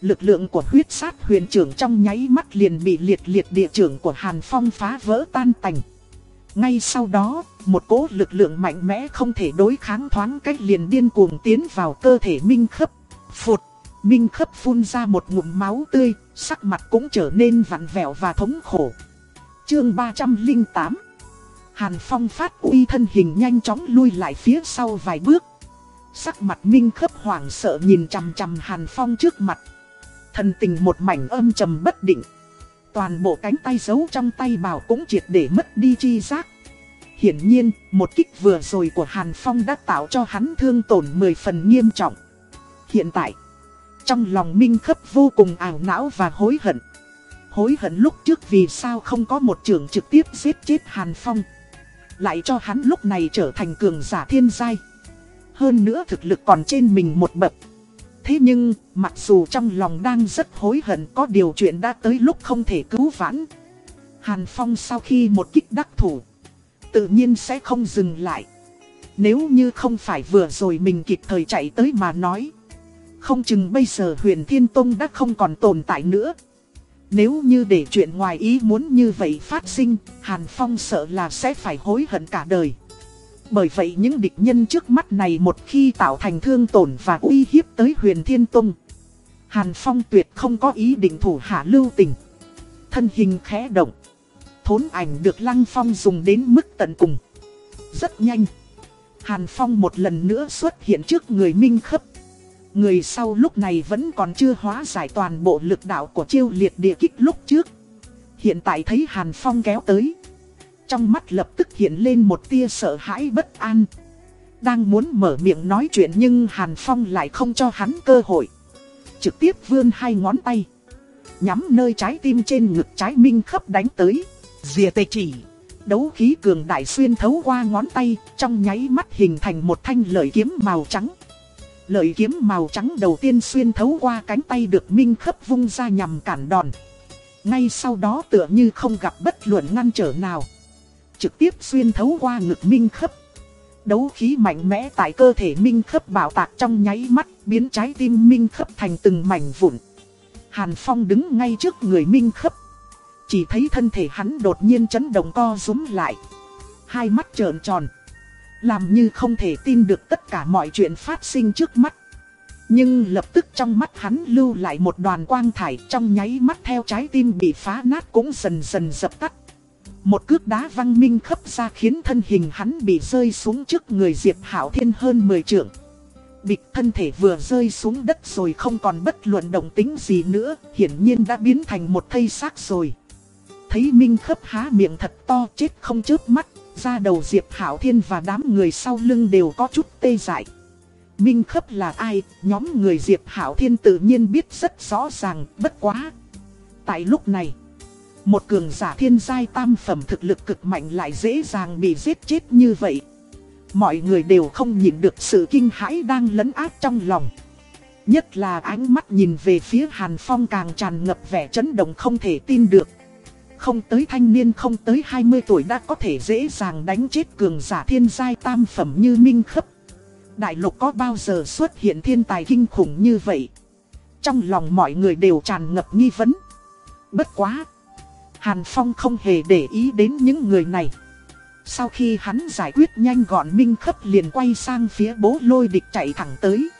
Lực lượng của huyết sát huyền trưởng trong nháy mắt liền bị liệt liệt địa trưởng của Hàn Phong phá vỡ tan tành. Ngay sau đó, một cỗ lực lượng mạnh mẽ không thể đối kháng thoáng cách liền điên cuồng tiến vào cơ thể Minh Khấp. Phụt, Minh Khấp phun ra một ngụm máu tươi, sắc mặt cũng trở nên vặn vẹo và thống khổ. Chương 308 Hàn Phong phát uy thân hình nhanh chóng lui lại phía sau vài bước. Sắc mặt Minh Khấp hoảng sợ nhìn chằm chằm Hàn Phong trước mặt. Thần tình một mảnh âm trầm bất định. Toàn bộ cánh tay giấu trong tay bảo cũng triệt để mất đi chi giác. Hiển nhiên, một kích vừa rồi của Hàn Phong đã tạo cho hắn thương tổn 10 phần nghiêm trọng. Hiện tại, trong lòng Minh Khấp vô cùng ảo não và hối hận. Hối hận lúc trước vì sao không có một trưởng trực tiếp giết chết Hàn Phong. Lại cho hắn lúc này trở thành cường giả thiên giai. Hơn nữa thực lực còn trên mình một bậc. Thế nhưng, mặc dù trong lòng đang rất hối hận có điều chuyện đã tới lúc không thể cứu vãn. Hàn Phong sau khi một kích đắc thủ, tự nhiên sẽ không dừng lại. Nếu như không phải vừa rồi mình kịp thời chạy tới mà nói. Không chừng bây giờ huyền Thiên Tông đã không còn tồn tại nữa. Nếu như để chuyện ngoài ý muốn như vậy phát sinh, Hàn Phong sợ là sẽ phải hối hận cả đời. Bởi vậy những địch nhân trước mắt này một khi tạo thành thương tổn và uy hiếp tới huyền thiên tông Hàn Phong tuyệt không có ý định thủ hạ lưu tình Thân hình khẽ động Thốn ảnh được Lăng Phong dùng đến mức tận cùng Rất nhanh Hàn Phong một lần nữa xuất hiện trước người Minh Khấp Người sau lúc này vẫn còn chưa hóa giải toàn bộ lực đạo của chiêu liệt địa kích lúc trước Hiện tại thấy Hàn Phong kéo tới trong mắt lập tức hiện lên một tia sợ hãi bất an. Đang muốn mở miệng nói chuyện nhưng Hàn Phong lại không cho hắn cơ hội. Trực tiếp vươn hai ngón tay. Nhắm nơi trái tim trên ngực trái minh khắp đánh tới. Dìa tê chỉ. Đấu khí cường đại xuyên thấu qua ngón tay, trong nháy mắt hình thành một thanh lợi kiếm màu trắng. Lợi kiếm màu trắng đầu tiên xuyên thấu qua cánh tay được minh khấp vung ra nhằm cản đòn. Ngay sau đó tựa như không gặp bất luận ngăn trở nào trực tiếp xuyên thấu qua ngực minh khấp. Đấu khí mạnh mẽ tại cơ thể Minh Khấp bảo tạc trong nháy mắt biến trái tim Minh Khấp thành từng mảnh vụn. Hàn Phong đứng ngay trước người Minh Khấp. Chỉ thấy thân thể hắn đột nhiên chấn động co rúm lại. Hai mắt trợn tròn. Làm như không thể tin được tất cả mọi chuyện phát sinh trước mắt. Nhưng lập tức trong mắt hắn lưu lại một đoàn quang thải trong nháy mắt theo trái tim bị phá nát cũng dần dần dập tắt. Một cước đá văng minh khấp ra khiến thân hình hắn bị rơi xuống trước người Diệp Hảo Thiên hơn 10 trượng. Bịch thân thể vừa rơi xuống đất rồi không còn bất luận động tính gì nữa, hiển nhiên đã biến thành một thây xác rồi. Thấy Minh khấp há miệng thật to chết không chớp mắt, ra đầu Diệp Hảo Thiên và đám người sau lưng đều có chút tê dại. Minh khấp là ai, nhóm người Diệp Hảo Thiên tự nhiên biết rất rõ ràng, bất quá. Tại lúc này, một cường giả thiên giai tam phẩm thực lực cực mạnh lại dễ dàng bị giết chết như vậy. Mọi người đều không nhìn được sự kinh hãi đang lấn át trong lòng. Nhất là ánh mắt nhìn về phía Hàn Phong càng tràn ngập vẻ chấn động không thể tin được. Không tới thanh niên không tới 20 tuổi đã có thể dễ dàng đánh chết cường giả thiên giai tam phẩm như Minh Khấp. Đại lục có bao giờ xuất hiện thiên tài kinh khủng như vậy? Trong lòng mọi người đều tràn ngập nghi vấn. Bất quá! Hàn Phong không hề để ý đến những người này. Sau khi hắn giải quyết nhanh gọn Minh Khấp liền quay sang phía bố lôi địch chạy thẳng tới.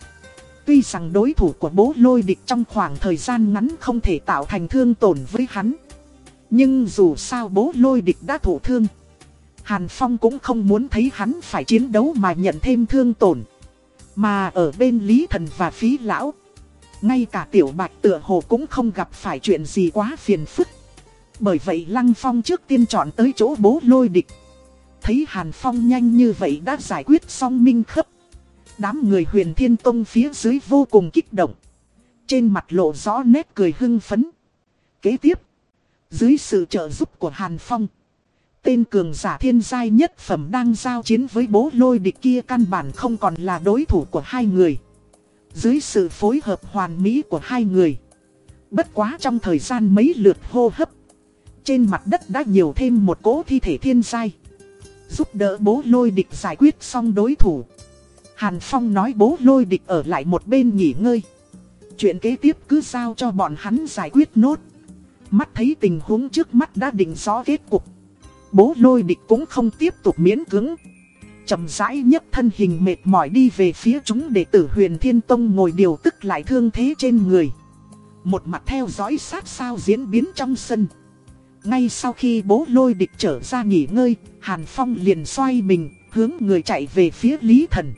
Tuy rằng đối thủ của bố lôi địch trong khoảng thời gian ngắn không thể tạo thành thương tổn với hắn. Nhưng dù sao bố lôi địch đã thổ thương. Hàn Phong cũng không muốn thấy hắn phải chiến đấu mà nhận thêm thương tổn. Mà ở bên Lý Thần và Phí Lão. Ngay cả Tiểu Bạch tựa hồ cũng không gặp phải chuyện gì quá phiền phức. Bởi vậy Lăng Phong trước tiên chọn tới chỗ bố lôi địch. Thấy Hàn Phong nhanh như vậy đã giải quyết xong minh khấp. Đám người huyền thiên tông phía dưới vô cùng kích động. Trên mặt lộ rõ nét cười hưng phấn. Kế tiếp, dưới sự trợ giúp của Hàn Phong. Tên cường giả thiên giai nhất phẩm đang giao chiến với bố lôi địch kia căn bản không còn là đối thủ của hai người. Dưới sự phối hợp hoàn mỹ của hai người. Bất quá trong thời gian mấy lượt hô hấp. Trên mặt đất đã nhiều thêm một cỗ thi thể thiên giai. Giúp đỡ bố lôi địch giải quyết xong đối thủ. Hàn Phong nói bố lôi địch ở lại một bên nghỉ ngơi. Chuyện kế tiếp cứ giao cho bọn hắn giải quyết nốt. Mắt thấy tình huống trước mắt đã định rõ kết cục. Bố lôi địch cũng không tiếp tục miễn cứng. chậm rãi nhấc thân hình mệt mỏi đi về phía chúng đệ tử huyền thiên tông ngồi điều tức lại thương thế trên người. Một mặt theo dõi sát sao diễn biến trong sân. Ngay sau khi bố lôi địch trở ra nghỉ ngơi, Hàn Phong liền xoay mình, hướng người chạy về phía Lý Thần.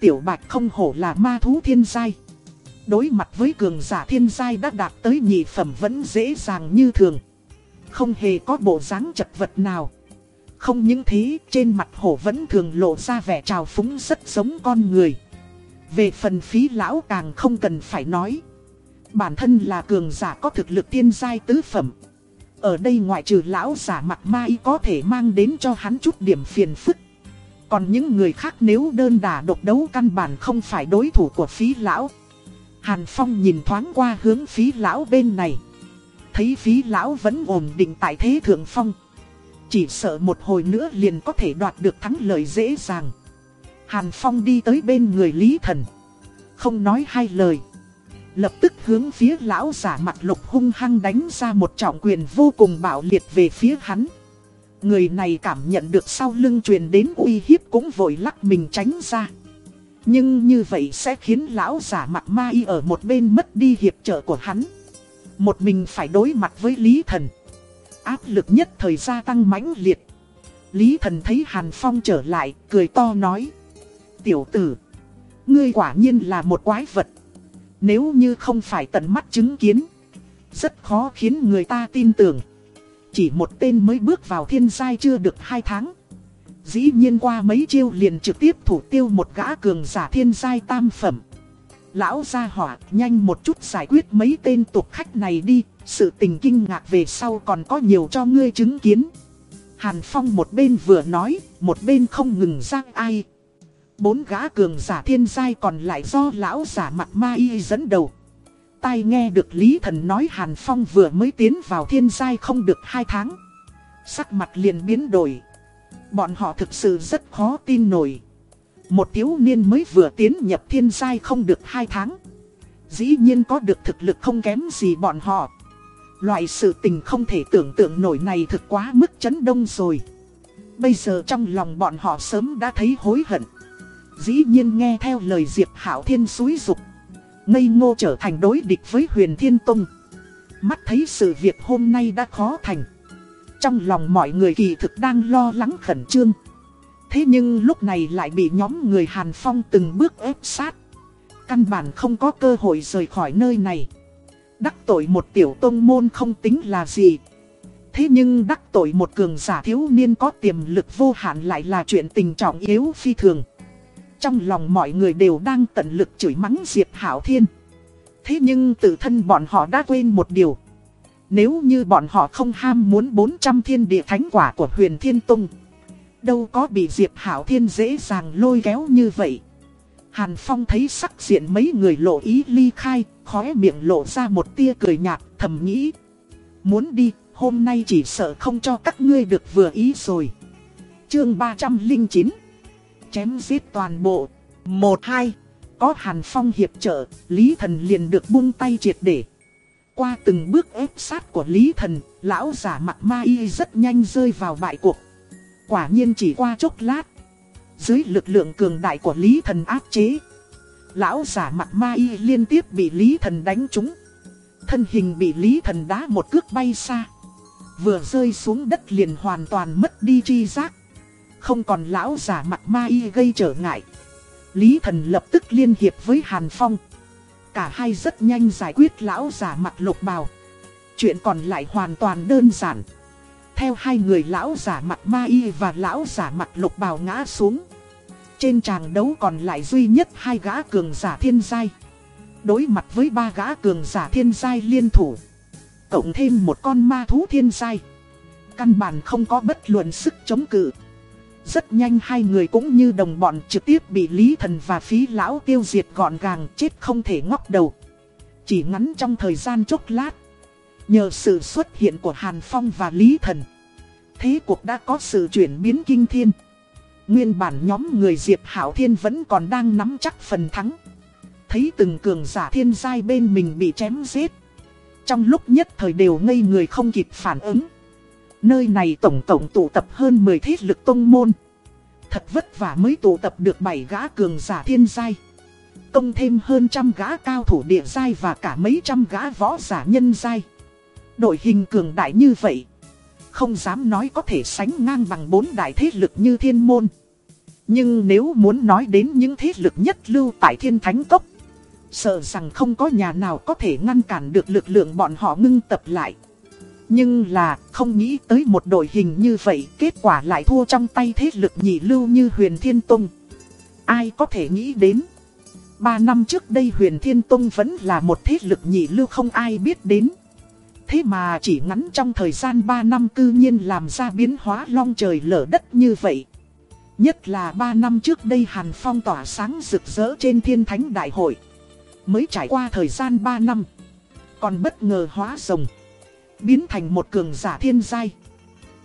Tiểu Bạch không hổ là ma thú thiên giai. Đối mặt với cường giả thiên giai đã đạt tới nhị phẩm vẫn dễ dàng như thường. Không hề có bộ dáng chật vật nào. Không những thế, trên mặt hổ vẫn thường lộ ra vẻ trào phúng rất giống con người. Về phần phí lão càng không cần phải nói. Bản thân là cường giả có thực lực thiên giai tứ phẩm. Ở đây ngoại trừ lão giả mặt ma có thể mang đến cho hắn chút điểm phiền phức. Còn những người khác nếu đơn đả độc đấu căn bản không phải đối thủ của phí lão. Hàn Phong nhìn thoáng qua hướng phí lão bên này. Thấy phí lão vẫn ổn định tại thế thượng phong. Chỉ sợ một hồi nữa liền có thể đoạt được thắng lợi dễ dàng. Hàn Phong đi tới bên người Lý Thần. Không nói hai lời. Lập tức hướng phía lão giả mặt lục hung hăng đánh ra một trọng quyền vô cùng bạo liệt về phía hắn. Người này cảm nhận được sau lưng truyền đến uy hiếp cũng vội lắc mình tránh ra. Nhưng như vậy sẽ khiến lão giả mặt ma y ở một bên mất đi hiệp trợ của hắn. Một mình phải đối mặt với Lý Thần. Áp lực nhất thời gia tăng mãnh liệt. Lý Thần thấy Hàn Phong trở lại, cười to nói. Tiểu tử, ngươi quả nhiên là một quái vật. Nếu như không phải tận mắt chứng kiến, rất khó khiến người ta tin tưởng. Chỉ một tên mới bước vào thiên giai chưa được hai tháng. Dĩ nhiên qua mấy chiêu liền trực tiếp thủ tiêu một gã cường giả thiên giai tam phẩm. Lão gia hỏa nhanh một chút giải quyết mấy tên tục khách này đi, sự tình kinh ngạc về sau còn có nhiều cho ngươi chứng kiến. Hàn Phong một bên vừa nói, một bên không ngừng giang ai. Bốn gã cường giả thiên giai còn lại do lão giả mặt ma y dẫn đầu. Tai nghe được Lý Thần nói Hàn Phong vừa mới tiến vào thiên giai không được hai tháng. Sắc mặt liền biến đổi. Bọn họ thực sự rất khó tin nổi. Một thiếu niên mới vừa tiến nhập thiên giai không được 2 tháng. Dĩ nhiên có được thực lực không kém gì bọn họ. Loại sự tình không thể tưởng tượng nổi này thực quá mức chấn đông rồi. Bây giờ trong lòng bọn họ sớm đã thấy hối hận. Dĩ nhiên nghe theo lời Diệp Hảo Thiên suối dục Ngây ngô trở thành đối địch với huyền Thiên Tông. Mắt thấy sự việc hôm nay đã khó thành. Trong lòng mọi người kỳ thực đang lo lắng khẩn trương. Thế nhưng lúc này lại bị nhóm người Hàn Phong từng bước ép sát. Căn bản không có cơ hội rời khỏi nơi này. Đắc tội một tiểu tông môn không tính là gì. Thế nhưng đắc tội một cường giả thiếu niên có tiềm lực vô hạn lại là chuyện tình trọng yếu phi thường. Trong lòng mọi người đều đang tận lực chửi mắng Diệp Hảo Thiên. Thế nhưng tự thân bọn họ đã quên một điều. Nếu như bọn họ không ham muốn 400 thiên địa thánh quả của huyền thiên tông, Đâu có bị Diệp Hảo Thiên dễ dàng lôi kéo như vậy. Hàn Phong thấy sắc diện mấy người lộ ý ly khai, Khóe miệng lộ ra một tia cười nhạt, thầm nghĩ, Muốn đi, hôm nay chỉ sợ không cho các ngươi được vừa ý rồi. Chương 309 Chém giết toàn bộ. 1-2 Có Hàn Phong hiệp trợ, Lý Thần liền được buông tay triệt để qua từng bước ép sát của Lý Thần, lão giả mặt ma y rất nhanh rơi vào bại cuộc. Quả nhiên chỉ qua chốc lát. Dưới lực lượng cường đại của Lý Thần áp chế. Lão giả mặt ma y liên tiếp bị Lý Thần đánh trúng. Thân hình bị Lý Thần đá một cước bay xa. Vừa rơi xuống đất liền hoàn toàn mất đi chi giác. Không còn lão giả mặt ma y gây trở ngại. Lý Thần lập tức liên hiệp với Hàn Phong. Cả hai rất nhanh giải quyết lão giả mặt lục bào. Chuyện còn lại hoàn toàn đơn giản. Theo hai người lão giả mặt ma y và lão giả mặt lục bào ngã xuống. Trên tràng đấu còn lại duy nhất hai gã cường giả thiên giai. Đối mặt với ba gã cường giả thiên giai liên thủ. Cộng thêm một con ma thú thiên giai. Căn bản không có bất luận sức chống cự. Rất nhanh hai người cũng như đồng bọn trực tiếp bị Lý Thần và Phí Lão tiêu diệt gọn gàng chết không thể ngóc đầu. Chỉ ngắn trong thời gian chốc lát. Nhờ sự xuất hiện của Hàn Phong và Lý Thần. Thế cuộc đã có sự chuyển biến kinh thiên. Nguyên bản nhóm người Diệp Hảo Thiên vẫn còn đang nắm chắc phần thắng. Thấy từng cường giả thiên giai bên mình bị chém giết. Trong lúc nhất thời đều ngây người không kịp phản ứng. Nơi này tổng tổng tụ tập hơn 10 thế lực tông môn. Thật vất vả mới tụ tập được 7 gã cường giả thiên giai. Công thêm hơn trăm gã cao thủ địa giai và cả mấy trăm gã võ giả nhân giai. Đội hình cường đại như vậy. Không dám nói có thể sánh ngang bằng bốn đại thế lực như thiên môn. Nhưng nếu muốn nói đến những thế lực nhất lưu tại thiên thánh cốc. Sợ rằng không có nhà nào có thể ngăn cản được lực lượng bọn họ ngưng tập lại. Nhưng là, không nghĩ tới một đội hình như vậy, kết quả lại thua trong tay thế lực nhị lưu như huyền thiên tông. Ai có thể nghĩ đến. Ba năm trước đây huyền thiên tông vẫn là một thế lực nhị lưu không ai biết đến. Thế mà chỉ ngắn trong thời gian 3 năm cư nhiên làm ra biến hóa long trời lở đất như vậy. Nhất là 3 năm trước đây Hàn Phong tỏa sáng rực rỡ trên thiên thánh đại hội. Mới trải qua thời gian 3 năm. Còn bất ngờ hóa rồng biến thành một cường giả thiên giai.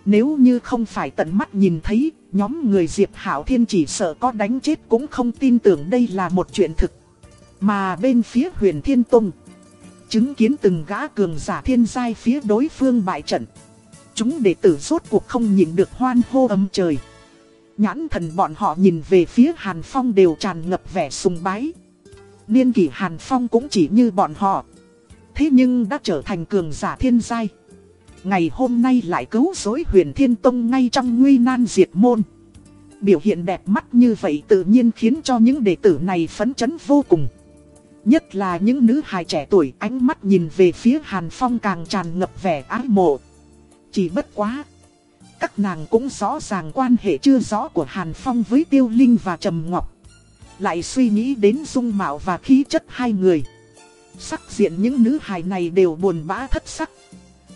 Nếu như không phải tận mắt nhìn thấy, nhóm người Diệp Hảo Thiên chỉ sợ có đánh chết cũng không tin tưởng đây là một chuyện thực. Mà bên phía huyền Thiên Tông, chứng kiến từng gã cường giả thiên giai phía đối phương bại trận. Chúng đệ tử rốt cuộc không nhìn được hoan hô âm trời. Nhãn thần bọn họ nhìn về phía Hàn Phong đều tràn ngập vẻ sùng bái. Niên kỷ Hàn Phong cũng chỉ như bọn họ. Thế nhưng đã trở thành cường giả thiên giai. Ngày hôm nay lại cứu dối huyền thiên tông ngay trong nguy nan diệt môn. Biểu hiện đẹp mắt như vậy tự nhiên khiến cho những đệ tử này phấn chấn vô cùng. Nhất là những nữ hài trẻ tuổi, ánh mắt nhìn về phía Hàn Phong càng tràn ngập vẻ ái mộ. Chỉ bất quá. Các nàng cũng rõ ràng quan hệ chưa rõ của Hàn Phong với Tiêu Linh và Trầm Ngọc. Lại suy nghĩ đến dung mạo và khí chất hai người. Sắc diện những nữ hài này đều buồn bã thất sắc.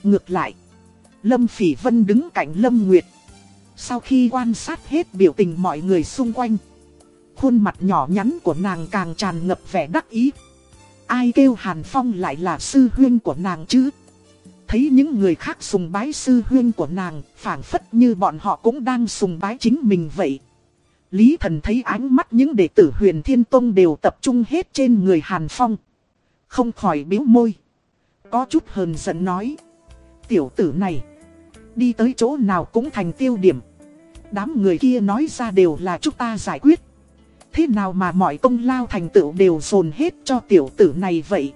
Ngược lại, Lâm Phỉ Vân đứng cạnh Lâm Nguyệt. Sau khi quan sát hết biểu tình mọi người xung quanh, khuôn mặt nhỏ nhắn của nàng càng tràn ngập vẻ đắc ý. Ai kêu Hàn Phong lại là sư huyên của nàng chứ? thấy những người khác sùng bái sư huyên của nàng, phảng phất như bọn họ cũng đang sùng bái chính mình vậy. Lý thần thấy ánh mắt những đệ tử huyền thiên tông đều tập trung hết trên người Hàn Phong. Không khỏi biếu môi. Có chút hờn giận nói. Tiểu tử này, đi tới chỗ nào cũng thành tiêu điểm. Đám người kia nói ra đều là chúng ta giải quyết. Thế nào mà mọi công lao thành tựu đều dồn hết cho tiểu tử này vậy?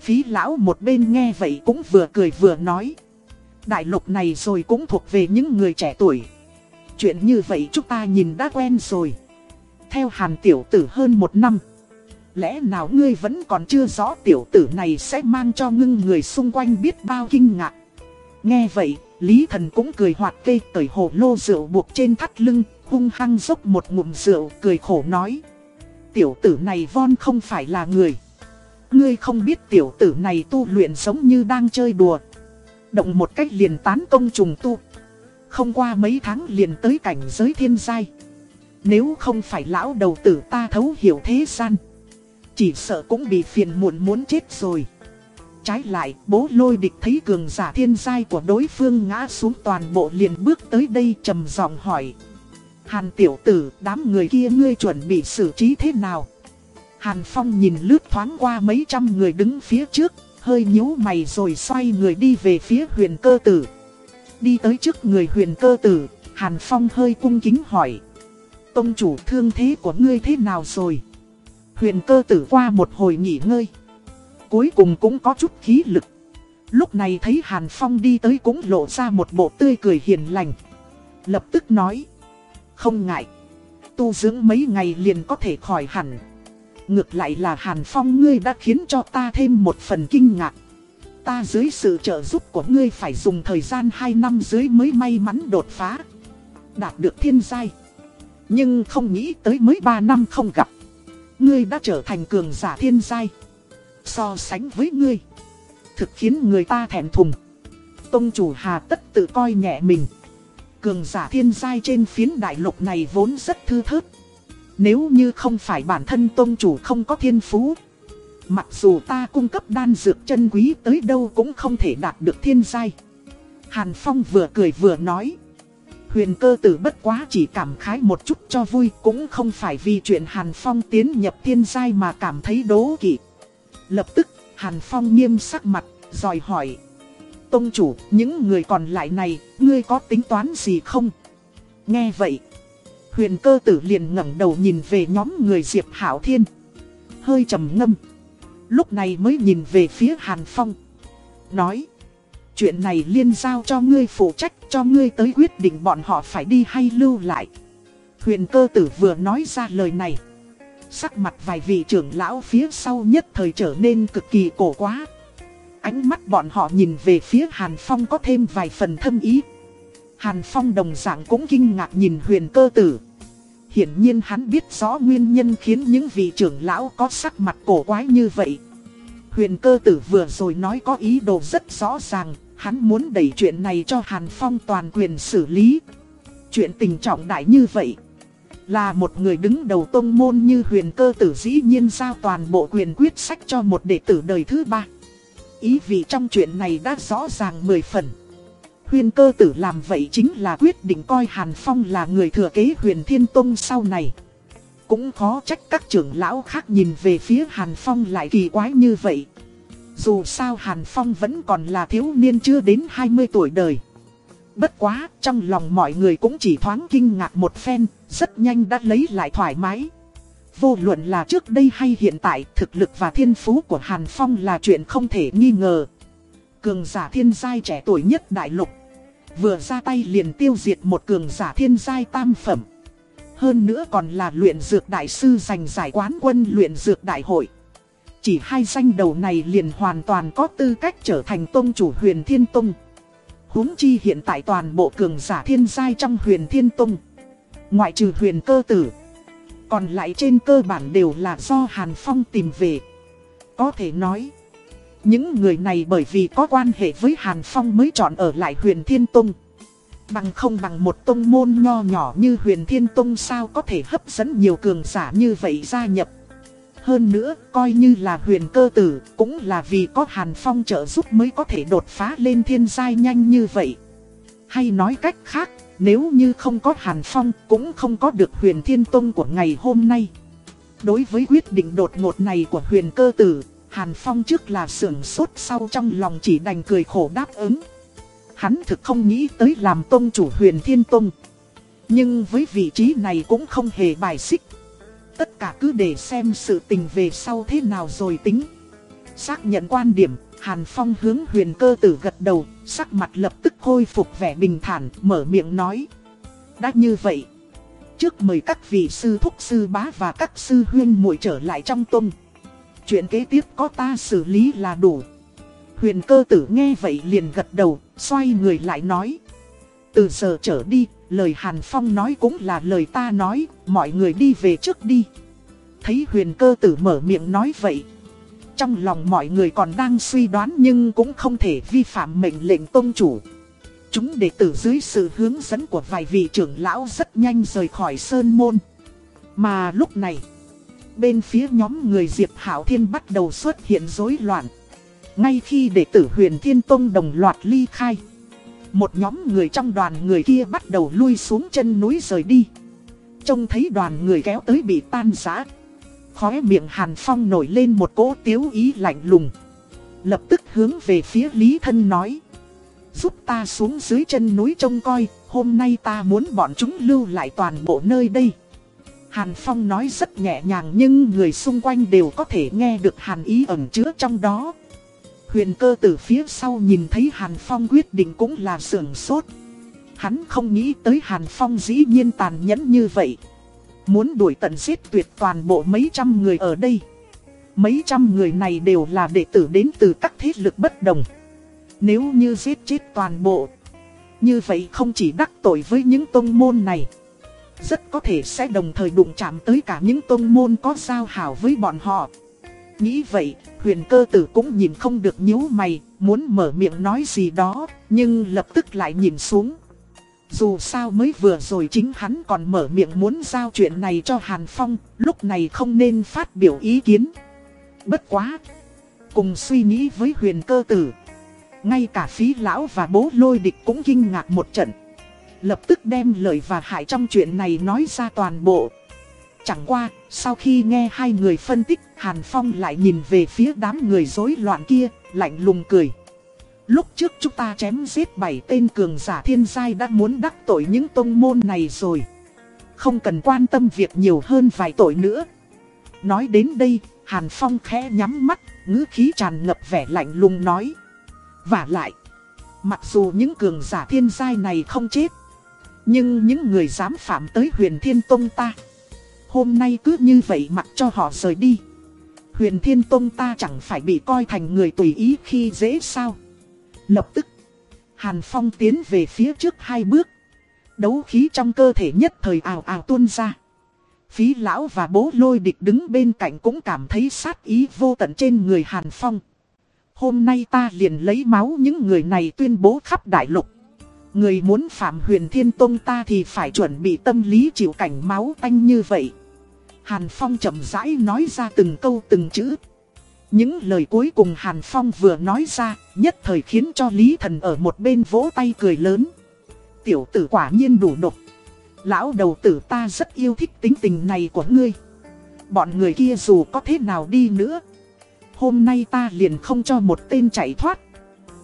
Phí lão một bên nghe vậy cũng vừa cười vừa nói. Đại lục này rồi cũng thuộc về những người trẻ tuổi. Chuyện như vậy chúng ta nhìn đã quen rồi. Theo hàn tiểu tử hơn một năm. Lẽ nào ngươi vẫn còn chưa rõ tiểu tử này sẽ mang cho ngưng người xung quanh biết bao kinh ngạc. Nghe vậy, Lý thần cũng cười hoạt kê cởi hồ lô rượu buộc trên thắt lưng, hung hăng dốc một ngụm rượu, cười khổ nói. Tiểu tử này von không phải là người. Ngươi không biết tiểu tử này tu luyện giống như đang chơi đùa. Động một cách liền tán công trùng tu. Không qua mấy tháng liền tới cảnh giới thiên giai. Nếu không phải lão đầu tử ta thấu hiểu thế gian. Chỉ sợ cũng bị phiền muộn muốn chết rồi. Trái lại, bố lôi địch thấy cường giả thiên giai của đối phương ngã xuống toàn bộ liền bước tới đây trầm giọng hỏi. Hàn tiểu tử, đám người kia ngươi chuẩn bị xử trí thế nào? Hàn Phong nhìn lướt thoáng qua mấy trăm người đứng phía trước, hơi nhíu mày rồi xoay người đi về phía huyền cơ tử. Đi tới trước người huyền cơ tử, Hàn Phong hơi cung kính hỏi. Tông chủ thương thế của ngươi thế nào rồi? Huyền cơ tử qua một hồi nghỉ ngơi. Cuối cùng cũng có chút khí lực. Lúc này thấy Hàn Phong đi tới cũng lộ ra một bộ tươi cười hiền lành. Lập tức nói. Không ngại. Tu dưỡng mấy ngày liền có thể khỏi hẳn. Ngược lại là Hàn Phong ngươi đã khiến cho ta thêm một phần kinh ngạc. Ta dưới sự trợ giúp của ngươi phải dùng thời gian 2 năm dưới mới may mắn đột phá. Đạt được thiên giai. Nhưng không nghĩ tới mới 3 năm không gặp. Ngươi đã trở thành cường giả thiên giai. So sánh với ngươi. Thực khiến người ta thèm thùng. Tông chủ hà tất tự coi nhẹ mình. Cường giả thiên giai trên phiến đại lục này vốn rất thư thớt. Nếu như không phải bản thân tôn chủ không có thiên phú, Mặc dù ta cung cấp đan dược chân quý tới đâu cũng không thể đạt được thiên giai Hàn Phong vừa cười vừa nói Huyền cơ tử bất quá chỉ cảm khái một chút cho vui Cũng không phải vì chuyện Hàn Phong tiến nhập thiên giai mà cảm thấy đố kỵ Lập tức Hàn Phong nghiêm sắc mặt, dòi hỏi Tông chủ, những người còn lại này, ngươi có tính toán gì không? Nghe vậy Huyền cơ tử liền ngẩng đầu nhìn về nhóm người Diệp Hảo Thiên. Hơi trầm ngâm. Lúc này mới nhìn về phía Hàn Phong. Nói. Chuyện này liên giao cho ngươi phụ trách cho ngươi tới quyết định bọn họ phải đi hay lưu lại. Huyền cơ tử vừa nói ra lời này. Sắc mặt vài vị trưởng lão phía sau nhất thời trở nên cực kỳ cổ quá. Ánh mắt bọn họ nhìn về phía Hàn Phong có thêm vài phần thâm ý. Hàn Phong đồng dạng cũng kinh ngạc nhìn huyền cơ tử. Hiển nhiên hắn biết rõ nguyên nhân khiến những vị trưởng lão có sắc mặt cổ quái như vậy. Huyền cơ tử vừa rồi nói có ý đồ rất rõ ràng, hắn muốn đẩy chuyện này cho Hàn Phong toàn quyền xử lý. Chuyện tình trọng đại như vậy, là một người đứng đầu tông môn như huyền cơ tử dĩ nhiên giao toàn bộ quyền quyết sách cho một đệ tử đời thứ ba. Ý vị trong chuyện này đã rõ ràng mười phần. Huyền cơ tử làm vậy chính là quyết định coi Hàn Phong là người thừa kế huyền thiên tông sau này. Cũng khó trách các trưởng lão khác nhìn về phía Hàn Phong lại kỳ quái như vậy. Dù sao Hàn Phong vẫn còn là thiếu niên chưa đến 20 tuổi đời. Bất quá, trong lòng mọi người cũng chỉ thoáng kinh ngạc một phen, rất nhanh đã lấy lại thoải mái. Vô luận là trước đây hay hiện tại, thực lực và thiên phú của Hàn Phong là chuyện không thể nghi ngờ cường giả thiên giai trẻ tuổi nhất đại lục. Vừa ra tay liền tiêu diệt một cường giả thiên giai tam phẩm. Hơn nữa còn là luyện dược đại sư giành giải quán quân luyện dược đại hội. Chỉ hai danh đầu này liền hoàn toàn có tư cách trở thành tôn chủ huyền thiên tông. huống chi hiện tại toàn bộ cường giả thiên giai trong huyền thiên tông. Ngoại trừ huyền cơ tử. Còn lại trên cơ bản đều là do Hàn Phong tìm về. Có thể nói. Những người này bởi vì có quan hệ với Hàn Phong mới chọn ở lại huyền Thiên Tông. Bằng không bằng một tông môn nho nhỏ như huyền Thiên Tông sao có thể hấp dẫn nhiều cường giả như vậy gia nhập hơn nữa, coi như là huyền cơ tử, cũng là vì có Hàn Phong trợ giúp mới có thể đột phá lên thiên giai nhanh như vậy. Hay nói cách khác, nếu như không có Hàn Phong, cũng không có được huyền thiên tông của ngày hôm nay. Đối với quyết định đột ngột này của huyền cơ tử, Hàn Phong trước là sưởng sốt sau trong lòng chỉ đành cười khổ đáp ứng. Hắn thực không nghĩ tới làm tông chủ huyền thiên tông. Nhưng với vị trí này cũng không hề bài xích. Tất cả cứ để xem sự tình về sau thế nào rồi tính. Xác nhận quan điểm, Hàn Phong hướng huyền cơ tử gật đầu, sắc mặt lập tức khôi phục vẻ bình thản, mở miệng nói. Đã như vậy, trước mời các vị sư thúc sư bá và các sư huyên muội trở lại trong tông. Chuyện kế tiếp có ta xử lý là đủ. Huyền cơ tử nghe vậy liền gật đầu, xoay người lại nói. Từ giờ trở đi, lời Hàn Phong nói cũng là lời ta nói, mọi người đi về trước đi. Thấy huyền cơ tử mở miệng nói vậy. Trong lòng mọi người còn đang suy đoán nhưng cũng không thể vi phạm mệnh lệnh tôn chủ. Chúng đệ tử dưới sự hướng dẫn của vài vị trưởng lão rất nhanh rời khỏi sơn môn. Mà lúc này, bên phía nhóm người Diệp Hảo Thiên bắt đầu xuất hiện rối loạn. Ngay khi đệ tử huyền Thiên Tông đồng loạt ly khai. Một nhóm người trong đoàn người kia bắt đầu lui xuống chân núi rời đi. Trông thấy đoàn người kéo tới bị tan rã. Khóe miệng Hàn Phong nổi lên một cỗ tiếu ý lạnh lùng. Lập tức hướng về phía Lý Thân nói. Giúp ta xuống dưới chân núi trông coi, hôm nay ta muốn bọn chúng lưu lại toàn bộ nơi đây. Hàn Phong nói rất nhẹ nhàng nhưng người xung quanh đều có thể nghe được hàn ý ẩn chứa trong đó. Huyền cơ từ phía sau nhìn thấy Hàn Phong quyết định cũng là sưởng sốt. Hắn không nghĩ tới Hàn Phong dĩ nhiên tàn nhẫn như vậy. Muốn đuổi tận giết tuyệt toàn bộ mấy trăm người ở đây. Mấy trăm người này đều là đệ tử đến từ các thế lực bất đồng. Nếu như giết chết toàn bộ, như vậy không chỉ đắc tội với những tôn môn này. Rất có thể sẽ đồng thời đụng chạm tới cả những tôn môn có giao hảo với bọn họ. Nghĩ vậy, huyền cơ tử cũng nhìn không được nhíu mày, muốn mở miệng nói gì đó, nhưng lập tức lại nhìn xuống. Dù sao mới vừa rồi chính hắn còn mở miệng muốn giao chuyện này cho Hàn Phong, lúc này không nên phát biểu ý kiến. Bất quá! Cùng suy nghĩ với huyền cơ tử. Ngay cả phí lão và bố lôi địch cũng kinh ngạc một trận. Lập tức đem lời và hại trong chuyện này nói ra toàn bộ. Chẳng qua, sau khi nghe hai người phân tích, Hàn Phong lại nhìn về phía đám người rối loạn kia, lạnh lùng cười. Lúc trước chúng ta chém giết bảy tên cường giả thiên giai đã muốn đắc tội những tông môn này rồi. Không cần quan tâm việc nhiều hơn vài tội nữa. Nói đến đây, Hàn Phong khẽ nhắm mắt, ngữ khí tràn ngập vẻ lạnh lùng nói. Và lại, mặc dù những cường giả thiên giai này không chết, nhưng những người dám phạm tới huyền thiên tông ta Hôm nay cứ như vậy mặc cho họ rời đi. Huyền thiên tông ta chẳng phải bị coi thành người tùy ý khi dễ sao? Lập tức, Hàn Phong tiến về phía trước hai bước. Đấu khí trong cơ thể nhất thời ào ào tuôn ra. Phí lão và bố lôi địch đứng bên cạnh cũng cảm thấy sát ý vô tận trên người Hàn Phong. Hôm nay ta liền lấy máu những người này tuyên bố khắp đại lục. Người muốn phạm huyền thiên tông ta thì phải chuẩn bị tâm lý chịu cảnh máu tanh như vậy. Hàn Phong chậm rãi nói ra từng câu từng chữ. Những lời cuối cùng Hàn Phong vừa nói ra, nhất thời khiến cho Lý Thần ở một bên vỗ tay cười lớn. Tiểu tử quả nhiên đủ độc. Lão đầu tử ta rất yêu thích tính tình này của ngươi. Bọn người kia dù có thế nào đi nữa. Hôm nay ta liền không cho một tên chạy thoát.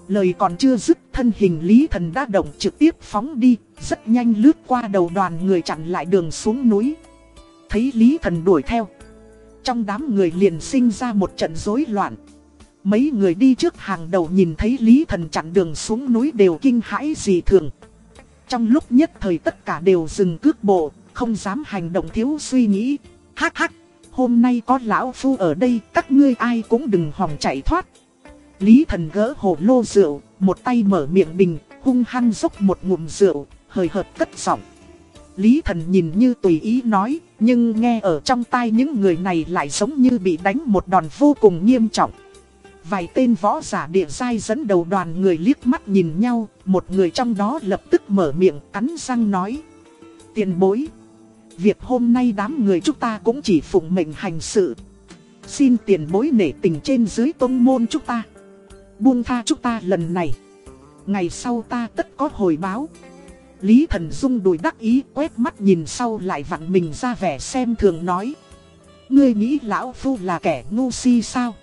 Lời còn chưa dứt thân hình Lý Thần đã động trực tiếp phóng đi, rất nhanh lướt qua đầu đoàn người chặn lại đường xuống núi. Thấy Lý Thần đuổi theo. Trong đám người liền sinh ra một trận rối loạn. Mấy người đi trước hàng đầu nhìn thấy Lý Thần chặn đường xuống núi đều kinh hãi dị thường. Trong lúc nhất thời tất cả đều dừng cước bộ, không dám hành động thiếu suy nghĩ. Hắc hắc, hôm nay có lão phu ở đây, các ngươi ai cũng đừng hòng chạy thoát. Lý thần gỡ hồ lô rượu, một tay mở miệng bình, hung hăng dốc một ngụm rượu, hơi hợt cất giọng. Lý thần nhìn như tùy ý nói, nhưng nghe ở trong tai những người này lại giống như bị đánh một đòn vô cùng nghiêm trọng. Vài tên võ giả địa giai dẫn đầu đoàn người liếc mắt nhìn nhau, một người trong đó lập tức mở miệng cắn răng nói. Tiền bối, việc hôm nay đám người chúng ta cũng chỉ phụng mệnh hành sự. Xin tiền bối nể tình trên dưới tôn môn chúng ta Buông tha chúng ta lần này Ngày sau ta tất có hồi báo Lý thần dung đùi đắc ý quét mắt nhìn sau lại vặn mình ra vẻ xem thường nói. Ngươi nghĩ lão phu là kẻ ngu si sao?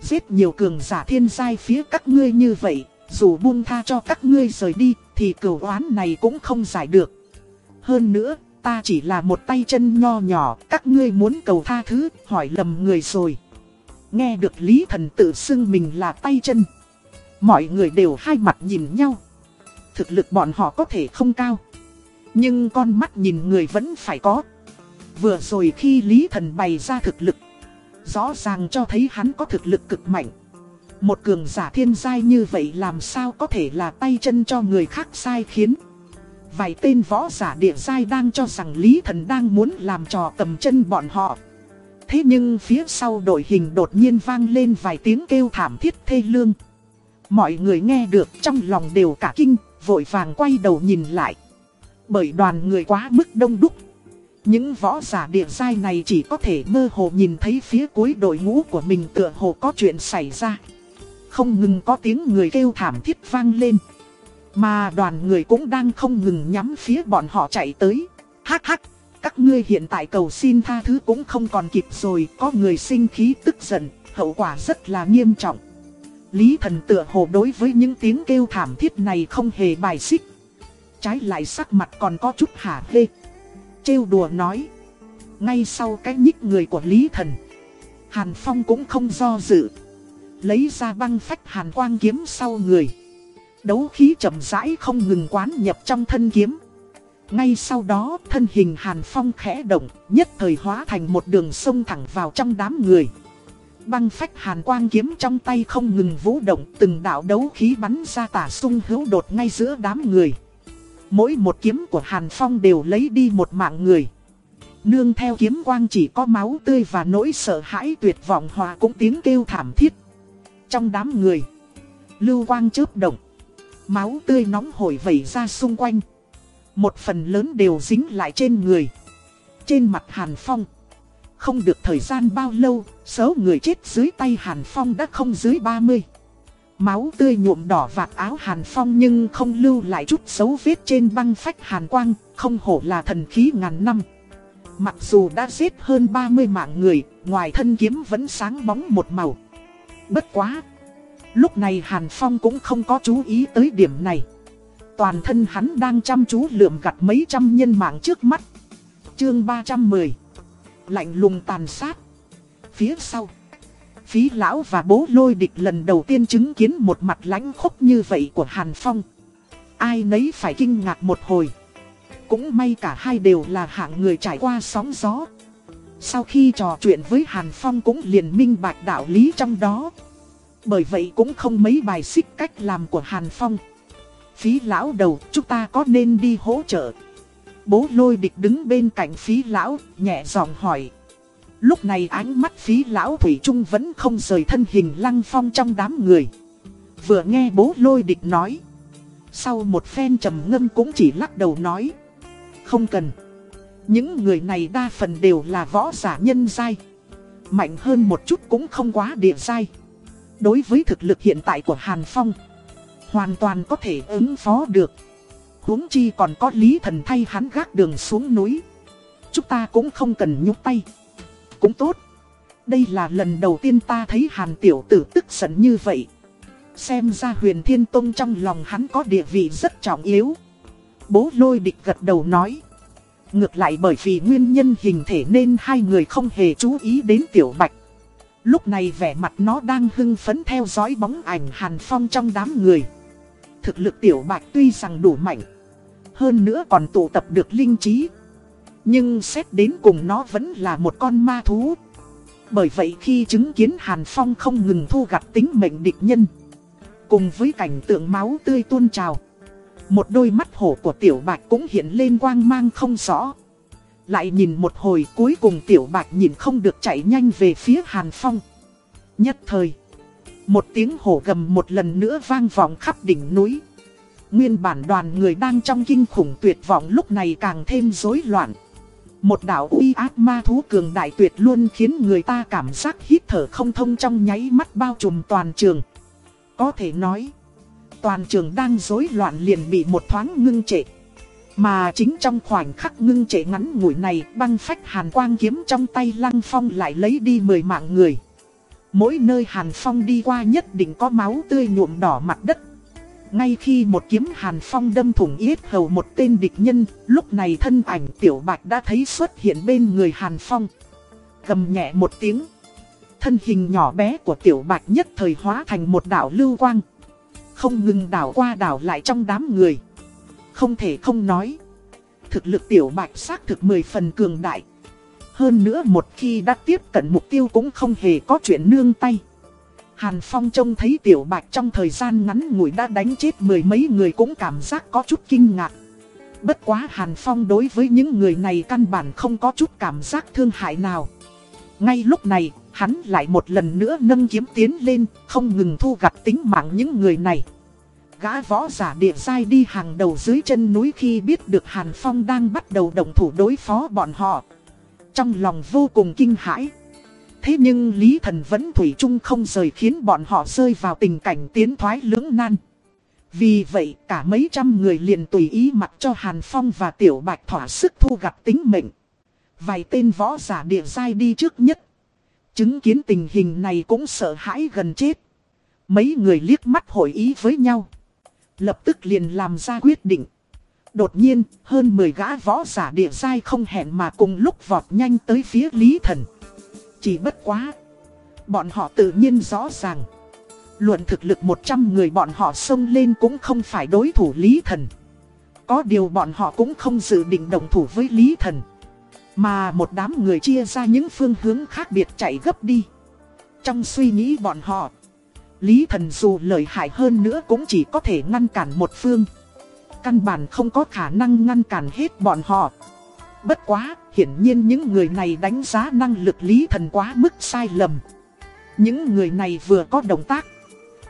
Giết nhiều cường giả thiên giai phía các ngươi như vậy, Dù buông tha cho các ngươi rời đi Thì cửu oán này cũng không giải được. Hơn nữa, ta chỉ là một tay chân nho nhỏ, Các ngươi muốn cầu tha thứ, hỏi lầm người rồi. Nghe được Lý Thần tự xưng mình là tay chân, Mọi người đều hai mặt nhìn nhau. Thực lực bọn họ có thể không cao. Nhưng con mắt nhìn người vẫn phải có. Vừa rồi khi Lý Thần bày ra thực lực Rõ ràng cho thấy hắn có thực lực cực mạnh. Một cường giả thiên giai như vậy làm sao có thể là tay chân cho người khác sai khiến? Vài tên võ giả địa giai đang cho rằng Lý Thần đang muốn làm trò cầm chân bọn họ. Thế nhưng phía sau đội hình đột nhiên vang lên vài tiếng kêu thảm thiết thê lương. Mọi người nghe được trong lòng đều cả kinh, vội vàng quay đầu nhìn lại Bởi đoàn người quá mức đông đúc những võ giả địa giai này chỉ có thể mơ hồ nhìn thấy phía cuối đội ngũ của mình tựa hồ có chuyện xảy ra. Không ngừng có tiếng người kêu thảm thiết vang lên. Mà đoàn người cũng đang không ngừng nhắm phía bọn họ chạy tới. Hắc hắc, các ngươi hiện tại cầu xin tha thứ cũng không còn kịp rồi, có người sinh khí tức giận, hậu quả rất là nghiêm trọng. Lý thần tựa hồ đối với những tiếng kêu thảm thiết này không hề bài xích. Trái lại sắc mặt còn có chút hả hê trêu đùa nói. Ngay sau cái nhích người của Lý Thần, Hàn Phong cũng không do dự. Lấy ra băng phách hàn quang kiếm sau người. Đấu khí chậm rãi không ngừng quán nhập trong thân kiếm. Ngay sau đó thân hình Hàn Phong khẽ động, nhất thời hóa thành một đường sông thẳng vào trong đám người. Băng phách hàn quang kiếm trong tay không ngừng vũ động, từng đạo đấu khí bắn ra tả sung hữu đột ngay giữa đám người. Mỗi một kiếm của Hàn Phong đều lấy đi một mạng người. Nương theo kiếm quang chỉ có máu tươi và nỗi sợ hãi tuyệt vọng hòa cũng tiếng kêu thảm thiết. Trong đám người, lưu quang chớp động, máu tươi nóng hổi vẩy ra xung quanh. Một phần lớn đều dính lại trên người. Trên mặt Hàn Phong, không được thời gian bao lâu, số người chết dưới tay Hàn Phong đã không dưới 30. Máu tươi nhuộm đỏ vạt áo Hàn Phong nhưng không lưu lại chút dấu vết trên băng phách Hàn Quang, không hổ là thần khí ngàn năm. Mặc dù đã giết hơn 30 mạng người, ngoài thân kiếm vẫn sáng bóng một màu. Bất quá! Lúc này Hàn Phong cũng không có chú ý tới điểm này. Toàn thân hắn đang chăm chú lượm gặt mấy trăm nhân mạng trước mắt. Chương 310 Lạnh lùng tàn sát Phía sau Phí lão và bố lôi địch lần đầu tiên chứng kiến một mặt lãnh khốc như vậy của Hàn Phong. Ai nấy phải kinh ngạc một hồi. Cũng may cả hai đều là hạng người trải qua sóng gió. Sau khi trò chuyện với Hàn Phong cũng liền minh bạch đạo lý trong đó. Bởi vậy cũng không mấy bài xích cách làm của Hàn Phong. Phí lão đầu, chúng ta có nên đi hỗ trợ? Bố lôi địch đứng bên cạnh phí lão, nhẹ giọng hỏi. Lúc này ánh mắt phí lão Thủy Trung vẫn không rời thân hình lăng phong trong đám người. Vừa nghe bố lôi địch nói. Sau một phen trầm ngâm cũng chỉ lắc đầu nói. Không cần. Những người này đa phần đều là võ giả nhân giai. Mạnh hơn một chút cũng không quá địa giai. Đối với thực lực hiện tại của Hàn Phong. Hoàn toàn có thể ứng phó được huống chi còn có lý thần thay hắn gác đường xuống núi. Chúng ta cũng không cần nhúc tay cũng tốt. Đây là lần đầu tiên ta thấy Hàn Tiểu Tử tức giận như vậy. Xem ra huyền thiên tông trong lòng hắn có địa vị rất trọng yếu. Bố lôi địch gật đầu nói. Ngược lại bởi vì nguyên nhân hình thể nên hai người không hề chú ý đến Tiểu Bạch. Lúc này vẻ mặt nó đang hưng phấn theo dõi bóng ảnh Hàn Phong trong đám người. Thực lực Tiểu Bạch tuy rằng đủ mạnh. Hơn nữa còn tụ tập được linh trí. Nhưng xét đến cùng nó vẫn là một con ma thú. Bởi vậy khi chứng kiến Hàn Phong không ngừng thu gặt tính mệnh địch nhân. Cùng với cảnh tượng máu tươi tuôn trào. Một đôi mắt hổ của Tiểu Bạch cũng hiện lên quang mang không rõ. Lại nhìn một hồi cuối cùng Tiểu Bạch nhìn không được chạy nhanh về phía Hàn Phong. Nhất thời. Một tiếng hổ gầm một lần nữa vang vọng khắp đỉnh núi. Nguyên bản đoàn người đang trong kinh khủng tuyệt vọng lúc này càng thêm rối loạn. Một đạo uy ác ma thú cường đại tuyệt luôn khiến người ta cảm giác hít thở không thông trong nháy mắt bao trùm toàn trường. Có thể nói, toàn trường đang rối loạn liền bị một thoáng ngưng trệ. Mà chính trong khoảnh khắc ngưng trệ ngắn ngủi này băng phách hàn quang kiếm trong tay lăng phong lại lấy đi 10 mạng người. Mỗi nơi hàn phong đi qua nhất định có máu tươi nhuộm đỏ mặt đất. Ngay khi một kiếm hàn phong đâm thủng yết hầu một tên địch nhân, lúc này thân ảnh tiểu bạch đã thấy xuất hiện bên người hàn phong. Gầm nhẹ một tiếng. Thân hình nhỏ bé của tiểu bạch nhất thời hóa thành một đảo lưu quang. Không ngừng đảo qua đảo lại trong đám người. Không thể không nói. Thực lực tiểu bạch xác thực 10 phần cường đại. Hơn nữa một khi đã tiếp cận mục tiêu cũng không hề có chuyện nương tay. Hàn Phong trông thấy tiểu bạch trong thời gian ngắn ngủi đã đánh chết mười mấy người cũng cảm giác có chút kinh ngạc. Bất quá Hàn Phong đối với những người này căn bản không có chút cảm giác thương hại nào. Ngay lúc này, hắn lại một lần nữa nâng kiếm tiến lên, không ngừng thu gặt tính mạng những người này. Gã võ giả địa giai đi hàng đầu dưới chân núi khi biết được Hàn Phong đang bắt đầu động thủ đối phó bọn họ. Trong lòng vô cùng kinh hãi. Thế nhưng Lý Thần vẫn thủy chung không rời khiến bọn họ rơi vào tình cảnh tiến thoái lưỡng nan. Vì vậy cả mấy trăm người liền tùy ý mặc cho Hàn Phong và Tiểu Bạch thỏa sức thu gặt tính mệnh. Vài tên võ giả địa giai đi trước nhất. Chứng kiến tình hình này cũng sợ hãi gần chết. Mấy người liếc mắt hội ý với nhau. Lập tức liền làm ra quyết định. Đột nhiên, hơn 10 gã võ giả địa giai không hẹn mà cùng lúc vọt nhanh tới phía Lý Thần. Chỉ bất quá. Bọn họ tự nhiên rõ ràng. Luận thực lực 100 người bọn họ xông lên cũng không phải đối thủ Lý Thần. Có điều bọn họ cũng không dự định đồng thủ với Lý Thần. Mà một đám người chia ra những phương hướng khác biệt chạy gấp đi. Trong suy nghĩ bọn họ, Lý Thần dù lợi hại hơn nữa cũng chỉ có thể ngăn cản một phương. Căn bản không có khả năng ngăn cản hết bọn họ. Bất quá, hiển nhiên những người này đánh giá năng lực Lý Thần quá mức sai lầm. Những người này vừa có động tác.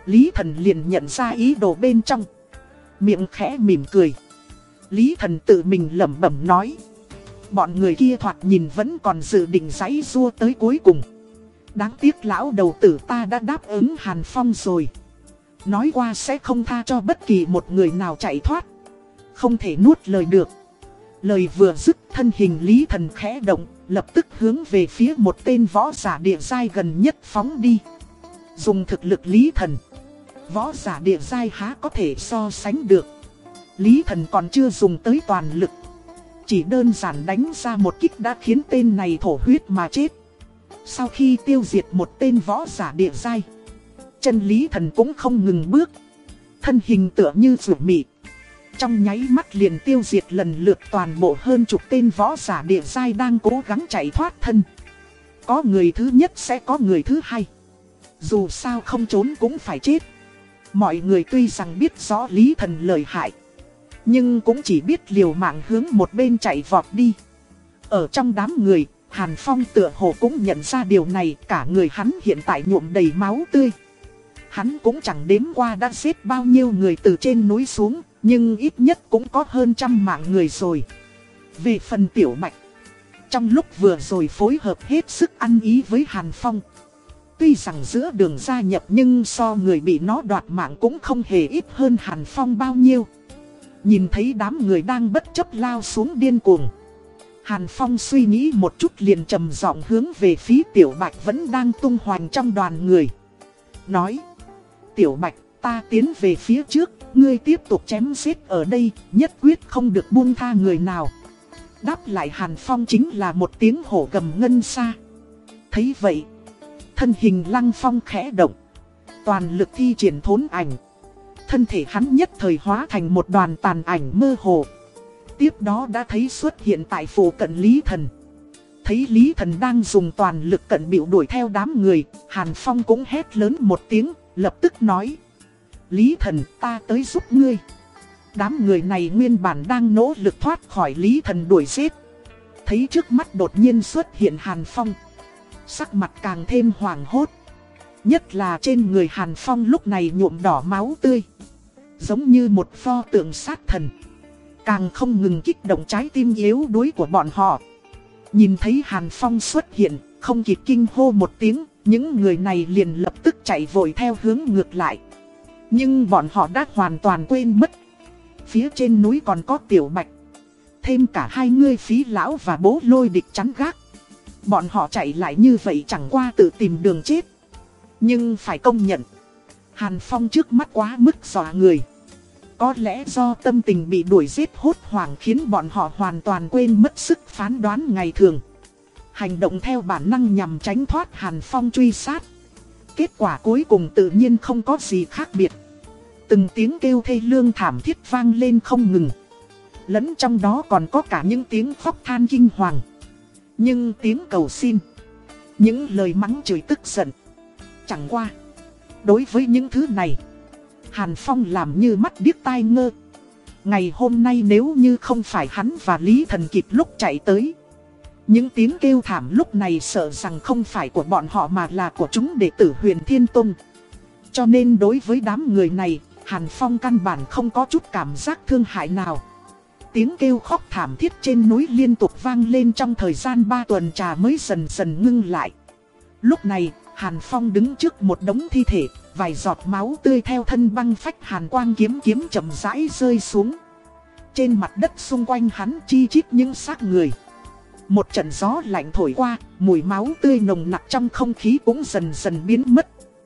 Lý Thần liền nhận ra ý đồ bên trong. Miệng khẽ mỉm cười. Lý Thần tự mình lẩm bẩm nói. Bọn người kia thoạt nhìn vẫn còn dự định giấy rua tới cuối cùng. Đáng tiếc lão đầu tử ta đã đáp ứng Hàn Phong rồi. Nói qua sẽ không tha cho bất kỳ một người nào chạy thoát. Không thể nuốt lời được. Lời vừa dứt thân hình Lý Thần khẽ động, lập tức hướng về phía một tên võ giả địa giai gần nhất phóng đi. Dùng thực lực Lý Thần, võ giả địa giai há có thể so sánh được. Lý Thần còn chưa dùng tới toàn lực. Chỉ đơn giản đánh ra một kích đã khiến tên này thổ huyết mà chết. Sau khi tiêu diệt một tên võ giả địa giai, chân Lý Thần cũng không ngừng bước. Thân hình tựa như rủ mịt trong nháy mắt liền tiêu diệt lần lượt toàn bộ hơn chục tên võ giả địa giai đang cố gắng chạy thoát thân. Có người thứ nhất sẽ có người thứ hai. Dù sao không trốn cũng phải chết. Mọi người tuy rằng biết rõ lý thần lợi hại. Nhưng cũng chỉ biết liều mạng hướng một bên chạy vọt đi. Ở trong đám người, Hàn Phong tựa hồ cũng nhận ra điều này. Cả người hắn hiện tại nhuộm đầy máu tươi. Hắn cũng chẳng đếm qua đã giết bao nhiêu người từ trên núi xuống nhưng ít nhất cũng có hơn trăm mạng người rồi. Về phần tiểu mạch. Trong lúc vừa rồi phối hợp hết sức ăn ý với Hàn Phong. Tuy rằng giữa đường gia nhập nhưng so người bị nó đoạt mạng cũng không hề ít hơn Hàn Phong bao nhiêu. Nhìn thấy đám người đang bất chấp lao xuống điên cuồng. Hàn Phong suy nghĩ một chút liền trầm giọng hướng về phía Tiểu Bạch vẫn đang tung hoành trong đoàn người. Nói, Tiểu Bạch ta tiến về phía trước, ngươi tiếp tục chém giết ở đây, nhất quyết không được buông tha người nào. Đáp lại Hàn Phong chính là một tiếng hổ gầm ngân xa. Thấy vậy, thân hình Lăng Phong khẽ động, toàn lực thi triển thốn ảnh. Thân thể hắn nhất thời hóa thành một đoàn tàn ảnh mơ hồ. Tiếp đó đã thấy xuất hiện tại phủ cận Lý Thần. Thấy Lý Thần đang dùng toàn lực cận biểu đuổi theo đám người, Hàn Phong cũng hét lớn một tiếng, lập tức nói. Lý thần ta tới giúp ngươi. Đám người này nguyên bản đang nỗ lực thoát khỏi Lý thần đuổi giết. Thấy trước mắt đột nhiên xuất hiện Hàn Phong. Sắc mặt càng thêm hoảng hốt. Nhất là trên người Hàn Phong lúc này nhuộm đỏ máu tươi. Giống như một pho tượng sát thần. Càng không ngừng kích động trái tim yếu đuối của bọn họ. Nhìn thấy Hàn Phong xuất hiện, không kịp kinh hô một tiếng, những người này liền lập tức chạy vội theo hướng ngược lại. Nhưng bọn họ đã hoàn toàn quên mất. Phía trên núi còn có tiểu bạch. Thêm cả hai người phí lão và bố lôi địch chắn gác. Bọn họ chạy lại như vậy chẳng qua tự tìm đường chết. Nhưng phải công nhận. Hàn Phong trước mắt quá mức dọa người. Có lẽ do tâm tình bị đuổi giết hốt hoảng khiến bọn họ hoàn toàn quên mất sức phán đoán ngày thường. Hành động theo bản năng nhằm tránh thoát Hàn Phong truy sát. Kết quả cuối cùng tự nhiên không có gì khác biệt. Từng tiếng kêu thê lương thảm thiết vang lên không ngừng. Lẫn trong đó còn có cả những tiếng khóc than kinh hoàng. Nhưng tiếng cầu xin. Những lời mắng chửi tức giận. Chẳng qua. Đối với những thứ này. Hàn Phong làm như mắt điếc tai ngơ. Ngày hôm nay nếu như không phải hắn và Lý Thần kịp lúc chạy tới. Những tiếng kêu thảm lúc này sợ rằng không phải của bọn họ mà là của chúng đệ tử huyền Thiên Tông. Cho nên đối với đám người này, Hàn Phong căn bản không có chút cảm giác thương hại nào. Tiếng kêu khóc thảm thiết trên núi liên tục vang lên trong thời gian 3 tuần trà mới dần dần ngưng lại. Lúc này, Hàn Phong đứng trước một đống thi thể, vài giọt máu tươi theo thân băng phách Hàn Quang kiếm kiếm chậm rãi rơi xuống. Trên mặt đất xung quanh hắn chi chít những xác người. Một trận gió lạnh thổi qua, mùi máu tươi nồng nặc trong không khí cũng dần dần biến mất.